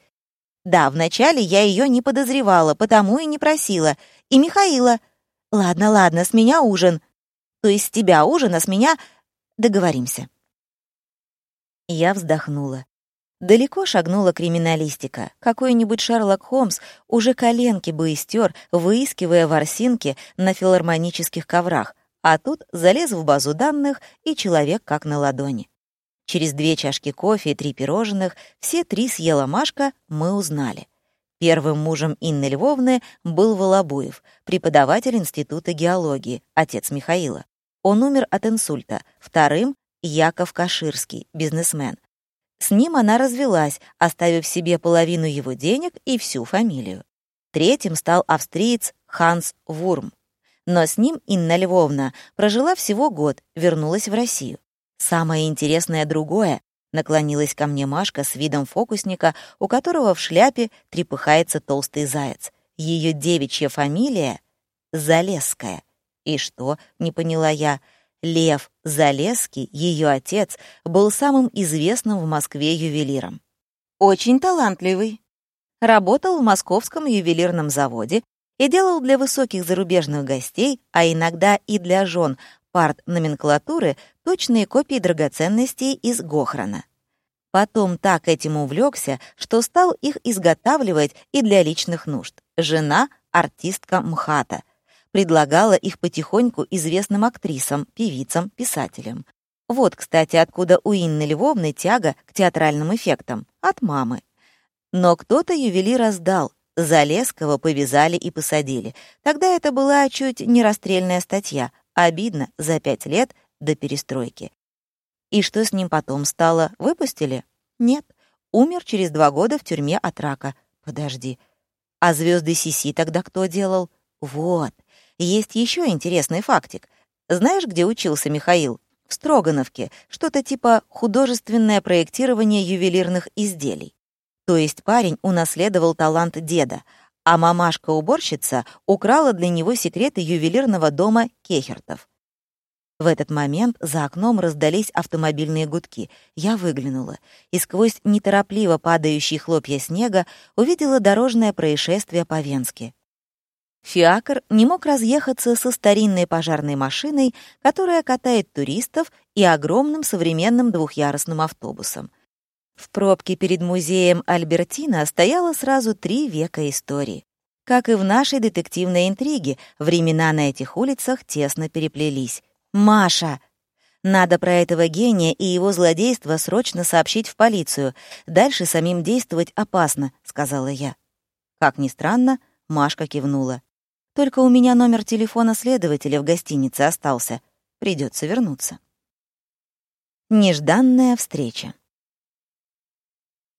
«Да, вначале я ее не подозревала, потому и не просила. И Михаила. Ладно, ладно, с меня ужин. То есть с тебя ужин, а с меня... Договоримся». Я вздохнула. Далеко шагнула криминалистика. Какой-нибудь Шерлок Холмс уже коленки бы истер, выискивая ворсинки на филармонических коврах, а тут залез в базу данных, и человек как на ладони. Через две чашки кофе и три пирожных, все три съела Машка, мы узнали. Первым мужем Инны Львовны был Волобуев, преподаватель Института геологии, отец Михаила. Он умер от инсульта. Вторым — Яков Каширский, бизнесмен. С ним она развелась, оставив себе половину его денег и всю фамилию. Третьим стал австриец Ханс Вурм. Но с ним Инна Львовна прожила всего год, вернулась в Россию. Самое интересное другое. Наклонилась ко мне Машка с видом фокусника, у которого в шляпе трепыхается толстый заяц. Ее девичья фамилия — Залесская. И что, не поняла я, Лев Залесский, ее отец, был самым известным в Москве ювелиром. Очень талантливый. Работал в московском ювелирном заводе и делал для высоких зарубежных гостей, а иногда и для жен парт-номенклатуры, точные копии драгоценностей из Гохрана. Потом так этим увлекся, что стал их изготавливать и для личных нужд. Жена — артистка МХАТа — предлагала их потихоньку известным актрисам, певицам, писателям. Вот, кстати, откуда у Инны Львовны тяга к театральным эффектам. От мамы. Но кто-то ювелира сдал. Залесского повязали и посадили. Тогда это была чуть не расстрельная статья. Обидно, за пять лет до перестройки. И что с ним потом стало? Выпустили? Нет. Умер через два года в тюрьме от рака. Подожди. А звезды Сиси тогда кто делал? Вот. Есть еще интересный фактик. Знаешь, где учился Михаил? В Строгановке. Что-то типа художественное проектирование ювелирных изделий. То есть парень унаследовал талант деда, а мамашка-уборщица украла для него секреты ювелирного дома Кехертов. В этот момент за окном раздались автомобильные гудки. Я выглянула и сквозь неторопливо падающие хлопья снега увидела дорожное происшествие по-венски. Фиакр не мог разъехаться со старинной пожарной машиной, которая катает туристов, и огромным современным двухъярусным автобусом. В пробке перед музеем Альбертина стояло сразу три века истории. Как и в нашей детективной интриге, времена на этих улицах тесно переплелись. «Маша!» Надо про этого гения и его злодейство срочно сообщить в полицию. Дальше самим действовать опасно, — сказала я. Как ни странно, Машка кивнула. Только у меня номер телефона следователя в гостинице остался. Придется вернуться. Нежданная встреча.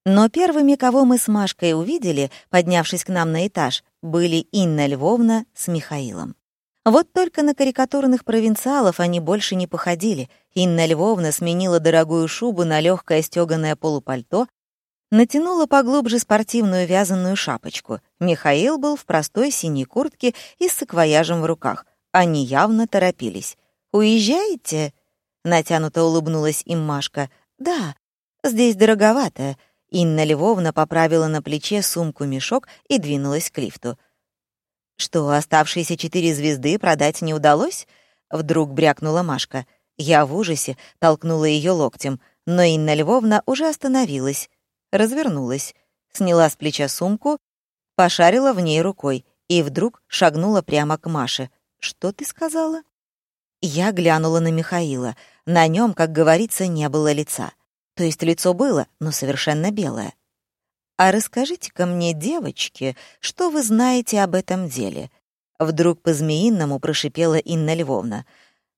Но первыми, кого мы с Машкой увидели, поднявшись к нам на этаж, были Инна Львовна с Михаилом. Вот только на карикатурных провинциалов они больше не походили. Инна Львовна сменила дорогую шубу на легкое стеганое полупальто, натянула поглубже спортивную вязаную шапочку. Михаил был в простой синей куртке и с саквояжем в руках. Они явно торопились. «Уезжаете?» — натянуто улыбнулась им Машка. «Да, здесь дороговато». Инна Львовна поправила на плече сумку-мешок и двинулась к лифту. «Что, оставшиеся четыре звезды продать не удалось?» — вдруг брякнула Машка. Я в ужасе толкнула ее локтем, но Инна Львовна уже остановилась, развернулась, сняла с плеча сумку, пошарила в ней рукой и вдруг шагнула прямо к Маше. «Что ты сказала?» Я глянула на Михаила. На нем, как говорится, не было лица. То есть лицо было, но совершенно белое. «А расскажите-ка мне, девочки, что вы знаете об этом деле?» Вдруг по-змеиному прошипела Инна Львовна.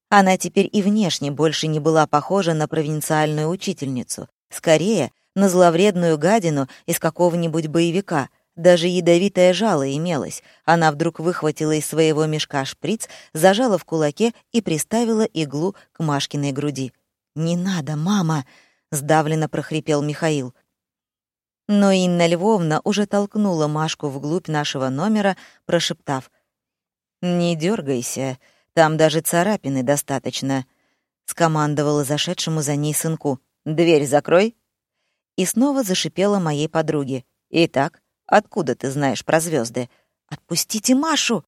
Она теперь и внешне больше не была похожа на провинциальную учительницу. Скорее, на зловредную гадину из какого-нибудь боевика. Даже ядовитое жало имелось. Она вдруг выхватила из своего мешка шприц, зажала в кулаке и приставила иглу к Машкиной груди. «Не надо, мама!» — сдавленно прохрипел Михаил. Но Инна Львовна уже толкнула Машку вглубь нашего номера, прошептав. «Не дергайся, там даже царапины достаточно», — скомандовала зашедшему за ней сынку. «Дверь закрой». И снова зашипела моей подруге. «Итак, откуда ты знаешь про звезды? «Отпустите Машу!»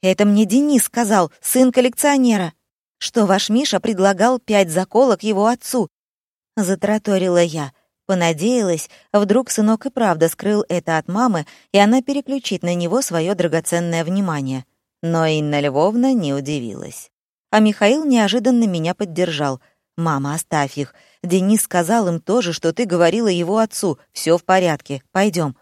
«Это мне Денис сказал, сын коллекционера, что ваш Миша предлагал пять заколок его отцу», — затраторила я. Понадеялась, вдруг сынок и правда скрыл это от мамы, и она переключит на него свое драгоценное внимание. Но Инна Львовна не удивилась. А Михаил неожиданно меня поддержал. «Мама, оставь их. Денис сказал им тоже, что ты говорила его отцу. Все в порядке. Пойдем.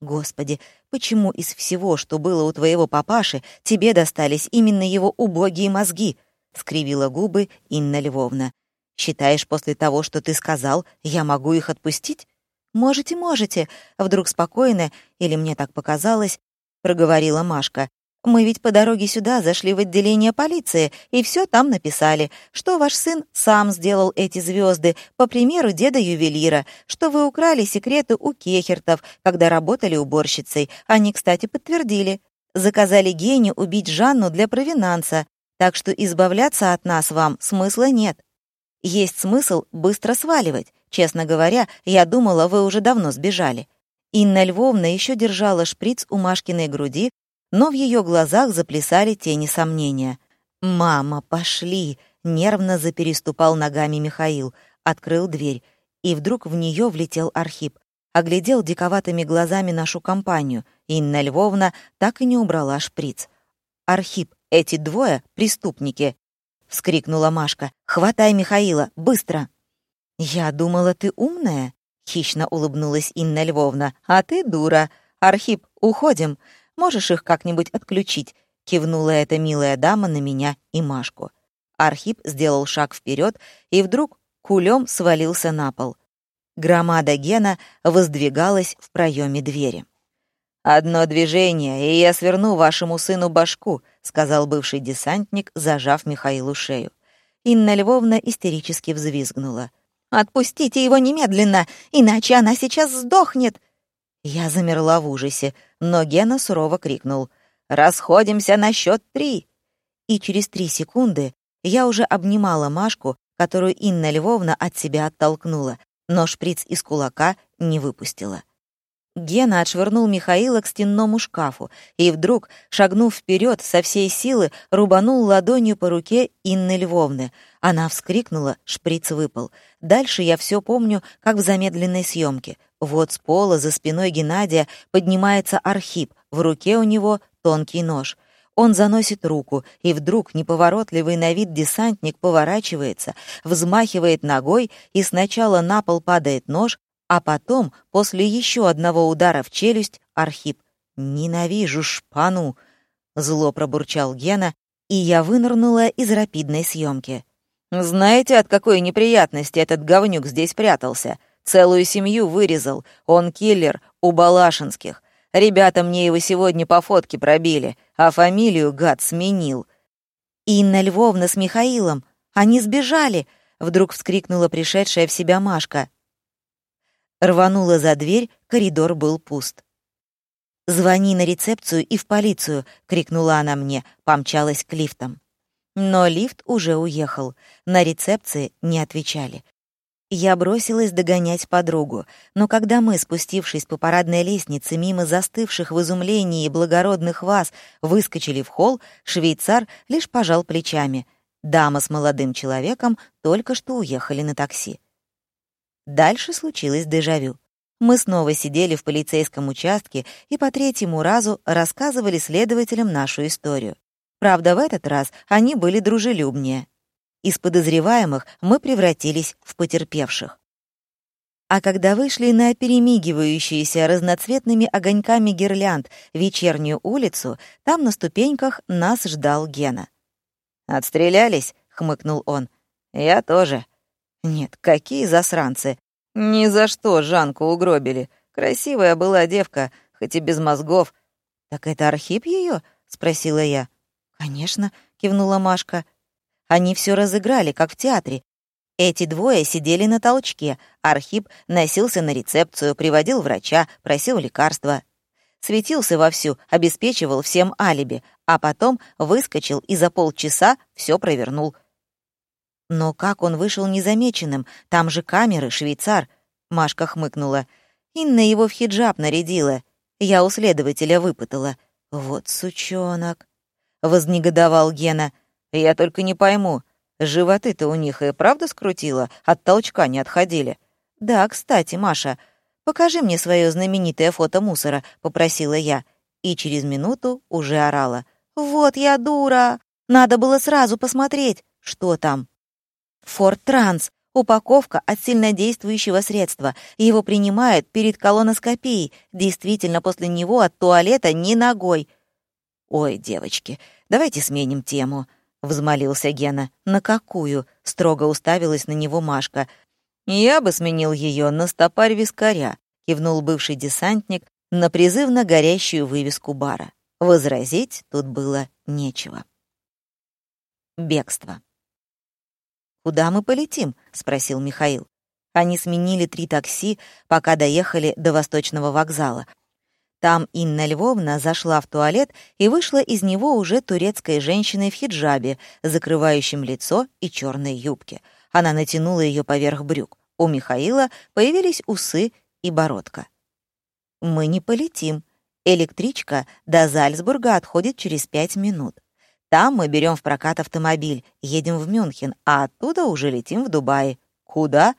Господи, почему из всего, что было у твоего папаши, тебе достались именно его убогие мозги? скривила губы Инна Львовна. Считаешь, после того, что ты сказал, я могу их отпустить? Можете, можете, вдруг спокойно, или мне так показалось, проговорила Машка. Мы ведь по дороге сюда зашли в отделение полиции и все там написали, что ваш сын сам сделал эти звезды, по примеру деда-ювелира, что вы украли секреты у кехертов, когда работали уборщицей. Они, кстати, подтвердили. Заказали Гене убить Жанну для провинанса, так что избавляться от нас вам смысла нет. Есть смысл быстро сваливать. Честно говоря, я думала, вы уже давно сбежали. Инна Львовна еще держала шприц у Машкиной груди, но в ее глазах заплясали тени сомнения. «Мама, пошли!» — нервно запереступал ногами Михаил, открыл дверь, и вдруг в нее влетел Архип. Оглядел диковатыми глазами нашу компанию. Инна Львовна так и не убрала шприц. «Архип, эти двое — преступники!» — вскрикнула Машка. «Хватай Михаила, быстро!» «Я думала, ты умная?» — хищно улыбнулась Инна Львовна. «А ты дура. Архип, уходим. Можешь их как-нибудь отключить?» — кивнула эта милая дама на меня и Машку. Архип сделал шаг вперед и вдруг кулем свалился на пол. Громада Гена воздвигалась в проеме двери. «Одно движение, и я сверну вашему сыну башку», — сказал бывший десантник, зажав Михаилу шею. Инна Львовна истерически взвизгнула. «Отпустите его немедленно, иначе она сейчас сдохнет!» Я замерла в ужасе, но Гена сурово крикнул «Расходимся на счет три!» И через три секунды я уже обнимала Машку, которую Инна Львовна от себя оттолкнула, но шприц из кулака не выпустила. Гена отшвырнул Михаила к стенному шкафу и вдруг, шагнув вперед, со всей силы рубанул ладонью по руке Инны Львовны. Она вскрикнула, шприц выпал. Дальше я все помню, как в замедленной съемке. Вот с пола за спиной Геннадия поднимается Архип, в руке у него тонкий нож. Он заносит руку, и вдруг неповоротливый на вид десантник поворачивается, взмахивает ногой, и сначала на пол падает нож, а потом, после еще одного удара в челюсть, Архип «Ненавижу шпану!» — зло пробурчал Гена, и я вынырнула из рапидной съемки. «Знаете, от какой неприятности этот говнюк здесь прятался? Целую семью вырезал. Он киллер у Балашинских. Ребята мне его сегодня по фотке пробили, а фамилию гад сменил». «Инна Львовна с Михаилом! Они сбежали!» — вдруг вскрикнула пришедшая в себя Машка. Рванула за дверь, коридор был пуст. «Звони на рецепцию и в полицию!» — крикнула она мне, помчалась к лифтам. Но лифт уже уехал. На рецепции не отвечали. Я бросилась догонять подругу, но когда мы, спустившись по парадной лестнице мимо застывших в изумлении благородных вас, выскочили в холл, швейцар лишь пожал плечами. Дама с молодым человеком только что уехали на такси. Дальше случилось дежавю. Мы снова сидели в полицейском участке и по третьему разу рассказывали следователям нашу историю. Правда, в этот раз они были дружелюбнее. Из подозреваемых мы превратились в потерпевших. А когда вышли на перемигивающуюся разноцветными огоньками гирлянд вечернюю улицу, там на ступеньках нас ждал Гена. «Отстрелялись?» — хмыкнул он. «Я тоже». «Нет, какие засранцы! Ни за что Жанку угробили. Красивая была девка, хоть и без мозгов. Так это Архип ее? спросила я. Конечно, кивнула Машка. Они все разыграли, как в театре. Эти двое сидели на толчке. Архип носился на рецепцию, приводил врача, просил лекарства. Светился вовсю, обеспечивал всем алиби, а потом выскочил и за полчаса все провернул. Но как он вышел незамеченным? Там же камеры, швейцар. Машка хмыкнула. Инна его в хиджаб нарядила. Я у следователя выпытала. Вот сучонок. Вознегодовал Гена. Я только не пойму, животы-то у них и правда скрутило, от толчка не отходили? Да, кстати, Маша, покажи мне свое знаменитое фото мусора, попросила я. И через минуту уже орала. Вот я дура! Надо было сразу посмотреть, что там. Форт Транс. Упаковка от сильнодействующего средства. Его принимают перед колоноскопией. Действительно, после него от туалета ни ногой. «Ой, девочки, давайте сменим тему», — взмолился Гена. «На какую?» — строго уставилась на него Машка. «Я бы сменил ее на стопарь вискаря», — кивнул бывший десантник на призывно горящую вывеску бара. Возразить тут было нечего. Бегство. «Куда мы полетим?» — спросил Михаил. Они сменили три такси, пока доехали до Восточного вокзала. Там Инна Львовна зашла в туалет и вышла из него уже турецкой женщиной в хиджабе, закрывающем лицо и черной юбке. Она натянула ее поверх брюк. У Михаила появились усы и бородка. «Мы не полетим. Электричка до Зальцбурга отходит через пять минут. Там мы берем в прокат автомобиль, едем в Мюнхен, а оттуда уже летим в Дубай. Куда?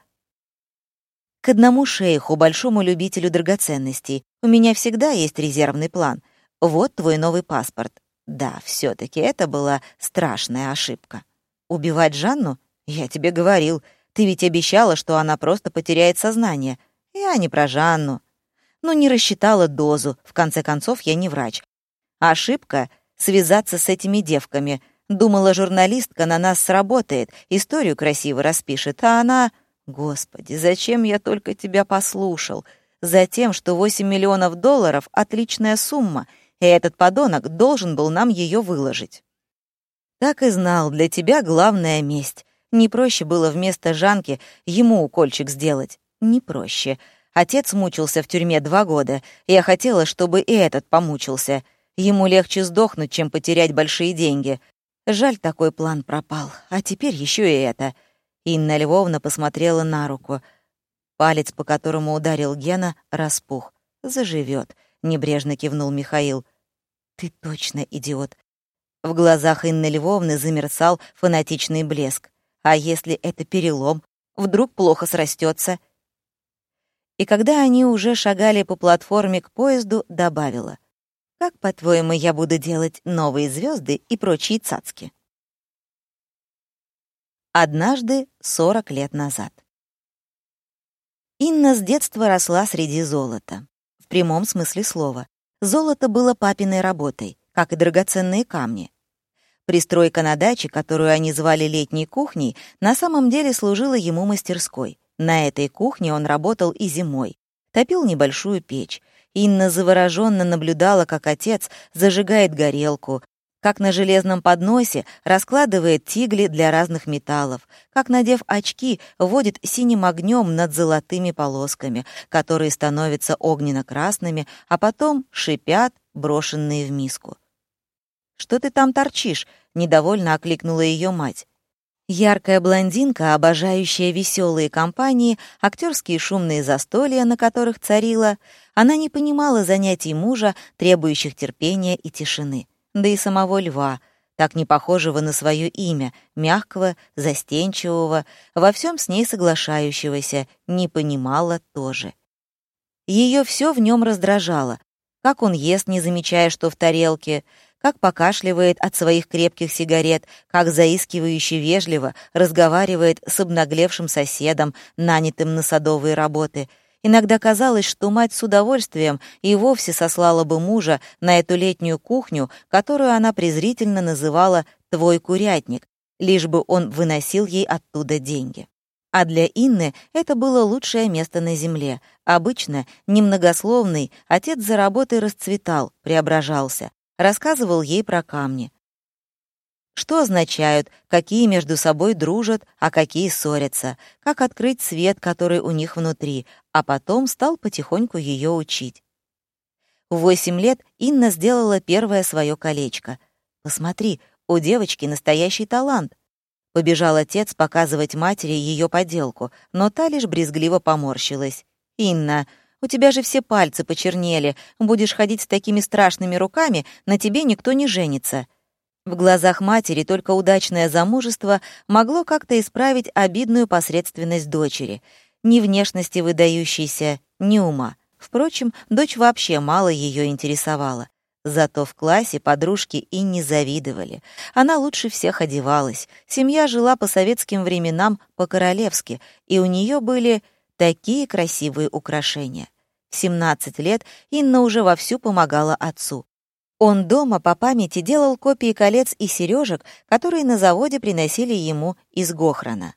К одному шейху, большому любителю драгоценностей. У меня всегда есть резервный план. Вот твой новый паспорт. Да, все таки это была страшная ошибка. Убивать Жанну? Я тебе говорил. Ты ведь обещала, что она просто потеряет сознание. Я не про Жанну. Ну, не рассчитала дозу. В конце концов, я не врач. Ошибка связаться с этими девками. Думала, журналистка на нас сработает, историю красиво распишет, а она... Господи, зачем я только тебя послушал? Затем, что 8 миллионов долларов — отличная сумма, и этот подонок должен был нам ее выложить. Так и знал, для тебя главная месть. Не проще было вместо Жанки ему укольчик сделать. Не проще. Отец мучился в тюрьме два года. Я хотела, чтобы и этот помучился — Ему легче сдохнуть, чем потерять большие деньги. Жаль, такой план пропал. А теперь еще и это. Инна Львовна посмотрела на руку. Палец, по которому ударил Гена, распух. «Заживет», — небрежно кивнул Михаил. «Ты точно идиот». В глазах Инны Львовны замерцал фанатичный блеск. «А если это перелом? Вдруг плохо срастется? И когда они уже шагали по платформе к поезду, добавила — как, по-твоему, я буду делать новые звезды и прочие цацки? Однажды, 40 лет назад. Инна с детства росла среди золота. В прямом смысле слова. Золото было папиной работой, как и драгоценные камни. Пристройка на даче, которую они звали летней кухней, на самом деле служила ему мастерской. На этой кухне он работал и зимой. Топил небольшую печь, Инна завороженно наблюдала, как отец зажигает горелку, как на железном подносе раскладывает тигли для разных металлов, как, надев очки, водит синим огнем над золотыми полосками, которые становятся огненно-красными, а потом шипят, брошенные в миску. «Что ты там торчишь?» — недовольно окликнула ее мать. Яркая блондинка, обожающая веселые компании, актерские шумные застолья, на которых царила, она не понимала занятий мужа, требующих терпения и тишины да и самого льва, так не похожего на свое имя, мягкого, застенчивого, во всем с ней соглашающегося, не понимала тоже. Ее все в нем раздражало. Как он ест, не замечая, что в тарелке, как покашливает от своих крепких сигарет, как заискивающе вежливо разговаривает с обнаглевшим соседом, нанятым на садовые работы — Иногда казалось, что мать с удовольствием и вовсе сослала бы мужа на эту летнюю кухню, которую она презрительно называла «твой курятник», лишь бы он выносил ей оттуда деньги. А для Инны это было лучшее место на земле. Обычно, немногословный, отец за работой расцветал, преображался, рассказывал ей про камни что означают, какие между собой дружат, а какие ссорятся, как открыть свет, который у них внутри, а потом стал потихоньку ее учить. В восемь лет Инна сделала первое свое колечко. «Посмотри, у девочки настоящий талант». Побежал отец показывать матери ее поделку, но та лишь брезгливо поморщилась. «Инна, у тебя же все пальцы почернели. Будешь ходить с такими страшными руками, на тебе никто не женится». В глазах матери только удачное замужество могло как-то исправить обидную посредственность дочери. Ни внешности выдающейся, ни ума. Впрочем, дочь вообще мало ее интересовала. Зато в классе подружки и не завидовали. Она лучше всех одевалась. Семья жила по советским временам по-королевски, и у нее были такие красивые украшения. В 17 лет Инна уже вовсю помогала отцу. Он дома по памяти делал копии колец и сережек, которые на заводе приносили ему из Гохрана.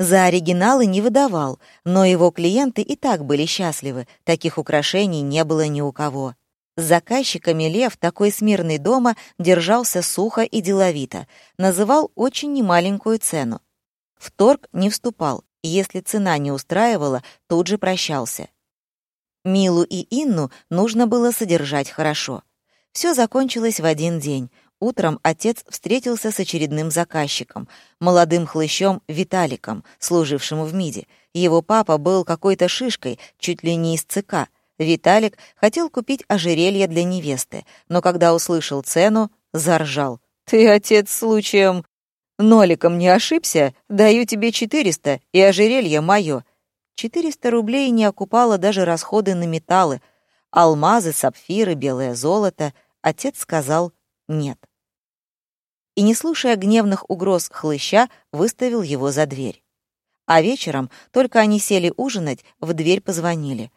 За оригиналы не выдавал, но его клиенты и так были счастливы, таких украшений не было ни у кого. С заказчиками Лев, такой смирный дома, держался сухо и деловито, называл очень немаленькую цену. В торг не вступал, если цена не устраивала, тут же прощался. Милу и Инну нужно было содержать хорошо. Все закончилось в один день. Утром отец встретился с очередным заказчиком, молодым хлыщом Виталиком, служившим в МИДе. Его папа был какой-то шишкой, чуть ли не из ЦК. Виталик хотел купить ожерелье для невесты, но когда услышал цену, заржал. «Ты, отец, случаем ноликом не ошибся? Даю тебе четыреста, и ожерелье мое». Четыреста рублей не окупало даже расходы на металлы. Алмазы, сапфиры, белое золото — отец сказал «нет». И, не слушая гневных угроз хлыща, выставил его за дверь. А вечером, только они сели ужинать, в дверь позвонили.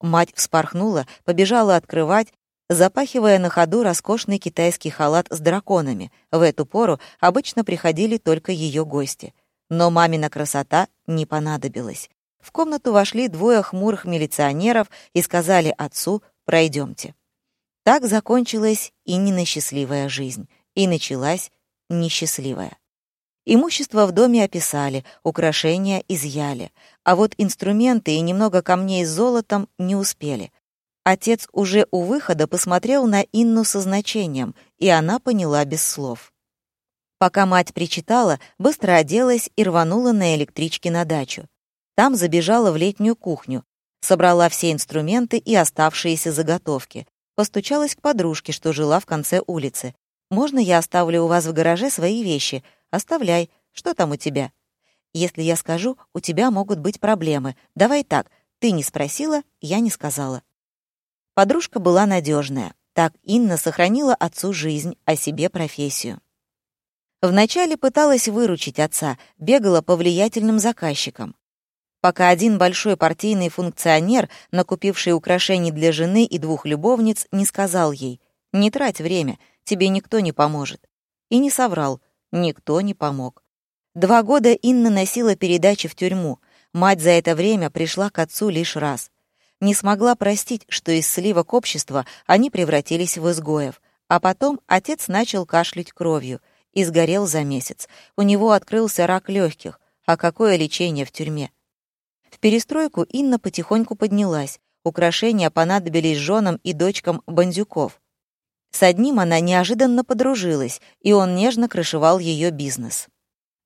Мать вспорхнула, побежала открывать, запахивая на ходу роскошный китайский халат с драконами. В эту пору обычно приходили только ее гости. Но мамина красота не понадобилась. В комнату вошли двое хмурых милиционеров и сказали отцу «пройдемте». Так закончилась и несчастливая жизнь, и началась несчастливая. Имущество в доме описали, украшения изъяли, а вот инструменты и немного камней с золотом не успели. Отец уже у выхода посмотрел на Инну со значением, и она поняла без слов. Пока мать причитала, быстро оделась и рванула на электричке на дачу. Там забежала в летнюю кухню, собрала все инструменты и оставшиеся заготовки, Постучалась к подружке, что жила в конце улицы. «Можно я оставлю у вас в гараже свои вещи? Оставляй. Что там у тебя?» «Если я скажу, у тебя могут быть проблемы. Давай так. Ты не спросила, я не сказала». Подружка была надежная. Так Инна сохранила отцу жизнь, а себе профессию. Вначале пыталась выручить отца, бегала по влиятельным заказчикам пока один большой партийный функционер, накупивший украшений для жены и двух любовниц, не сказал ей «Не трать время, тебе никто не поможет». И не соврал, никто не помог. Два года Инна носила передачи в тюрьму. Мать за это время пришла к отцу лишь раз. Не смогла простить, что из сливок общества они превратились в изгоев. А потом отец начал кашлять кровью и сгорел за месяц. У него открылся рак легких. А какое лечение в тюрьме? В перестройку Инна потихоньку поднялась. Украшения понадобились женам и дочкам бандюков. С одним она неожиданно подружилась, и он нежно крышевал ее бизнес.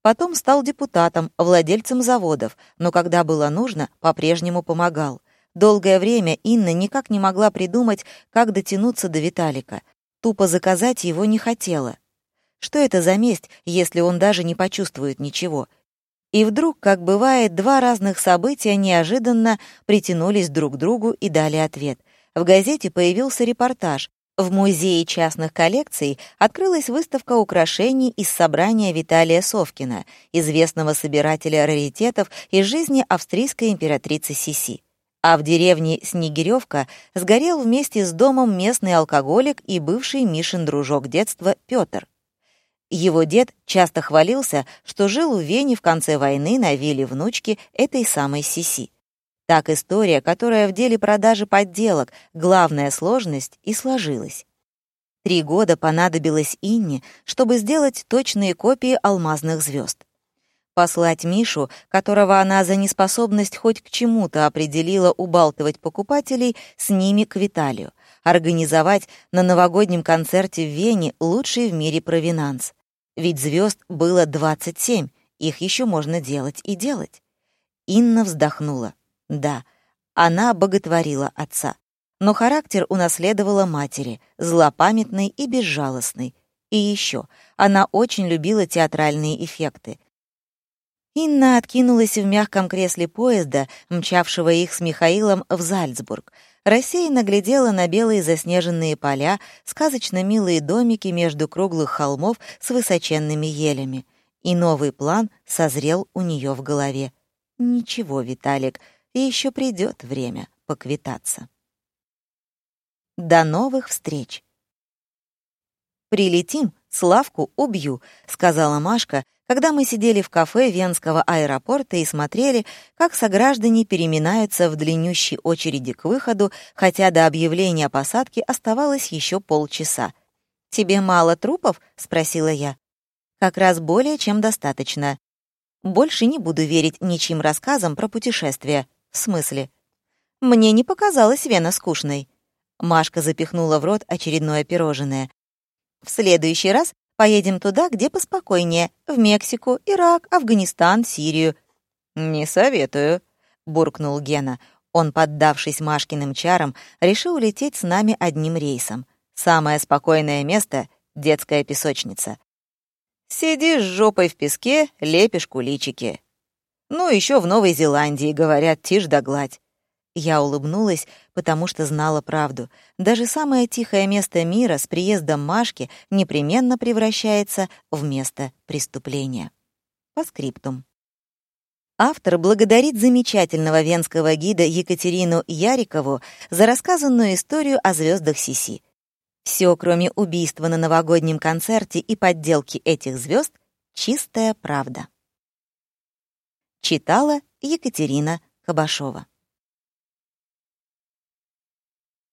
Потом стал депутатом, владельцем заводов, но когда было нужно, по-прежнему помогал. Долгое время Инна никак не могла придумать, как дотянуться до Виталика. Тупо заказать его не хотела. Что это за месть, если он даже не почувствует ничего? И вдруг, как бывает, два разных события неожиданно притянулись друг к другу и дали ответ. В газете появился репортаж, в Музее частных коллекций открылась выставка украшений из собрания Виталия Совкина, известного собирателя раритетов из жизни австрийской императрицы Сиси. А в деревне Снегиревка сгорел вместе с домом местный алкоголик и бывший Мишин дружок детства Петр. Его дед часто хвалился, что жил в Вене в конце войны на вилле внучки этой самой Сиси. Так история, которая в деле продажи подделок главная сложность, и сложилась. Три года понадобилось Инне, чтобы сделать точные копии алмазных звезд. Послать Мишу, которого она за неспособность хоть к чему-то определила убалтывать покупателей, с ними к Виталию. Организовать на новогоднем концерте в Вене лучший в мире провинанс. Ведь звезд было 27, их еще можно делать и делать. Инна вздохнула. Да, она боготворила отца. Но характер унаследовала матери, злопамятный и безжалостный. И еще, она очень любила театральные эффекты. Инна откинулась в мягком кресле поезда, мчавшего их с Михаилом в Зальцбург. Рассеянно глядела на белые заснеженные поля, сказочно милые домики между круглых холмов с высоченными елями. И новый план созрел у нее в голове. «Ничего, Виталик, еще придет время поквитаться. До новых встреч. «Прилетим, Славку убью», — сказала Машка, когда мы сидели в кафе Венского аэропорта и смотрели, как сограждане переминаются в длиннющей очереди к выходу, хотя до объявления о посадке оставалось еще полчаса. «Тебе мало трупов?» — спросила я. «Как раз более чем достаточно. Больше не буду верить ничьим рассказам про путешествия. «В смысле?» «Мне не показалась Вена скучной». Машка запихнула в рот очередное пирожное. «В следующий раз поедем туда, где поспокойнее. В Мексику, Ирак, Афганистан, Сирию». «Не советую», — буркнул Гена. Он, поддавшись Машкиным чарам, решил улететь с нами одним рейсом. Самое спокойное место — детская песочница. Сидишь жопой в песке, лепишь куличики. Ну, еще в Новой Зеландии, говорят, тишь да гладь. Я улыбнулась, потому что знала правду. Даже самое тихое место мира с приездом Машки непременно превращается в место преступления. По скриптум. Автор благодарит замечательного венского гида Екатерину Ярикову за рассказанную историю о звездах Сиси. Все, кроме убийства на новогоднем концерте и подделки этих звезд, чистая правда. Читала Екатерина Кабашова.